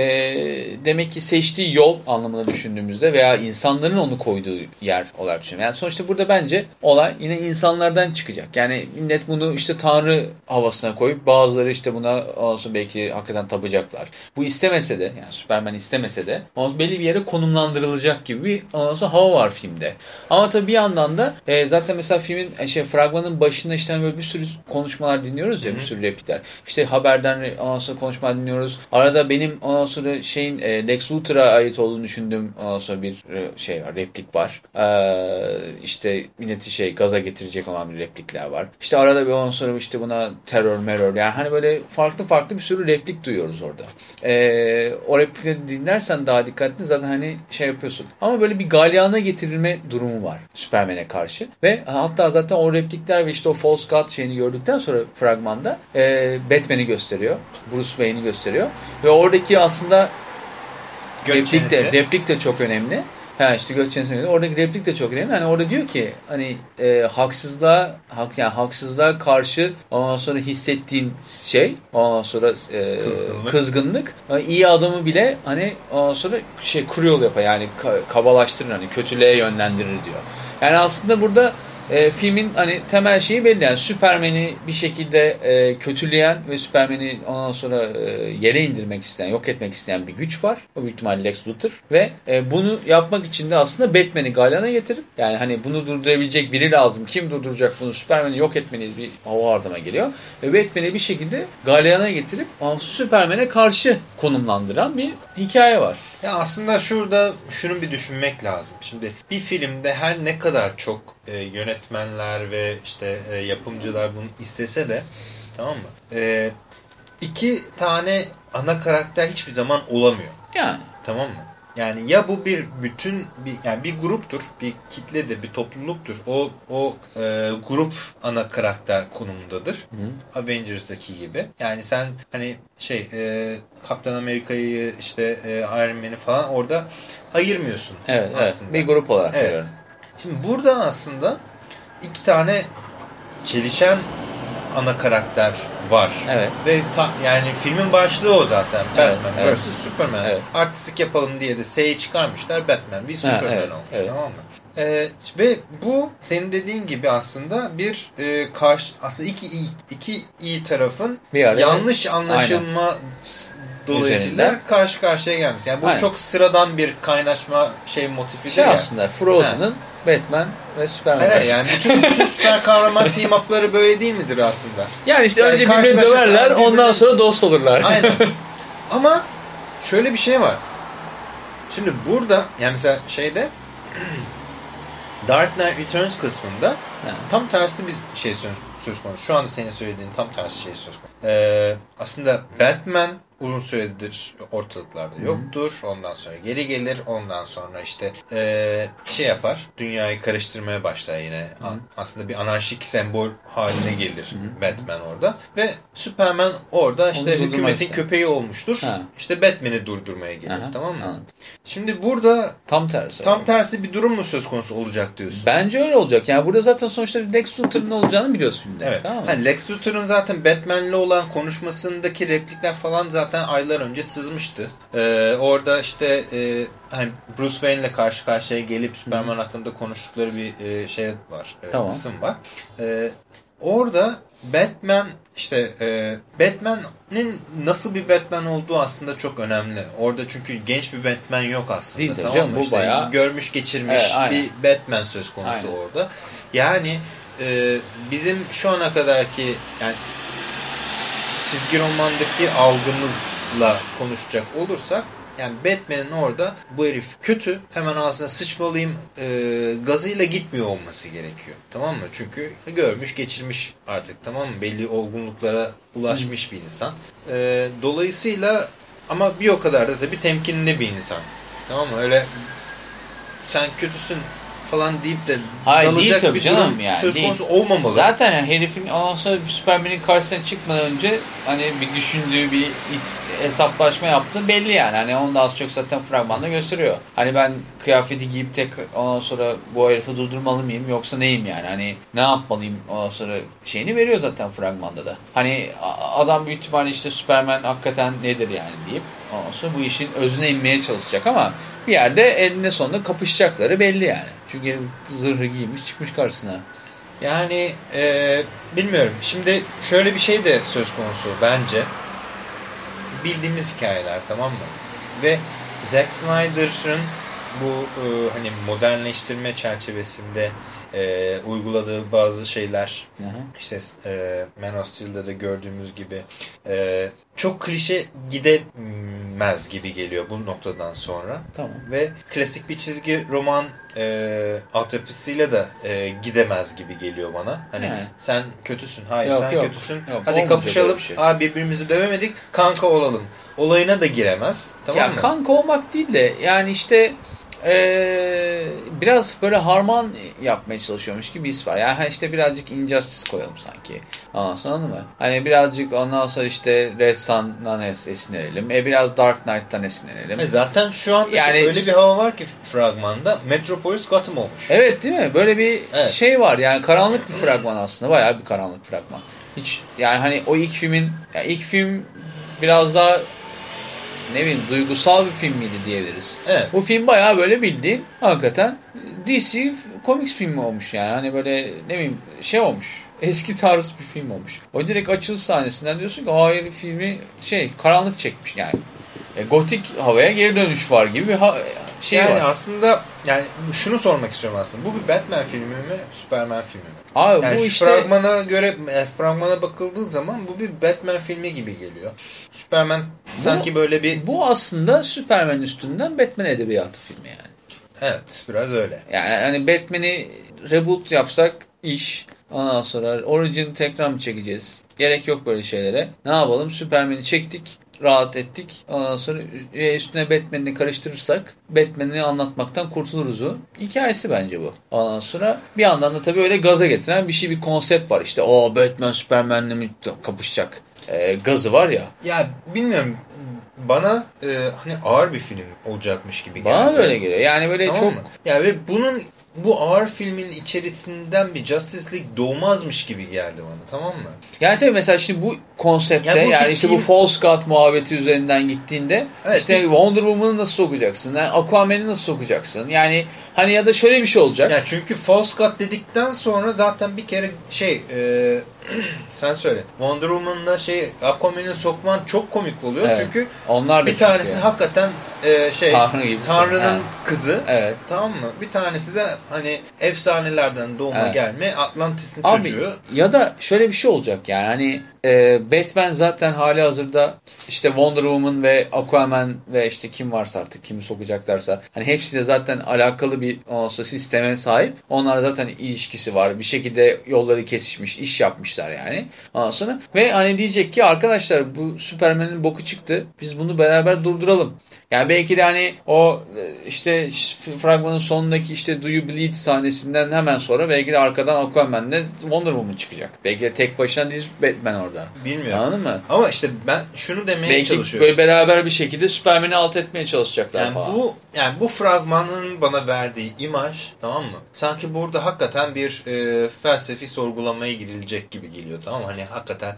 demek ki seçtiği yol anlamında düşündüğümüzde veya insanların onu koyduğu yer olarak düşünüyorum. Yani sonuçta burada bence olay yine insanlardan çıkacak. Yani millet bunu işte tanrı havasına koyup bazıları işte buna olsun belki hakikaten tapacaklar. Bu istemese de yani Superman istemese de belli bir yere konumlandırılacak gibi bir sonra hava var filmde. Ama tabii bir yandan da e, zaten mesela filmin e, şey fragmanın başında işte böyle bir sürü konuşmalar dinliyoruz ya Hı -hı. bir sürü replikler. İşte haberden sonra konuşmalar dinliyoruz. Arada benim ondan sonra şeyin e, Lex Luthor'a ait olduğunu düşündüğüm ondan sonra bir e, şey var, replik var. Ee, işte milleti şey gaza getirecek olan bir replikler var. İşte arada bir ondan sonra işte buna terör merör yani hani böyle farklı farklı bir sürü replik duyuyoruz orada. Ee, o replikleri dinlersen daha dikkatli zaten hani şey yapıyorsun. Ama böyle bir galyana getirilme durumu var Superman'e karşı. Ve hatta zaten o replikler ve işte o false god şeyini gördükten sonra fragmanda e, Batman'i gösteriyor. Bruce Wayne'i gösteriyor. Ve oradaki aslında replik de, replik de çok önemli. Ha işte Gökçen'in oradaki replik de çok önemli. Hani orada diyor ki hani e, haksızlığa hak yani haksızlığa karşı ondan sonra hissettiğin şey ondan sonra e, kızgınlık, kızgınlık yani iyi adamı bile hani ondan sonra şey cruel yapar yani kabalaştırır hani kötülüğe yönlendirir diyor. Yani aslında burada e, filmin hani temel şeyi belli. Yani Superman'i bir şekilde e, kötüleyen ve Superman'i ondan sonra e, yere indirmek isteyen, yok etmek isteyen bir güç var. O büyük ihtimalle Lex Luthor. Ve e, bunu yapmak için de aslında Batman'i galyana getirip yani hani bunu durdurabilecek biri lazım. Kim durduracak bunu? Superman'i yok etmeniz bir hava ardıma geliyor. Ve Batman'i bir şekilde galyana getirip Superman'e karşı konumlandıran bir hikaye var. Ya aslında şurada şunu bir düşünmek lazım. Şimdi bir filmde her ne kadar çok e, yönetmenler ve işte e, yapımcılar bunu istese de tamam mı? E, iki tane ana karakter hiçbir zaman olamıyor. Yani. Tamam mı? Yani ya bu bir bütün bir yani bir gruptur, bir kitledir, bir topluluktur. O o e, grup ana karakter konumundadır. Hı. Avengers'daki gibi. Yani sen hani şey e, Kaptan Amerika'yı işte e, Iron Man'i falan orada ayırmıyorsun evet, aslında. Evet, bir grup olarak evet. Veriyorum. Şimdi burada aslında iki tane çelişen ana karakter var. Evet. Ve ta, yani filmin başlığı o zaten. Evet, Batman evet. vs. Superman. Evet. Artistik yapalım diye de S'yi çıkarmışlar. Batman v Superman ha, evet, olmuş. Evet. Tamam mı? Ee, ve bu senin dediğin gibi aslında bir e, karşı aslında iki iyi, iki iyi tarafın bir yanlış anlaşılma Aynen. Dolayısıyla Üzerinde. karşı karşıya gelmiş. Yani bu Aynen. çok sıradan bir kaynaşma şey motifi şey ya. aslında Frozen'ın Batman ve Superman. Evet yani bütün, bütün süper kahraman team up'ları böyle değil midir aslında? Yani işte yani önce birbirini döverler birbirini... ondan sonra dost olurlar. Aynen. Ama şöyle bir şey var. Şimdi burada yani mesela şeyde Dark Knight Returns kısmında yani. tam tersi bir şey söz konusu. Şu anda senin söylediğin tam tersi şey söz konusu. Ee, aslında Batman uzun süredir ortalıklarda yoktur. Ondan sonra geri gelir. Ondan sonra işte e, şey yapar. Dünyayı karıştırmaya başlar yine. Hı -hı. Aslında bir anarşik sembol haline gelir Hı -hı. Batman orada. Ve Superman orada işte hükümetin köpeği olmuştur. Ha. İşte Batman'i durdurmaya gelir. Aha. Tamam mı? Anladım. Şimdi burada tam tersi. Tam tersi bir durum mu söz konusu olacak diyorsun? Bence öyle olacak. Yani burada zaten sonuçta Lex Luthor'ın olacağını biliyorsun. Şimdi. Evet. Tamam mı? Yani Lex Luthor'ın zaten Batman'le olan konuşmasındaki replikler falan zaten zaten aylar önce sızmıştı. Ee, orada işte e, hani Bruce Wayne ile karşı karşıya gelip Superman hakkında konuştukları bir e, şey var. E, tamam. Kısım var. E, orada Batman işte e, Batman'in nasıl bir Batman olduğu aslında çok önemli. Orada çünkü genç bir Batman yok aslında. Değil tamam canım, mı? Bu işte bayağı... Görmüş geçirmiş evet, bir Batman söz konusu aynen. orada. Yani e, bizim şu ana kadarki yani çizgi romandaki algımızla konuşacak olursak yani Batman'in orada bu herif kötü hemen ağzına sıçmalıyım e, gazıyla gitmiyor olması gerekiyor. Tamam mı? Çünkü görmüş geçirmiş artık tamam mı? Belli olgunluklara ulaşmış bir insan. E, dolayısıyla ama bir o kadar da tabii temkinli bir insan. Tamam mı? Öyle sen kötüsün falan deyip de Hayır, dalacak değil, bir canım durum yani, söz konusu değil. olmamalı. Zaten herifin ondan sonra Superman'in karşısına çıkmadan önce hani bir düşündüğü bir hesaplaşma yaptığı belli yani. Hani onu da az çok zaten fragmanda gösteriyor. Hani ben kıyafeti giyip tekrar ondan sonra bu herifi durdurmalı mıyım yoksa neyim yani? Hani ne yapmalıyım ondan sonra şeyini veriyor zaten fragmanda da. Hani adam büyük ihtimalle işte Superman hakikaten nedir yani deyip ondan sonra bu işin özüne inmeye çalışacak ama bir yerde eninde sonunda kapışacakları belli yani. Çünkü zırhı giymiş çıkmış karşısına. Yani e, bilmiyorum. Şimdi şöyle bir şey de söz konusu bence. Bildiğimiz hikayeler tamam mı? Ve Zack Snyder'ın bu e, hani modernleştirme çerçevesinde e, uyguladığı bazı şeyler Hı hı. işte e, Man of Steel'da da gördüğümüz gibi e, çok klişe gidemez gibi geliyor bu noktadan sonra. Tamam. Ve klasik bir çizgi roman e, altyapısıyla da e, gidemez gibi geliyor bana. Hani Yani. sen kötüsün, hayır Yok, sen yok. kötüsün, Yok, hadi kapışalım, şey. Aa, birbirimizi dövemedik, kanka olalım. Olayına da giremez. Tamam ya mı? kanka olmak değil de yani işte eee, biraz böyle harman yapmaya çalışıyormuş gibi his var. Yani hani işte birazcık Injustice koyalım sanki. Anladın mı? Hani birazcık ondan sonra işte Red Sun'dan es esinlenelim. E biraz Dark Knight'tan esinlenelim. E zaten şu anda Yani- şey- öyle bir hava var ki fragmanda Metropolis Gotham olmuş. Evet değil mi? Böyle bir Evet. şey var yani karanlık bir fragman aslında. Bayağı bir karanlık fragman. Hiç yani hani o ilk filmin yani ilk film biraz daha ne bileyim duygusal bir film miydi diyebiliriz. Evet. Bu film bayağı böyle bildiğin hakikaten DC Comics filmi olmuş yani. Hani böyle ne bileyim şey olmuş. Eski tarz bir film olmuş. O direkt açılış sahnesinden diyorsun ki hayır filmi şey karanlık çekmiş yani. E, gotik havaya geri dönüş var gibi bir ha- şey yani var. aslında yani şunu sormak istiyorum aslında. Bu bir Batman filmi mi, Superman filmi mi? Abi Yani bu işte fragmana göre e, fragmana bakıldığı zaman bu bir Batman filmi gibi geliyor. Superman sanki böyle bir bu aslında Superman üstünden Batman edebiyatı filmi yani. evet biraz öyle. Yani hani Batman'i reboot yapsak iş. Ondan sonra Origin tekrar mı çekeceğiz? Gerek yok böyle şeylere. Ne yapalım? Superman'i çektik. Rahat ettik. Ondan sonra üstüne Batman'i karıştırırsak Batman'i anlatmaktan kurtuluruzu. Hikayesi bence bu. Ondan sonra bir yandan da tabii öyle gaza getiren bir şey bir konsept var. İşte o Batman Superman'le mi kapışacak? E, gazı var ya. Ya bilmiyorum bana e, hani ağır bir film olacakmış gibi geldi. Bana öyle geliyor. Yani böyle Tamam çok mı? Ya ve bunun bu ağır filmin içerisinden bir Justice League doğmazmış gibi geldi bana tamam mı? Yani tabii mesela şimdi bu konsepte Ya bu yani işte bu false god muhabbeti üzerinden gittiğinde Evet, işte bir- Wonder Woman'ı nasıl sokacaksın? Yani Aquaman'ı nasıl sokacaksın? Yani hani ya da şöyle bir şey olacak. Ya çünkü False God dedikten sonra zaten bir kere şey e, sen söyle Wonder Woman'la şey Aquaman'ı sokman çok komik oluyor Evet. çünkü Onlar bir tanesi yani. hakikaten e, şey Tanrı gibi şey. Tanrı'nın Ha. kızı Evet. tamam mı? Bir tanesi de hani efsanelerden doğma Evet. gelme Atlantis'in çocuğu. ya da şöyle bir şey olacak yani hani e, Batman zaten hali hazırda işte Wonder Woman ve Aquaman ve işte kim varsa artık kimi sokacaklarsa hani hepsi de zaten alakalı bir olsa sisteme sahip. Onlar zaten ilişkisi var. Bir şekilde yolları kesişmiş, iş yapmışlar yani. Ondan sonra ve hani diyecek ki arkadaşlar bu Superman'in boku çıktı. Biz bunu beraber durduralım. Yani belki de hani o e, işte fragmanın sonundaki işte Do You Bleed sahnesinden hemen sonra belki de arkadan Aquaman'le Wonder Woman çıkacak. Belki de tek başına değil Batman orada. Bilmiyorum. Anladın mı? Ama işte ben şunu demeye Belki çalışıyorum. böyle beraber bir şekilde Superman'i alt etmeye çalışacaklar Yani falan. bu yani bu fragmanın bana verdiği imaj tamam mı? Sanki burada hakikaten bir e, felsefi sorgulamaya girilecek gibi geliyor tamam mı? Hani hakikaten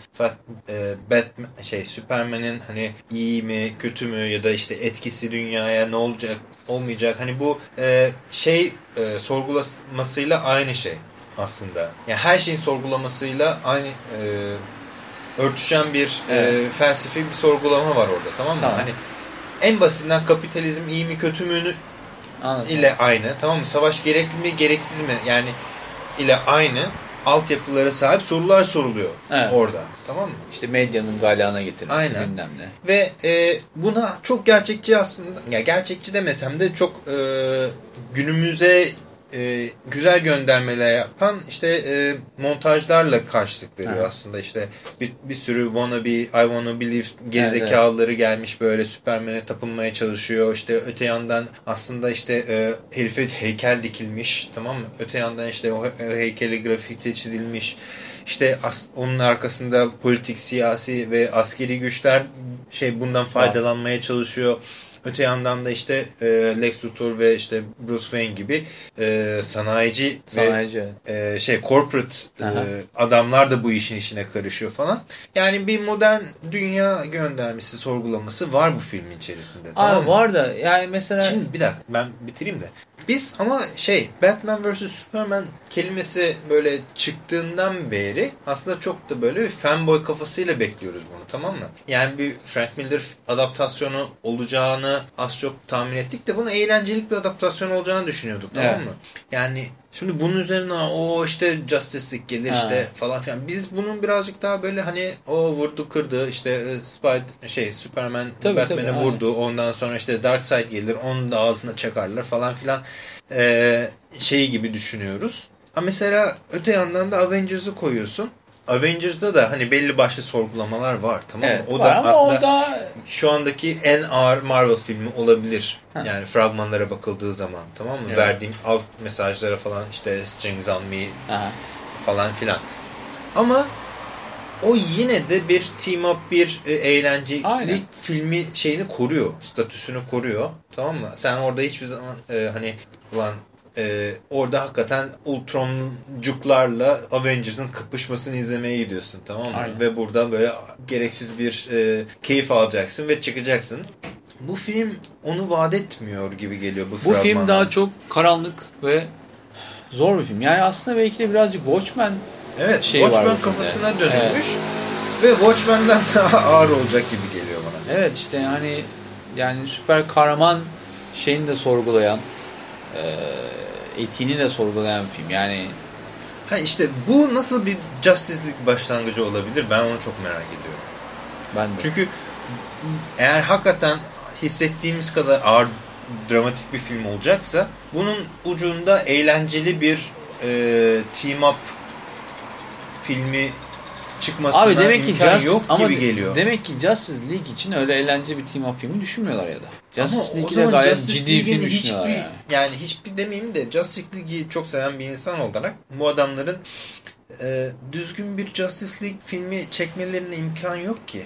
e, Batman şey Superman'in hani iyi mi kötü mü ya da işte etkisi dünyaya ne olacak olmayacak hani bu e, şey e, sorgulamasıyla aynı şey aslında. Yani her şeyin sorgulamasıyla aynı e, örtüşen bir Evet. e, felsefi bir sorgulama var orada tamam mı? Tamam. Hani en basitinden kapitalizm iyi mi kötü mü Anladım. ile aynı tamam mı? Savaş gerekli mi gereksiz mi yani ile aynı altyapılara sahip sorular soruluyor Evet. orada tamam mı? İşte medyanın galana getirmesi Aynen. bilmem ne. Ve e, buna çok gerçekçi aslında ya gerçekçi demesem de çok e, günümüze e, güzel göndermeler yapan işte e, montajlarla karşılık veriyor Aha. aslında. İşte bir, bir sürü wannabe I wanna believe gerizekalıları gelmiş böyle Superman'e tapınmaya çalışıyor. İşte öte yandan aslında işte e, herife heykel dikilmiş tamam mı? Öte yandan işte o he- heykeli grafiti çizilmiş. İşte onun arkasında politik siyasi ve askeri güçler şey bundan faydalanmaya çalışıyor Öte yandan da işte e, Lex Luthor ve işte Bruce Wayne gibi e, sanayici, Sanayici. ve e, şey corporate e, adamlar da bu işin içine karışıyor falan. Yani bir modern dünya göndermesi, sorgulaması var bu filmin içerisinde. Tamam Abi mı? var da yani mesela Şimdi bir dakika ben bitireyim de. Biz ama şey Batman vs. Superman kelimesi böyle çıktığından beri aslında çok da böyle bir fanboy kafasıyla bekliyoruz bunu tamam mı? Yani bir Frank Miller adaptasyonu olacağını az çok tahmin ettik de bunu eğlencelik bir adaptasyon olacağını düşünüyorduk tamam Evet. mı? Yani şimdi bunun üzerine o işte Justice League gelir Ha. işte falan filan. Biz bunun birazcık daha böyle hani o vurdu kırdı işte e, Spider şey Superman Batman'e vurdu. Ondan sonra işte Darkseid gelir onun da ağzına çakarlar falan filan ee, şeyi gibi düşünüyoruz. Ha mesela öte yandan da Avengers'ı koyuyorsun. Avengers'da da hani belli başlı sorgulamalar var tamam mı? Evet, o var da aslında o da şu andaki en ağır Marvel filmi olabilir. Ha. Yani fragmanlara bakıldığı zaman tamam mı? Evet. Verdiğim alt mesajlara falan işte Strings on Me Aha. falan filan. Ama o yine de bir team up bir e, eğlencelik Aynen. filmi şeyini koruyor. Statüsünü koruyor. Tamam mı? Sen orada hiçbir zaman e, hani ulan e, orada hakikaten Ultron'cuklarla Avengers'ın kapışmasını izlemeye gidiyorsun tamam mı? Aynen. Ve burada böyle gereksiz bir e, keyif alacaksın ve çıkacaksın. Bu film onu vaat etmiyor gibi geliyor bu Bu film daha çok karanlık ve zor bir film. Yani aslında belki de birazcık Watchmen Evet, şey var Watchmen filmde. kafasına dönülmüş ve Watchmen'den daha ağır olacak gibi geliyor bana. Evet işte yani yani süper kahraman şeyini de sorgulayan e, etiğini de sorgulayan bir film. Yani Ha işte bu nasıl bir Justice League başlangıcı olabilir ben onu çok merak ediyorum. ben de. Çünkü eğer hakikaten hissettiğimiz kadar ağır dramatik bir film olacaksa bunun ucunda eğlenceli bir e, team up filmi çıkmasına Abi demek ki imkan Just, yok ama gibi geliyor. Demek ki Justice League için öyle eğlenceli bir team up filmi düşünmüyorlar ya da. Justice Ama o League'i de zaman gayet Justice ciddi bir film League'in düşünüyorlar hiçbir, yani. yani. hiçbir demeyeyim de Justice League'i çok seven bir insan olarak bu adamların e, düzgün bir Justice League filmi çekmelerine imkan yok ki.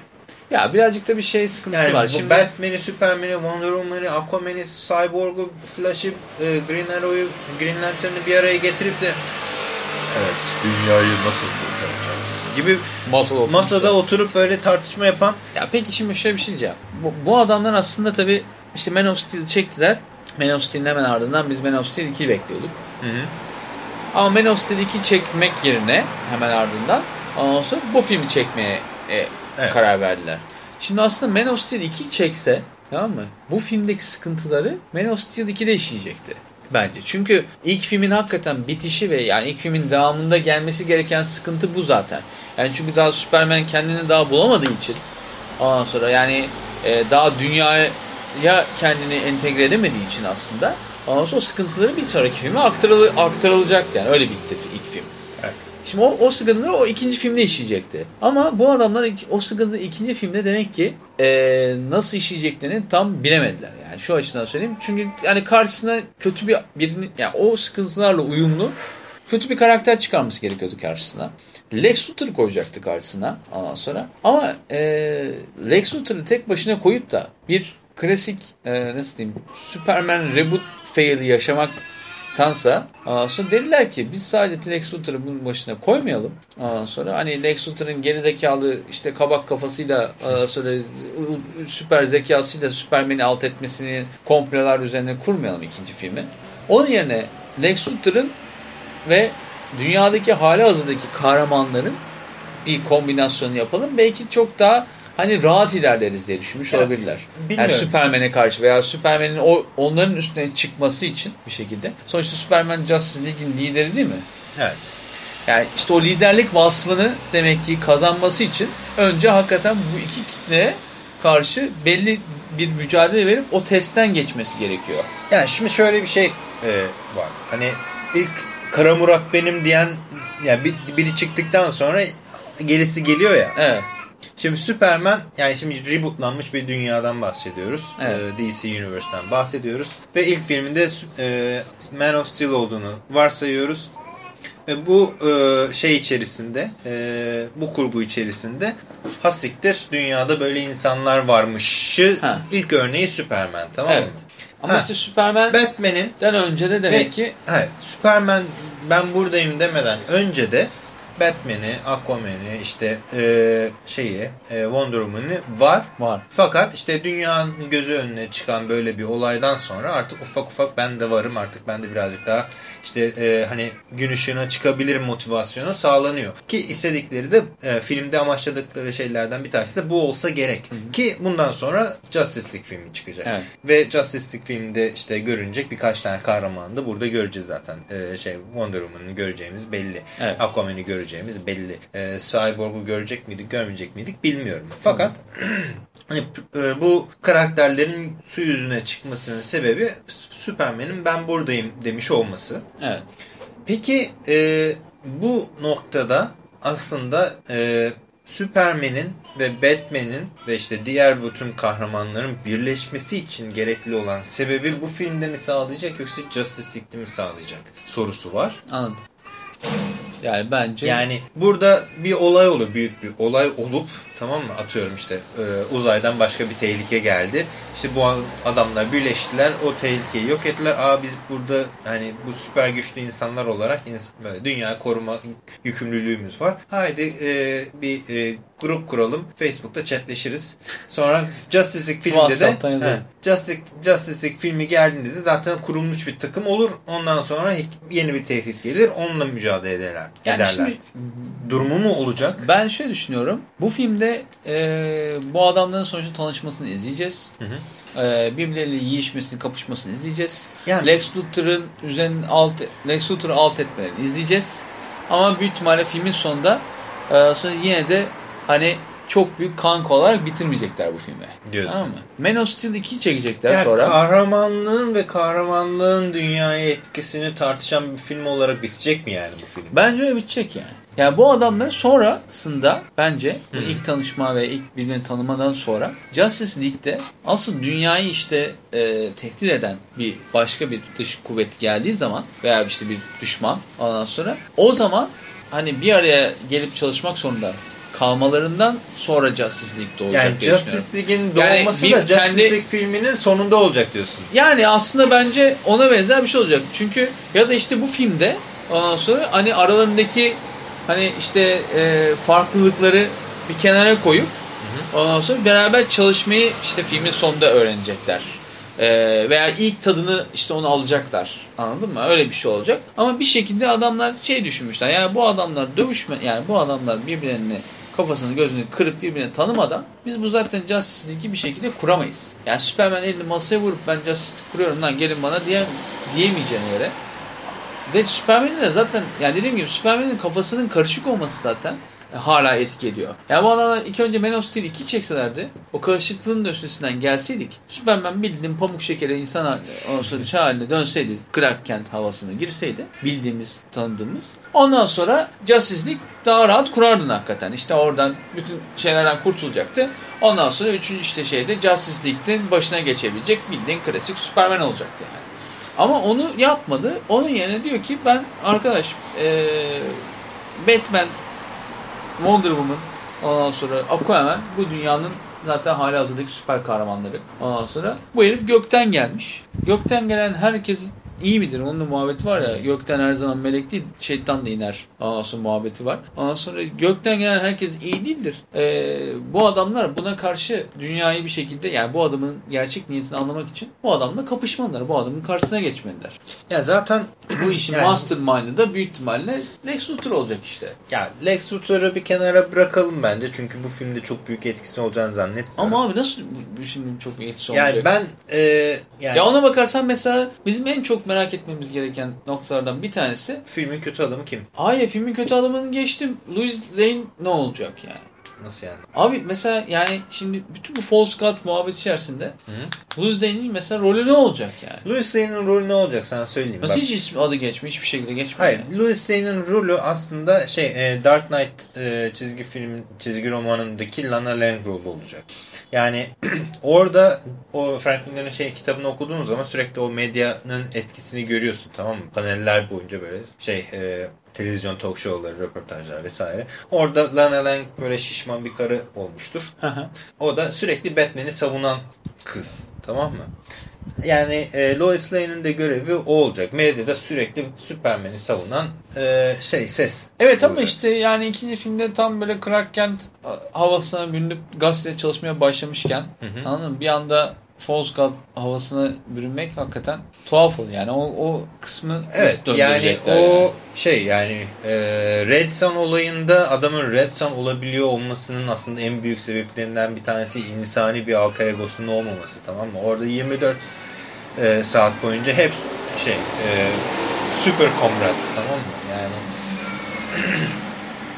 Ya birazcık da bir şey sıkıntısı Yani var. bu Şimdi Batman'i, Superman'i, Wonder Woman'i, Aquaman'i, Cyborg'u, Flash'ı, e, Green Arrow'u, Green Lantern'ı bir araya getirip de evet dünyayı nasıl kurtaracağız gibi masal oturmuş. masada oturup böyle tartışma yapan Ya peki şimdi şöyle bir şey diyeceğim. Bu, bu adamlar aslında tabii işte Man of Steel'i çektiler. Man of Steel'in hemen ardından biz Man of Steel 2'yi bekliyorduk. Ama Man of Steel 2 çekmek yerine hemen ardından ondan sonra bu filmi çekmeye e, Evet. karar verdiler. Şimdi aslında Man of Steel 2 çekse tamam mı? Bu filmdeki sıkıntıları Man of Steel 2'de işleyecekti. Bence. Çünkü ilk filmin hakikaten bitişi ve yani ilk filmin devamında gelmesi gereken sıkıntı bu zaten. Yani çünkü daha Superman kendini daha bulamadığı için ondan sonra yani e, daha dünyaya kendini entegre edemediği için aslında ondan sonra o sıkıntıları bir sonraki filme aktarılı, aktarılacaktı yani öyle bitti ilk film. Evet. Şimdi o, o sıkıntıları o ikinci filmde işleyecekti. Ama bu adamlar o sıkıntıyı ikinci filmde demek ki e, nasıl işleyeceklerini tam bilemediler. Yani şu açıdan söyleyeyim. Çünkü yani karşısına kötü bir birini yani o sıkıntılarla uyumlu kötü bir karakter çıkarması gerekiyordu karşısına. Lex Luthor koyacaktı karşısına ondan sonra. Ama e, Lex Luthor'ı tek başına koyup da bir klasik e, nasıl diyeyim Superman reboot fail'i yaşamaktansa ondan sonra dediler ki biz sadece Lex Luthor'ı bunun başına koymayalım. Ondan sonra hani Lex Luthor'ın gerizekalı işte kabak kafasıyla ondan sonra süper zekasıyla Superman'i alt etmesini komplolar üzerine kurmayalım ikinci filmi. Onun yerine Lex Luthor'ın ve dünyadaki hali hazırdaki kahramanların bir kombinasyonu yapalım. Belki çok daha hani rahat ilerleriz diye düşünmüş Ya, olabilirler. Yani bilmiyorum. Superman'e karşı veya Superman'in o onların üstüne çıkması için bir şekilde. Sonuçta Superman Justice League'in lideri değil mi? evet. Yani işte o liderlik vasfını demek ki kazanması için önce hakikaten bu iki kitleye karşı belli bir mücadele verip o testten geçmesi gerekiyor. Yani şimdi şöyle bir şey e, var. Hani ilk Kara Murat benim diyen yani bir, biri çıktıktan sonra gerisi geliyor ya. Evet. Şimdi Superman yani şimdi rebootlanmış bir dünyadan bahsediyoruz. Evet. Ee, DC Universe'den bahsediyoruz. Ve ilk filminde e, Man of Steel olduğunu varsayıyoruz. Ve bu e, şey içerisinde, e, bu kurgu içerisinde hasiktir dünyada böyle insanlar varmışı Ha. ilk örneği Superman tamam Evet. mı? Ama Ha. işte Superman Batman'in önce de demek ve- ki evet, Superman ben buradayım demeden önce de Batman'i, Aquaman'i, işte e, şeyi, e, Wonder Woman'i var. Var. Fakat işte dünyanın gözü önüne çıkan böyle bir olaydan sonra artık ufak ufak ben de varım artık ben de birazcık daha işte e, hani gün ışığına çıkabilirim motivasyonu sağlanıyor. Ki istedikleri de e, filmde amaçladıkları şeylerden bir tanesi de bu olsa gerek. Hı hı. Ki bundan sonra Justice League filmi çıkacak. Evet. Ve Justice League filminde işte görünecek birkaç tane kahramanı da burada göreceğiz zaten. E, şey Wonder Woman'ı göreceğimiz belli. Evet. Aquaman'ı göreceğimiz belli. E, Cyborg'u görecek miydik görmeyecek miydik bilmiyorum. Fakat hani, e, bu karakterlerin su yüzüne çıkmasının sebebi Superman'in ben buradayım demiş olması. Evet. Peki e, bu noktada aslında e, Superman'in ve Batman'in ve işte diğer bütün kahramanların birleşmesi için gerekli olan sebebi bu filmde mi sağlayacak yoksa Justice League'de mi sağlayacak sorusu var. Anladım. Yani bence... Yani burada bir olay olur, büyük bir olay olup tamam mı atıyorum işte e, uzaydan başka bir tehlike geldi. İşte bu adamlar birleştiler, o tehlikeyi yok ettiler. Aa biz burada hani bu süper güçlü insanlar olarak ins böyle dünya koruma yükümlülüğümüz var. Haydi e, bir e, grup kuralım. Facebook'ta chatleşiriz. Sonra Justice League filminde de he, Justice, Justice League filmi geldiğinde de zaten kurulmuş bir takım olur. Ondan sonra yeni bir tehdit gelir. Onunla mücadele ederler. Yani ederler. Şimdi, Durumu mu olacak? Ben şöyle düşünüyorum. Bu filmde e, bu adamların sonuçta tanışmasını izleyeceğiz. Hı hı. E, birbirleriyle yiyişmesini, kapışmasını izleyeceğiz. Yani, Lex Luthor'ın üzerine alt, Lex Luthor'ı alt etmelerini izleyeceğiz. Ama büyük ihtimalle filmin sonunda e, sonra yine de hani çok büyük kanka olarak bitirmeyecekler bu filmi. Diyorsun. Tamam mı? Man of Steel 2'yi çekecekler yani sonra. Kahramanlığın ve kahramanlığın dünyaya etkisini tartışan bir film olarak bitecek mi yani bu film? Bence öyle bitecek yani. Yani bu adamlar sonrasında bence bu ilk tanışma ve ilk birbirini tanımadan sonra Justice League'de asıl dünyayı işte e, tehdit eden bir başka bir dış kuvvet geldiği zaman veya işte bir düşman ondan sonra o zaman hani bir araya gelip çalışmak zorunda kalmalarından sonra Justice League'de olacak yani diye Justice League'in doğması yani da Justice kendi, League filminin sonunda olacak diyorsun. Yani aslında bence ona benzer bir şey olacak. Çünkü ya da işte bu filmde ondan sonra hani aralarındaki hani işte e, farklılıkları bir kenara koyup hı hı. ondan sonra beraber çalışmayı işte filmin sonunda öğrenecekler. E, veya ilk tadını işte onu alacaklar. Anladın mı? Öyle bir şey olacak. Ama bir şekilde adamlar şey düşünmüşler. Yani bu adamlar dövüşme yani bu adamlar birbirlerini kafasını gözünü kırıp birbirine tanımadan biz bu zaten Justice League'i bir şekilde kuramayız. Yani Superman elini masaya vurup ben Justice kuruyorum lan gelin bana diye, diyemeyeceğine göre ve Superman'in de zaten yani dediğim gibi Superman'in kafasının karışık olması zaten hala etki ediyor. Yani bu adamlar ilk önce Man of Steel 2 çekselerdi o karışıklığın üstesinden gelseydik Superman bildiğin pamuk şekeri insan haline, şey haline dönseydi Clark Kent havasına girseydi bildiğimiz tanıdığımız ondan sonra Justice League daha rahat kurardın hakikaten. İşte oradan bütün şeylerden kurtulacaktı. Ondan sonra üçüncü işte şeyde Justice League'nin başına geçebilecek bildiğin klasik Superman olacaktı yani. Ama onu yapmadı. Onun yerine diyor ki ben arkadaş ee, Batman, Wonder Woman, ondan sonra Aquaman bu dünyanın zaten hali hazırdaki süper kahramanları. Ondan sonra bu herif gökten gelmiş. Gökten gelen herkes iyi midir? Onun muhabbeti var ya gökten her zaman melek değil şeytan da iner. Ondan sonra muhabbeti var. Ondan sonra gökten gelen herkes iyi değildir. Ee, bu adamlar buna karşı dünyayı bir şekilde yani bu adamın gerçek niyetini anlamak için bu adamla kapışmalılar. Bu adamın karşısına geçmeliler. Ya zaten bu işin yani, mastermind'ı da büyük ihtimalle Lex Luthor olacak işte. Ya Lex Luthor'u bir kenara bırakalım bence. Çünkü bu filmde çok büyük etkisi olacağını zannetmiyorum. Ama abi nasıl bu filmin çok büyük etkisi olacak? Yani ben e, yani... Ya ona bakarsan mesela bizim en çok merak etmemiz gereken noktalardan bir tanesi. Filmin kötü adamı kim? Hayır filmin kötü adamını geçtim. Louis Lane ne olacak yani? Nasıl yani? Abi mesela yani şimdi bütün bu false god muhabbet içerisinde Hı Louis Lane'in mesela rolü ne olacak yani? Louis Lane'in rolü ne olacak sana söyleyeyim. Nasıl Bak. hiç ismi adı geçmiyor hiçbir şekilde geçmiyor. Hayır yani. Louis Lane'in rolü aslında şey e, Dark Knight e, çizgi film çizgi romanındaki Lana Lang rolü olacak. Yani orada o Frank Miller'ın şey kitabını okuduğunuz zaman sürekli o medyanın etkisini görüyorsun tamam mı? Paneller boyunca böyle şey e, televizyon talk show'ları, röportajlar vesaire. Orada Lana Lang böyle şişman bir karı olmuştur. o da sürekli Batman'i savunan kız. Tamam mı? yani e, Lois Lane'in de görevi o olacak. Medyada sürekli Superman'i savunan e, şey ses. Evet ama olacak. işte yani ikinci filmde tam böyle Clark Kent havasına bürünüp gazeteye çalışmaya başlamışken hı. anladın mı? Bir anda False God havasına bürünmek hakikaten tuhaf oluyor. Yani o, o kısmı Evet yani o yani? şey yani e, Red Sun olayında adamın Red Sun olabiliyor olmasının aslında en büyük sebeplerinden bir tanesi insani bir alter egosunun olmaması tamam mı? Orada 24 e, saat boyunca hep şey e, süper komrat tamam mı? Yani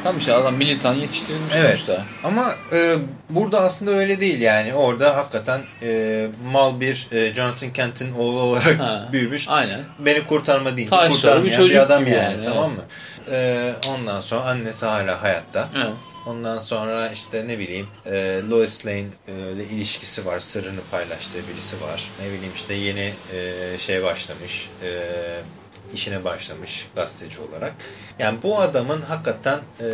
Tam işte adam militan yetiştirilmiş Evet sonuçta. ama e, burada aslında öyle değil yani orada hakikaten e, mal bir e, Jonathan Kent'in oğlu olarak Ha, büyümüş. Aynen. Beni kurtarma Taşları kurtarmayan bir bir, çocuk adam gibi yani, yani, tamam evet. mı? E, ondan sonra annesi hala hayatta. Evet. Ondan sonra işte ne bileyim e, Lois Lane e, ile ilişkisi var. Sırrını paylaştığı birisi var. Ne bileyim işte yeni e, şey başlamış. E, işine başlamış gazeteci olarak. Yani bu adamın hakikaten e,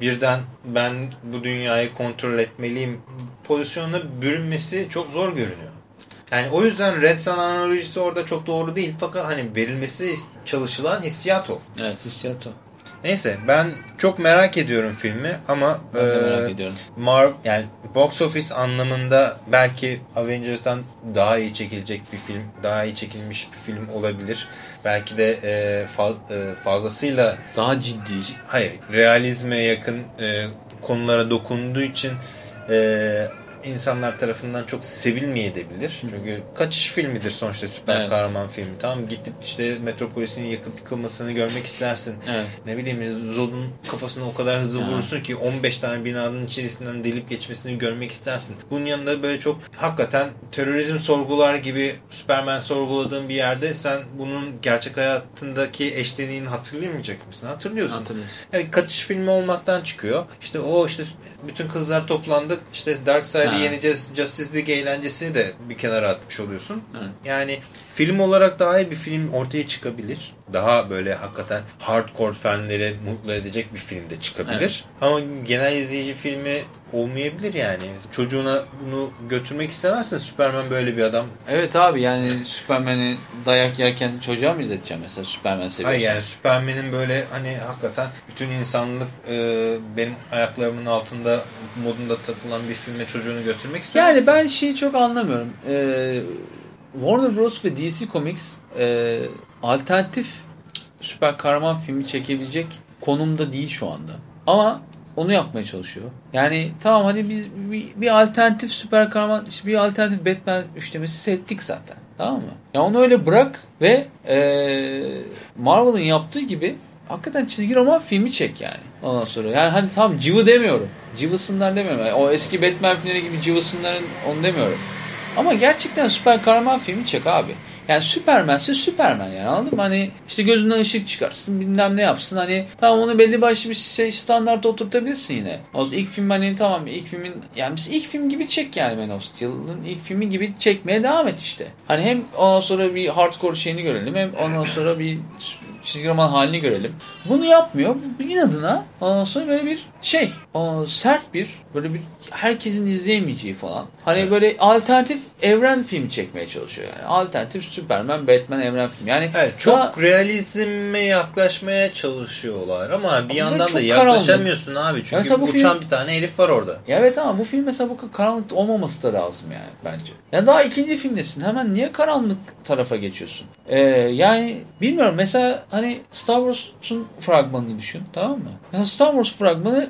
birden ben bu dünyayı kontrol etmeliyim pozisyonuna bürünmesi çok zor görünüyor. Yani o yüzden Red Sun analojisi orada çok doğru değil. Fakat hani verilmesi çalışılan hissiyat o. Evet hissiyat o. Neyse ben çok merak ediyorum filmi ama Ben de e, merak ediyorum. Marv yani box office anlamında belki Avengers'tan daha iyi çekilecek bir film, daha iyi çekilmiş bir film olabilir. Belki de e, faz, e, fazlasıyla Daha ciddi. hayır realizme yakın e, konulara dokunduğu için e, insanlar tarafından çok sevilmeyebilir. Çünkü kaçış filmidir sonuçta süper Evet. kahraman filmi. Tamam gidip işte metropolisinin yakıp yıkılmasını görmek istersin. Evet. Ne bileyim Zod'un kafasına o kadar hızlı vurursun ki 15 tane binanın içerisinden delip geçmesini görmek istersin. Bunun yanında böyle çok hakikaten terörizm sorgular gibi Superman sorguladığın bir yerde sen bunun gerçek hayatındaki eşleniğini hatırlayamayacak mısın? Hatırlıyorsun. Hatırlıyorsun. Yani kaçış filmi olmaktan çıkıyor. İşte o işte bütün kızlar toplandık. İşte Darkseid'i Ha. yeneceğiz. Justice League eğlencesini de bir kenara atmış oluyorsun. Evet. Yani film olarak daha iyi bir film ortaya çıkabilir. Daha böyle hakikaten hardcore fanları mutlu edecek bir film de çıkabilir. Evet. Ama genel izleyici filmi olmayabilir yani. Çocuğuna bunu götürmek istemezsin. Superman böyle bir adam. Evet abi yani Superman'i dayak yerken çocuğa mı izleteceğim mesela Superman seviyorsan? Hayır yani Superman'in böyle hani hakikaten bütün insanlık e, benim ayaklarımın altında modunda takılan bir filme çocuğunu götürmek istemezsin. Yani ben şeyi çok anlamıyorum. Ee, Warner Bros. ve DC Comics e, alternatif süper kahraman filmi çekebilecek konumda değil şu anda. Ama onu yapmaya çalışıyor. Yani tamam hani biz bir, bir alternatif süper kahraman, işte bir alternatif Batman üçlemesi seyrettik zaten. Tamam mı? Ya onu öyle bırak ve e, Marvel'ın yaptığı gibi hakikaten çizgi roman filmi çek yani. Ondan sonra yani hani tam cıvı demiyorum. Cıvısınlar demiyorum. Yani o eski Batman filmleri gibi cıvısınların onu demiyorum. Ama gerçekten süper kahraman filmi çek abi. Yani Superman'se Superman yani anladın mı? Hani işte gözünden ışık çıkarsın bilmem ne yapsın. Hani tamam onu belli başlı bir şey standart oturtabilirsin yine. O ilk film hani tamam ilk filmin yani mesela ilk film gibi çek yani Man of Steel'ın ilk filmi gibi çekmeye devam et işte. Hani hem ondan sonra bir hardcore şeyini görelim hem ondan sonra bir çizgi roman halini görelim. Bunu yapmıyor. İnadına ondan sonra böyle bir şey o, sert bir böyle bir herkesin izleyemeyeceği falan. Hani böyle alternatif evren filmi çekmeye çalışıyor yani. Alternatif Superman, Batman evren filmi. Yani Evet, çok daha- realizme yaklaşmaya çalışıyorlar ama bir Ama yandan da yaklaşamıyorsun abi. Ya Çünkü mesela bu uçan film- bir tane herif var orada. Ya evet ama bu film mesela bu karanlık olmaması da lazım yani bence. Ya daha ikinci filmdesin. Hemen niye karanlık tarafa geçiyorsun? Ee, yani bilmiyorum mesela hani Star Wars'un fragmanını düşün tamam mı? Mesela Star Wars fragmanı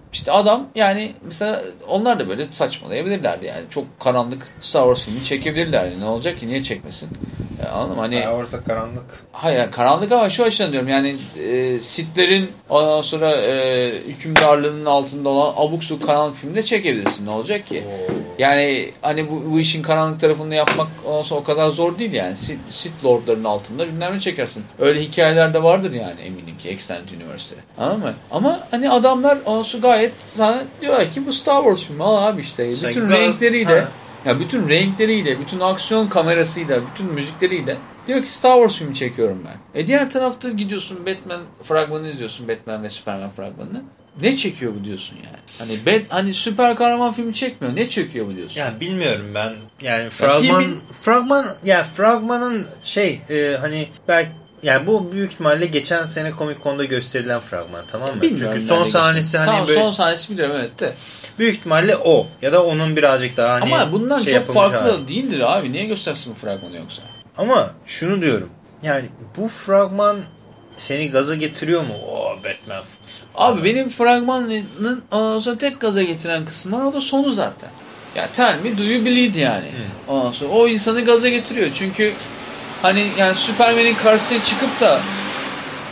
işte adam yani mesela onlar da böyle saçmalayabilirlerdi yani. Çok karanlık Star Wars filmi çekebilirlerdi. Ne olacak ki niye çekmesin? Ya anladın mı? Hani Star Wars'ta karanlık. Hayır yani karanlık ama şu açıdan diyorum yani e, Sith'lerin ondan sonra e, hükümdarlığının altında olan abuk su karanlık filmi de çekebilirsin ne olacak ki? Yani hani bu, bu işin karanlık tarafını yapmak ondan sonra o kadar zor değil yani. Sith, Sith Lord'ların altında bilmem ne çekersin. Öyle hikayeler de vardır yani eminim ki Extended Universe'te. Anladın mı? Ama hani adamlar ondan sonra gayet sana diyorlar ki bu Star Wars filmi al abi işte. Sen Bütün gaz- renkleriyle ha. ya bütün renkleriyle, bütün aksiyon kamerasıyla, bütün müzikleriyle diyor ki Star Wars filmi çekiyorum ben. E diğer tarafta gidiyorsun Batman fragmanını izliyorsun Batman ve Superman fragmanını. ne çekiyor bu diyorsun yani. Hani ben hani süper kahraman filmi çekmiyor. Ne çekiyor bu diyorsun? Yani bilmiyorum ben. Yani fragman filmin- fragman yani fragmanın şey e, hani belki yani bu büyük ihtimalle geçen sene Comic Con'da gösterilen fragman tamam mı? Bilmiyorum Çünkü son sahnesi hani tamam, böyle son sahnesi biliyorum evet de. büyük ihtimalle o ya da onun birazcık daha hani Ama bundan şey çok farklı hali. değildir abi. Niye göstersin bu fragmanı yoksa? Ama şunu diyorum. Yani bu fragman seni gaza getiriyor mu? Oo Batman. Abi benim fragmanın ondan sonra tek gaza getiren kısmı var, o da sonu zaten. Ya tell me do you believe yani. Ondan sonra o insanı gaza getiriyor. Çünkü hani yani Superman'in karşısına çıkıp da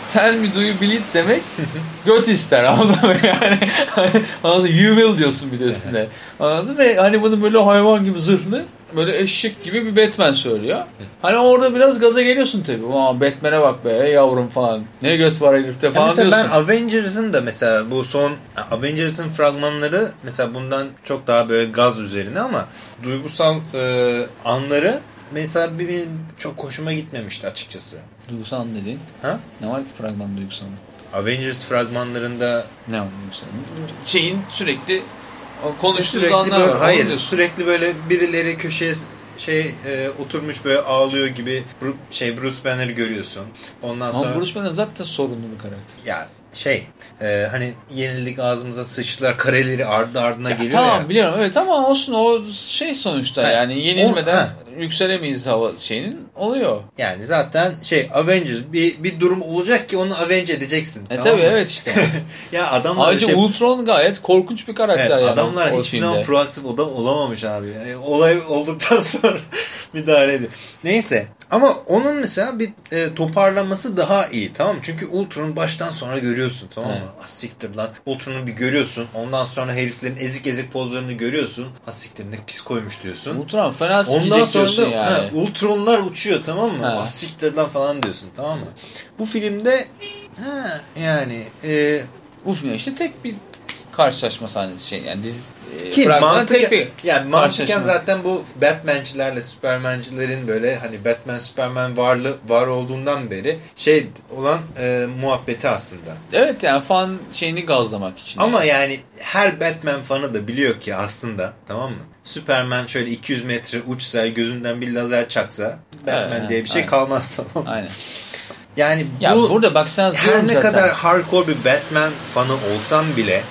tell me do you believe demek göt ister anladın mı yani. Anladın mı? you will diyorsun bir de üstüne. Anladın mı? Hani bunu böyle hayvan gibi zırhlı böyle eşek gibi bir Batman söylüyor. Hani orada biraz gaza geliyorsun tabii. Aa Batman'e bak be yavrum falan. Ne göt var herifte Ya falan mesela diyorsun. ben Avengers'ın da mesela bu son Avengers'ın fragmanları mesela bundan çok daha böyle gaz üzerine ama duygusal e, anları mesela benim çok hoşuma gitmemişti açıkçası. Duygusal dediğin. Ha? Ne var ki fragman duygusal? Avengers fragmanlarında Ne var duygusal? Şeyin sürekli o konuştuğu sürekli anlar böyle, var. hayır diyorsun. sürekli böyle birileri köşeye şey e, oturmuş böyle ağlıyor gibi Bru- şey Bruce Banner'ı görüyorsun. Ondan sonra Ama Bruce Banner zaten sorunlu bir karakter. ya şey e, hani yenildik ağzımıza sıçtılar kareleri ardı ardına geliyor tamam ya. biliyorum evet ama olsun o şey sonuçta Ha, yani yenilmeden o- ha. yükselemeyiz hava şeyinin oluyor. Yani zaten şey Avengers bir, bir durum olacak ki onu avenge edeceksin. E tamam tabi evet işte. ya adamlar Ayrıca şey, Ultron gayet korkunç bir karakter evet, yani. adamlar o, hiçbir filmde. zaman proaktif ola- olamamış abi. Yani olay olduktan sonra müdahale ediyor. Neyse ama onun mesela bir e, toparlanması daha iyi tamam mı? Çünkü Ultron'u baştan sonra görüyorsun tamam mı? Evet. Ah siktir lan. Ultron'u bir görüyorsun. Ondan sonra heriflerin ezik ezik pozlarını görüyorsun. Ah siktir ne pis koymuş diyorsun. Ultron fena Ondan sonra da yani. ha, Ultronlar uçuyor tamam mı? Ha. Ah siktir lan falan diyorsun tamam mı? Bu filmde ha, yani e, film işte tek bir karşılaşma sahnesi şey yani dizi ki fragmanın mantıken, tek bir yani mantıken zaten bu Batman'cilerle Superman'cilerin böyle hani Batman Superman varlı var olduğundan beri şey olan e, muhabbeti aslında. Evet yani fan şeyini gazlamak için. Ama yani her Batman fanı da biliyor ki aslında tamam mı? Superman şöyle 200 metre uçsa gözünden bir lazer çaksa Batman Evet, diye bir şey aynen. kalmaz tamam? Aynen. Yani Ya bu burada bak sana her ne zaten. kadar hardcore bir Batman fanı olsam bile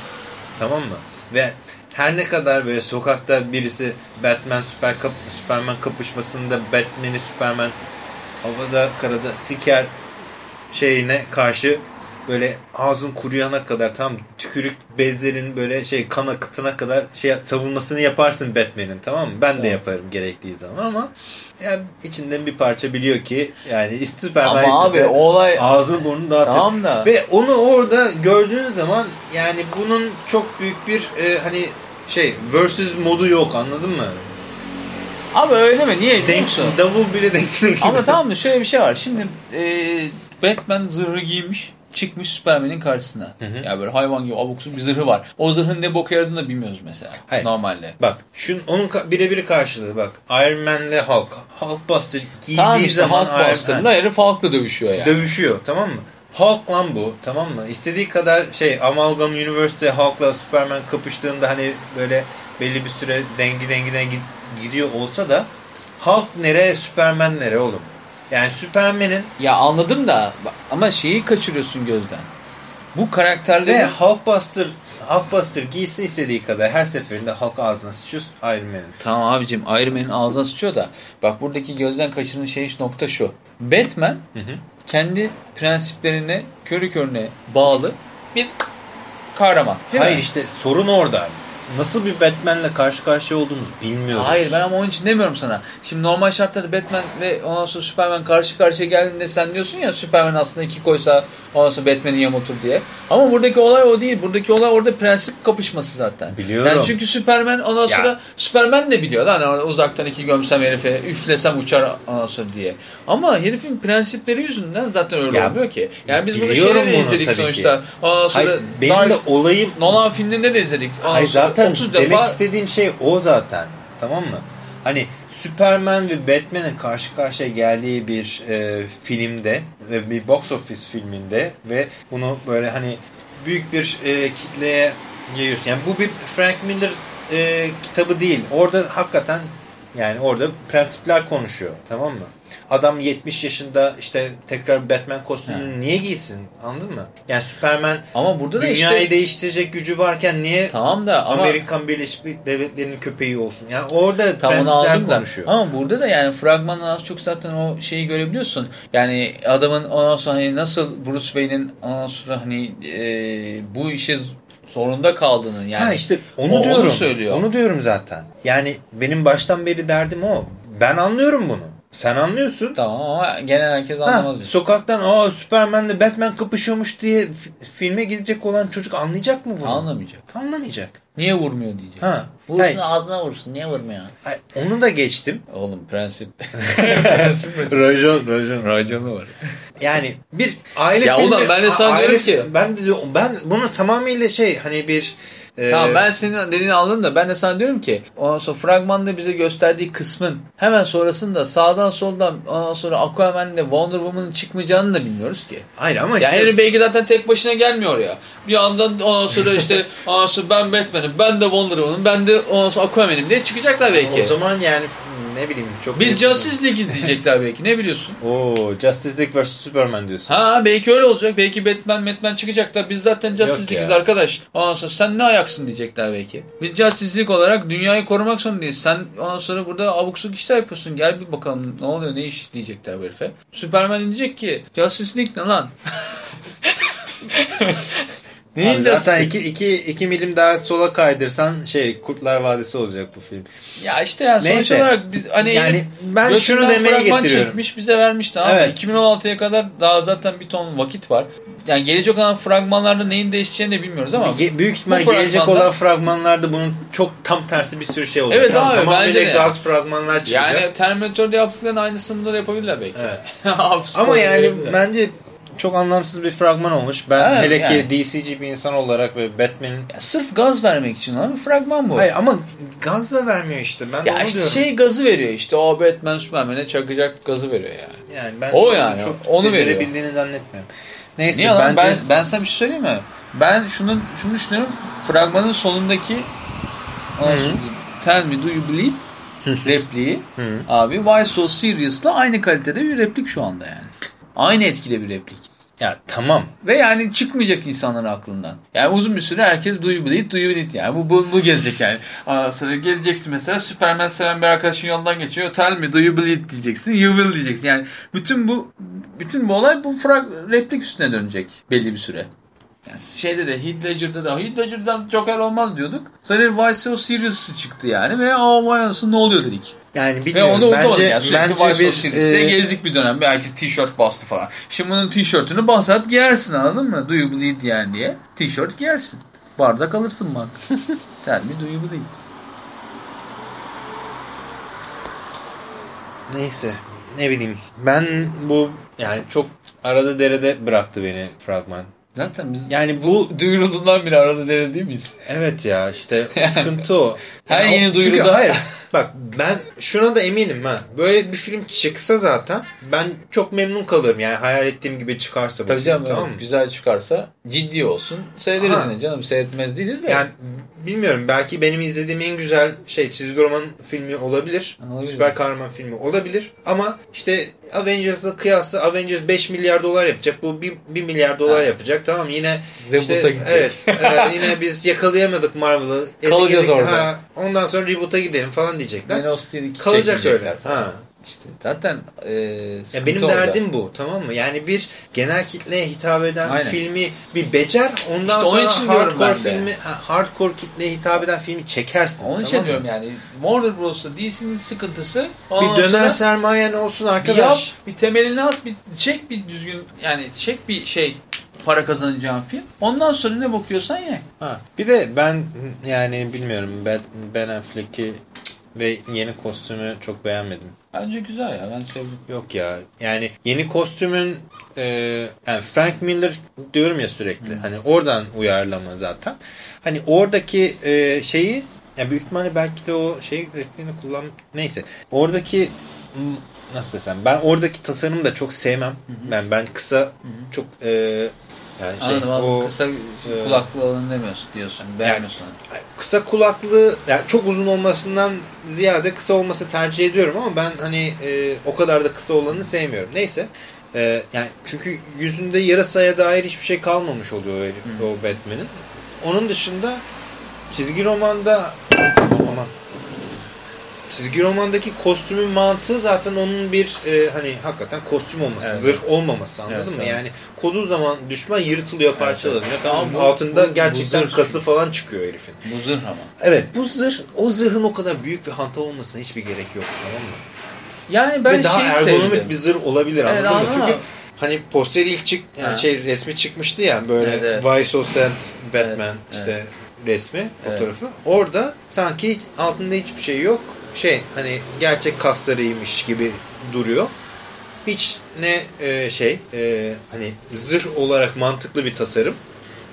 tamam mı? Ve her ne kadar böyle sokakta birisi Batman Süper kap Superman kapışmasında Batman'i Superman havada karada siker şeyine karşı böyle ağzın kuruyana kadar tam tükürük bezlerin böyle şey kan akıtına kadar şey savunmasını yaparsın Batman'in tamam mı? Ben de yaparım gerektiği zaman ama yani içinden bir parça biliyor ki yani Superman Ama abi istese o olay ağzını burnunu dağıtır. Tamam da. Ve onu orada gördüğün zaman yani bunun çok büyük bir e, hani şey versus modu yok anladın mı? Abi öyle mi? Niye biliyor Denk, musun? davul bile denk değil. Ama tamam da şöyle bir şey var. Şimdi e, Batman zırhı giymiş çıkmış Superman'in karşısına. hı. Yani böyle hayvan gibi abuk subuk bir zırhı var. O zırhın ne boka yaradığını da bilmiyoruz mesela. Hayır. Normalde. Bak şun, onun birebir karşılığı bak Iron Man'le Hulk. Hulkbuster giydiği Tamam işte zaman Hulkbuster'la herif Hulk'la dövüşüyor yani. dövüşüyor tamam mı? Hulk lan bu tamam mı? İstediği kadar şey Amalgam Universe'de Hulk'la Superman kapıştığında hani böyle belli bir süre dengi dengi dengi gidiyor olsa da Hulk nereye Superman nereye oğlum? Yani Superman'in Ya anladım da ama şeyi kaçırıyorsun gözden. Bu karakterleri ve Hulkbuster Hulkbuster giysin istediği kadar her seferinde Hulk ağzına sıçıyor Iron Man'in. Tamam abicim Iron Man'in ağzına sıçıyor da bak buradaki gözden kaçırılan şey nokta şu. Batman kendi prensiplerine körü körüne bağlı bir kahraman. Hayır mi? işte sorun orada. Nasıl bir Batman'le karşı karşıya olduğumuzu bilmiyoruz. Hayır ben ama onun için demiyorum sana. Şimdi normal şartlarda Batman ve ondan sonra Superman karşı karşıya geldiğinde sen diyorsun ya Superman aslında iki koysa ondan sonra Batman'i yamultur diye. Ama buradaki olay o değil. Buradaki olay orada prensip kapışması zaten. Biliyorum. Yani çünkü Superman ondan Ya. sonra Superman de biliyor lan hani uzaktan iki gömsem herife üflesem uçar ondan sonra diye. Ama herifin prensipleri yüzünden zaten öyle Ya, olmuyor ki. Yani biz bunu şeyleri izledik sonuçta. Ondan sonra Hayır, benim Dark- de olayım Nolan filmlerinde de izledik. Ondan Hayır sonra zaten 30 demek defa istediğim şey o zaten. Tamam mı? Hani Superman ve Batman'in karşı karşıya geldiği bir e, filmde ve bir box office filminde ve bunu böyle hani büyük bir e, kitleye yayıyorsun. Yani bu bir Frank Miller e, kitabı değil. Orada hakikaten yani orada prensipler konuşuyor. Tamam mı? Adam 70 yaşında işte tekrar Batman kostümünü He. niye giysin? Anladın mı? Yani Superman Ama burada da dünyayı işte değiştirecek gücü varken niye tamam da ama Amerikan Birleşik Devletleri'nin köpeği olsun? Yani orada Tam onu prensipler aldım da. konuşuyor. Ama burada da yani fragmandan az çok zaten o şeyi görebiliyorsun. Yani adamın ondan sonra hani nasıl Bruce Wayne'in ondan sonra hani e, bu işe zorunda kaldığını yani. ha işte onu o- diyorum. söylüyor. Onu diyorum zaten. Yani benim baştan beri derdim o. Ben anlıyorum bunu. Sen anlıyorsun. Tamam ama genel herkes Ha, anlamaz. diyor. sokaktan aa Superman'le Batman kapışıyormuş diye fi- filme gidecek olan çocuk anlayacak mı bunu? Anlamayacak. Anlamayacak. Niye vurmuyor diyecek. Ha. Vursun hayır, ağzına vursun. Niye vurmuyor? hayır, onu da geçtim. Oğlum prensip. prensip Rajon, rajon. Raconu var. Yani bir aile Ya filmi. ulan ben de sana diyorum ki- Ben de ben bunu tamamıyla şey hani bir e, Tamam ben senin dediğini anladım da ben de sana diyorum ki ondan sonra fragmanda bize gösterdiği kısmın hemen sonrasında sağdan soldan ondan sonra Aquaman'le Wonder Woman'ın çıkmayacağını da bilmiyoruz ki. Hayır ama Ya işte belki zaten tek başına gelmiyor ya. Bir yandan ondan sonra işte ondan sonra ben Batman'im, ben de Wonder Woman'ım, ben de ondan sonra Aquaman'im diye çıkacaklar belki. o zaman yani ne bileyim çok Biz Justice League izleyecekler belki ne biliyorsun? Oo, Justice League vs Superman diyorsun. Ha belki öyle olacak. Belki Batman Batman çıkacaklar. Biz zaten Justice League'iz arkadaş. Ondan sonra sen ne ayaksın diyecekler belki. Biz Justice League olarak dünyayı korumak zorundayız. Sen ondan sonra burada abuk subuk işler yapıyorsun. Gel bir bakalım ne oluyor ne iş diyecekler bu herife. Superman diyecek ki Justice League ne lan? ne Abi zaten iki, iki, iki milim daha sola kaydırsan şey Kurtlar Vadisi olacak bu film. Ya işte yani sonuç Neyse. olarak biz hani Yani ben şunu demeye fragman getiriyorum. çekmiş bize vermiş tamam? Evet. 2016'ya kadar daha zaten bir ton vakit var. Yani gelecek olan fragmanlarda neyin değişeceğini de bilmiyoruz ama Ge- büyük ihtimal bu gelecek fragmanda- olan fragmanlarda bunun çok tam tersi bir sürü şey olacak. Evet Tamam, abi, tamamıyla bence de. gaz fragmanlar çıkacak. Yani Terminator'da yaptıklarının aynısını da yapabilirler belki. Evet. Ama yani bence çok anlamsız bir fragman olmuş. Ben Evet, hele ki yani. DC'ci bir insan olarak ve Batman'in sırf gaz vermek için olan bir fragman bu. Hayır ama gaz da vermiyor işte. Ben ya işte diyorum. şey gazı veriyor işte o Batman Superman'e çakacak gazı veriyor yani. yani ben O yani, çok onu veriyor. becerebildiğini zannetmiyorum. Neyse Niye bence Ben, ben sana bir şey söyleyeyim mi? Ben şunu, şunu düşünüyorum. Fragmanın sonundaki Tell me do you believe repliği abi Why so serious'la aynı kalitede bir replik şu anda yani. Aynı etkide bir replik. Ya tamam. Ve yani çıkmayacak insanların aklından. Yani uzun bir süre herkes believe, do you believe yani. Bu, bu, bu gelecek yani. Ondan sonra geleceksin mesela Superman seven bir arkadaşın yoldan geçiyor. Tell me do you believe diyeceksin. You will diyeceksin. Yani bütün bu bütün bu olay bu frag, replik üstüne dönecek belli bir süre. Yani şeyde de Heath Ledger'da da Heath Ledger'dan Joker olmaz diyorduk. Sonra Why So Serious çıktı yani ve aa vay ne oluyor dedik. Yani Ve onu bence, yani sürekli bence bir Series'te e, gezdik bir dönem. Herkes tişört bastı falan. Şimdi bunun tişörtünü basıp giyersin anladın mı? Do you bleed yani diye. Tişört giyersin. Bardak alırsın bak. Tell me do you bleed? neyse ne bileyim. Ben bu yani çok arada derede bıraktı beni fragman. Zaten biz Yani bu duyurulduğundan beri arada deri değil miyiz? evet ya işte sıkıntı o. Her Yani yeni o- Çünkü duyuruda- hayır bak ben şuna da eminim ha. Böyle bir film çıksa zaten ben çok memnun kalırım. Yani hayal ettiğim gibi çıkarsa bu Tabii film canım tamam evet, mı? güzel çıkarsa ciddi olsun. Seyrederiz Ha. yine canım. Seyretmez değiliz de. Yani bilmiyorum belki benim izlediğim en güzel şey çizgi roman filmi olabilir. Olabilir. Süper kahraman filmi olabilir. Ama işte Avengers'a kıyasla Avengers 5 milyar dolar yapacak. Bu 1, 1 milyar dolar Ha. yapacak. Tamam yine Reboot'a işte, evet e, yine biz yakalayamadık Marvel'ı. Kalacağız ezik, orada. ha, ondan sonra reboot'a gidelim falan diyecekler. Man of Steel 2 Kalacak öyle. Ha. İşte zaten e, Ya benim orada. derdim bu tamam mı? Yani bir genel kitleye hitap eden Aynen. filmi bir becer ondan İşte onun sonra için hardcore filmi ha, hardcore kitleye hitap eden filmi çekersin. Onun için tamam mı? diyorum yani Warner Bros'ta DC'nin sıkıntısı Bir döner sermayen olsun bir yap, arkadaş. bir temelini at, bir çek bir düzgün yani çek bir şey para kazanacağın film. Ondan sonra ne bakıyorsan ye. Ha. Bir de ben yani bilmiyorum Ben, ben Affleck'i ve yeni kostümü çok beğenmedim. Bence güzel ya ben sevdim. Yok ya yani yeni kostümün e, yani Frank Miller diyorum ya sürekli hani oradan uyarlama zaten. Hani oradaki e, şeyi ya büyük ihtimalle belki de o şey repliğini kullan neyse oradaki nasıl desem ben oradaki tasarımı da çok sevmem. Ben ben kısa çok e, Yani şey, Anladım o Kısa e, kulaklı olanı demiyorsun diyorsun. Beğenmiyorsun. kısa kulaklı yani çok uzun olmasından ziyade kısa olması tercih ediyorum ama ben hani e, o kadar da kısa olanı sevmiyorum. Neyse. E, yani çünkü yüzünde yarasaya dair hiçbir şey kalmamış oluyor o, herif- o Batman'in. Onun dışında çizgi romanda aman çizgi romandaki kostümün mantığı zaten onun bir e, hani hakikaten kostüm olması, Evet. zırh olmaması anladın Evet, mı? evet. Yani koduğu zaman düşman yırtılıyor, parçalanıyor. Tamam Ama bu- altında bu- bu gerçekten zırh. kası falan çıkıyor herifin. Bu zırh ama. Evet bu zırh, o zırhın o kadar büyük ve hantal olmasına hiçbir gerek yok tamam mı? Yani ben ve daha şey ergonomik sevdim. bir zırh olabilir Evet, anladın mı? ama- Çünkü hani poster ilk çık yani Ha. şey resmi çıkmıştı ya böyle Evet, evet. So Sad Batman Evet, işte resmi Evet. fotoğrafı. Orada sanki altında hiçbir şey yok. Şey hani gerçek kaslarıymış gibi duruyor. Hiç ne e, şey e, hani zırh olarak mantıklı bir tasarım.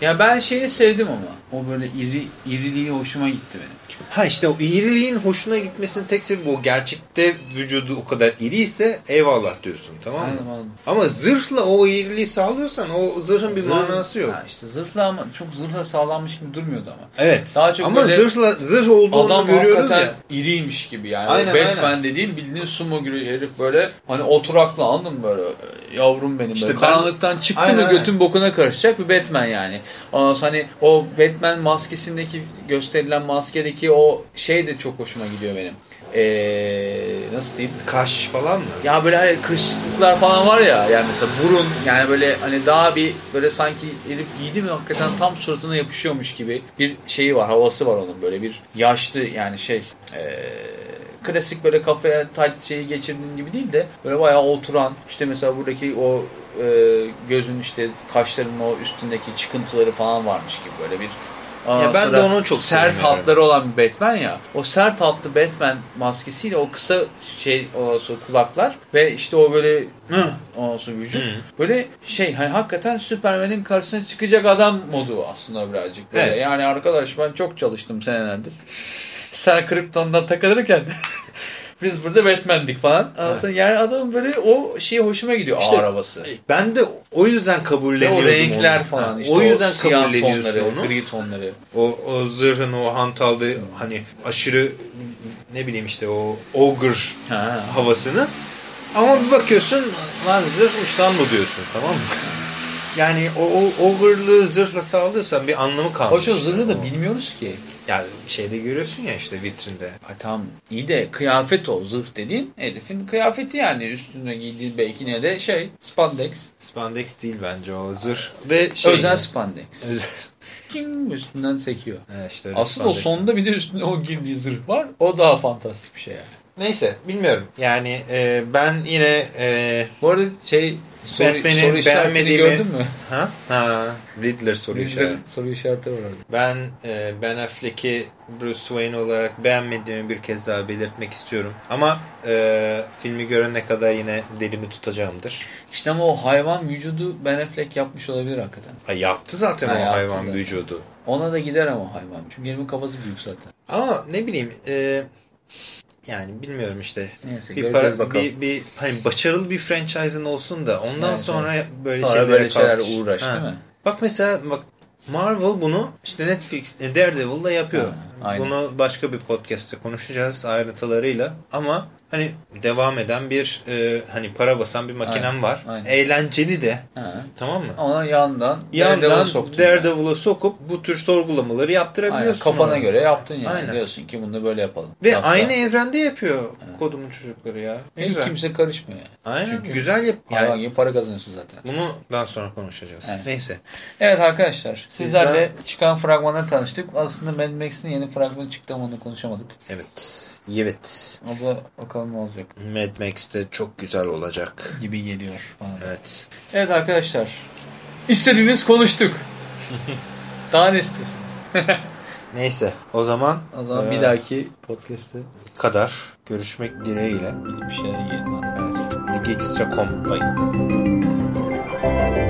Ya ben şeyi sevdim ama. O böyle iri iriliği hoşuma gitti benim. Ha işte o iriliğin hoşuna gitmesinin tek sebebi o gerçekte vücudu o kadar iri ise eyvallah diyorsun tamam mı? Aynen, anladım. Ama zırhla o iriliği sağlıyorsan o zırhın bir Zırh- manası yok. Ha işte zırhla ama çok zırhla sağlanmış gibi durmuyordu ama. Evet. Daha çok ama zırhla zırh olduğunu Adam görüyoruz ya. iriymiş gibi yani. Aynen, Batman aynen. dediğin bildiğin sumo gibi herif böyle hani oturaklı anladın mı böyle yavrum benim İşte böyle. ben- Karanlıktan çıktı Aynen, mı aynen. götün bokuna karışacak bir Batman yani. Ondan sonra hani o Batman maskesindeki gösterilen maskedeki o şey de çok hoşuma gidiyor benim. Ee, nasıl diyeyim? Kaş falan mı? Ya böyle hani kırışıklıklar falan var ya yani mesela burun yani böyle hani daha bir böyle sanki herif giydi mi hakikaten tam suratına yapışıyormuş gibi bir şeyi var havası var onun böyle bir yaşlı yani şey eee, klasik böyle kafaya taç şeyi geçirdiğin gibi değil de böyle bayağı oturan işte mesela buradaki o eee, gözün işte kaşlarının o üstündeki çıkıntıları falan varmış gibi böyle bir Ondan Ya ben de onu çok sert hatları olan bir Batman ya. O sert hatlı Batman maskesiyle o kısa şey o kulaklar ve işte o böyle sonra vücut Hı. böyle şey hani hakikaten Superman'in karşısına çıkacak adam modu aslında birazcık böyle. Evet. Yani arkadaş ben çok çalıştım senelerdir. Sen Krypton'dan takılırken biz burada Batman'dik falan. Sonra yani adamın böyle o şey hoşuma gidiyor İşte- ağır havası. Ben de o yüzden Ve kabulleniyordum o renkler onu. falan Ha, işte o yüzden siyah kabulleniyorsun tonları, onu. gri tonları. O, o zırhın o hantal ve hani aşırı ne bileyim işte o ogre Ha. havasını. Ama bir bakıyorsun lan zırhmış lan bu diyorsun tamam mı? Yani o, o ogre'lığı zırhla sağlıyorsan bir anlamı kalmıyor. Hoş o zırhı da bilmiyoruz ki. Ya şeyde görüyorsun ya işte vitrinde. Ay tamam iyi de kıyafet o zırh dediğin herifin kıyafeti yani üstüne giydiği belki ne de şey spandex. Spandex değil bence o zırh. Ve şey. Özel spandex. Özel. Kim üstünden sekiyor. Evet, işte öyle Aslında o spandex. sonunda bir de üstüne o girdiği zırh var. O daha fantastik bir şey yani. Neyse bilmiyorum. Yani e, ben yine e, Bu arada şey soru, Batman'i soru işaretini beğenmediğimi- gördün mü? ha ha Riddler soru Riddler işareti. soru işareti var orada. Ben e, Ben Affleck'i Bruce Wayne olarak beğenmediğimi bir kez daha belirtmek istiyorum. Ama e, filmi görene kadar yine delimi tutacağımdır. İşte ama o hayvan vücudu Ben Affleck yapmış olabilir hakikaten. Ay, yaptı zaten Ha, o yaptı hayvan da. vücudu. Ona da gider ama hayvan. Çünkü elimin kafası büyük zaten. Ama ne bileyim e, yani bilmiyorum işte. Neyse Bir, para, bakalım. bir, bir hani başarılı bir franchise'ın olsun da ondan Evet, sonra böyle Sonra şeylere böyle şeyler kalkış. uğraş Ha. değil mi? Bak mesela bak Marvel bunu işte Netflix Daredevil'da yapıyor. Ha, aynen. bunu başka bir podcast'te konuşacağız ayrıntılarıyla. Ama hani devam eden bir e, hani para basan bir makinem Aynen, var. aynen. Eğlenceli de Ha. tamam mı? Ona yandan Yandan Daredevil'a yani. Sokup bu tür sorgulamaları Aynen, yaptırabiliyorsun. kafana orada. göre yaptın yani. Aynen. Diyorsun ki bunu böyle yapalım. Ve Yoksa aynı evrende yapıyor kodumun çocukları ya. Ne hiç güzel. kimse karışmıyor. Aynen Çünkü güzel yap. Yani gibi para kazanıyorsun zaten. bunu daha sonra konuşacağız. Evet. Neyse. Evet arkadaşlar sizlerle Sizden- çıkan fragmanları tanıştık. Aslında Mad Max'in yeni fragmanı çıktı ama onu konuşamadık. Evet. Evet. O da bakalım ne olacak Mad Max'te çok güzel olacak. gibi geliyor bana. Evet. Evet arkadaşlar. İstediğiniz konuştuk. Daha ne istiyorsunuz? Neyse o zaman O zaman bir e, dahaki podcast'te kadar görüşmek dileğiyle. bir şeyler yiyelim. Evet. Hadi Geekstra.com. Bye.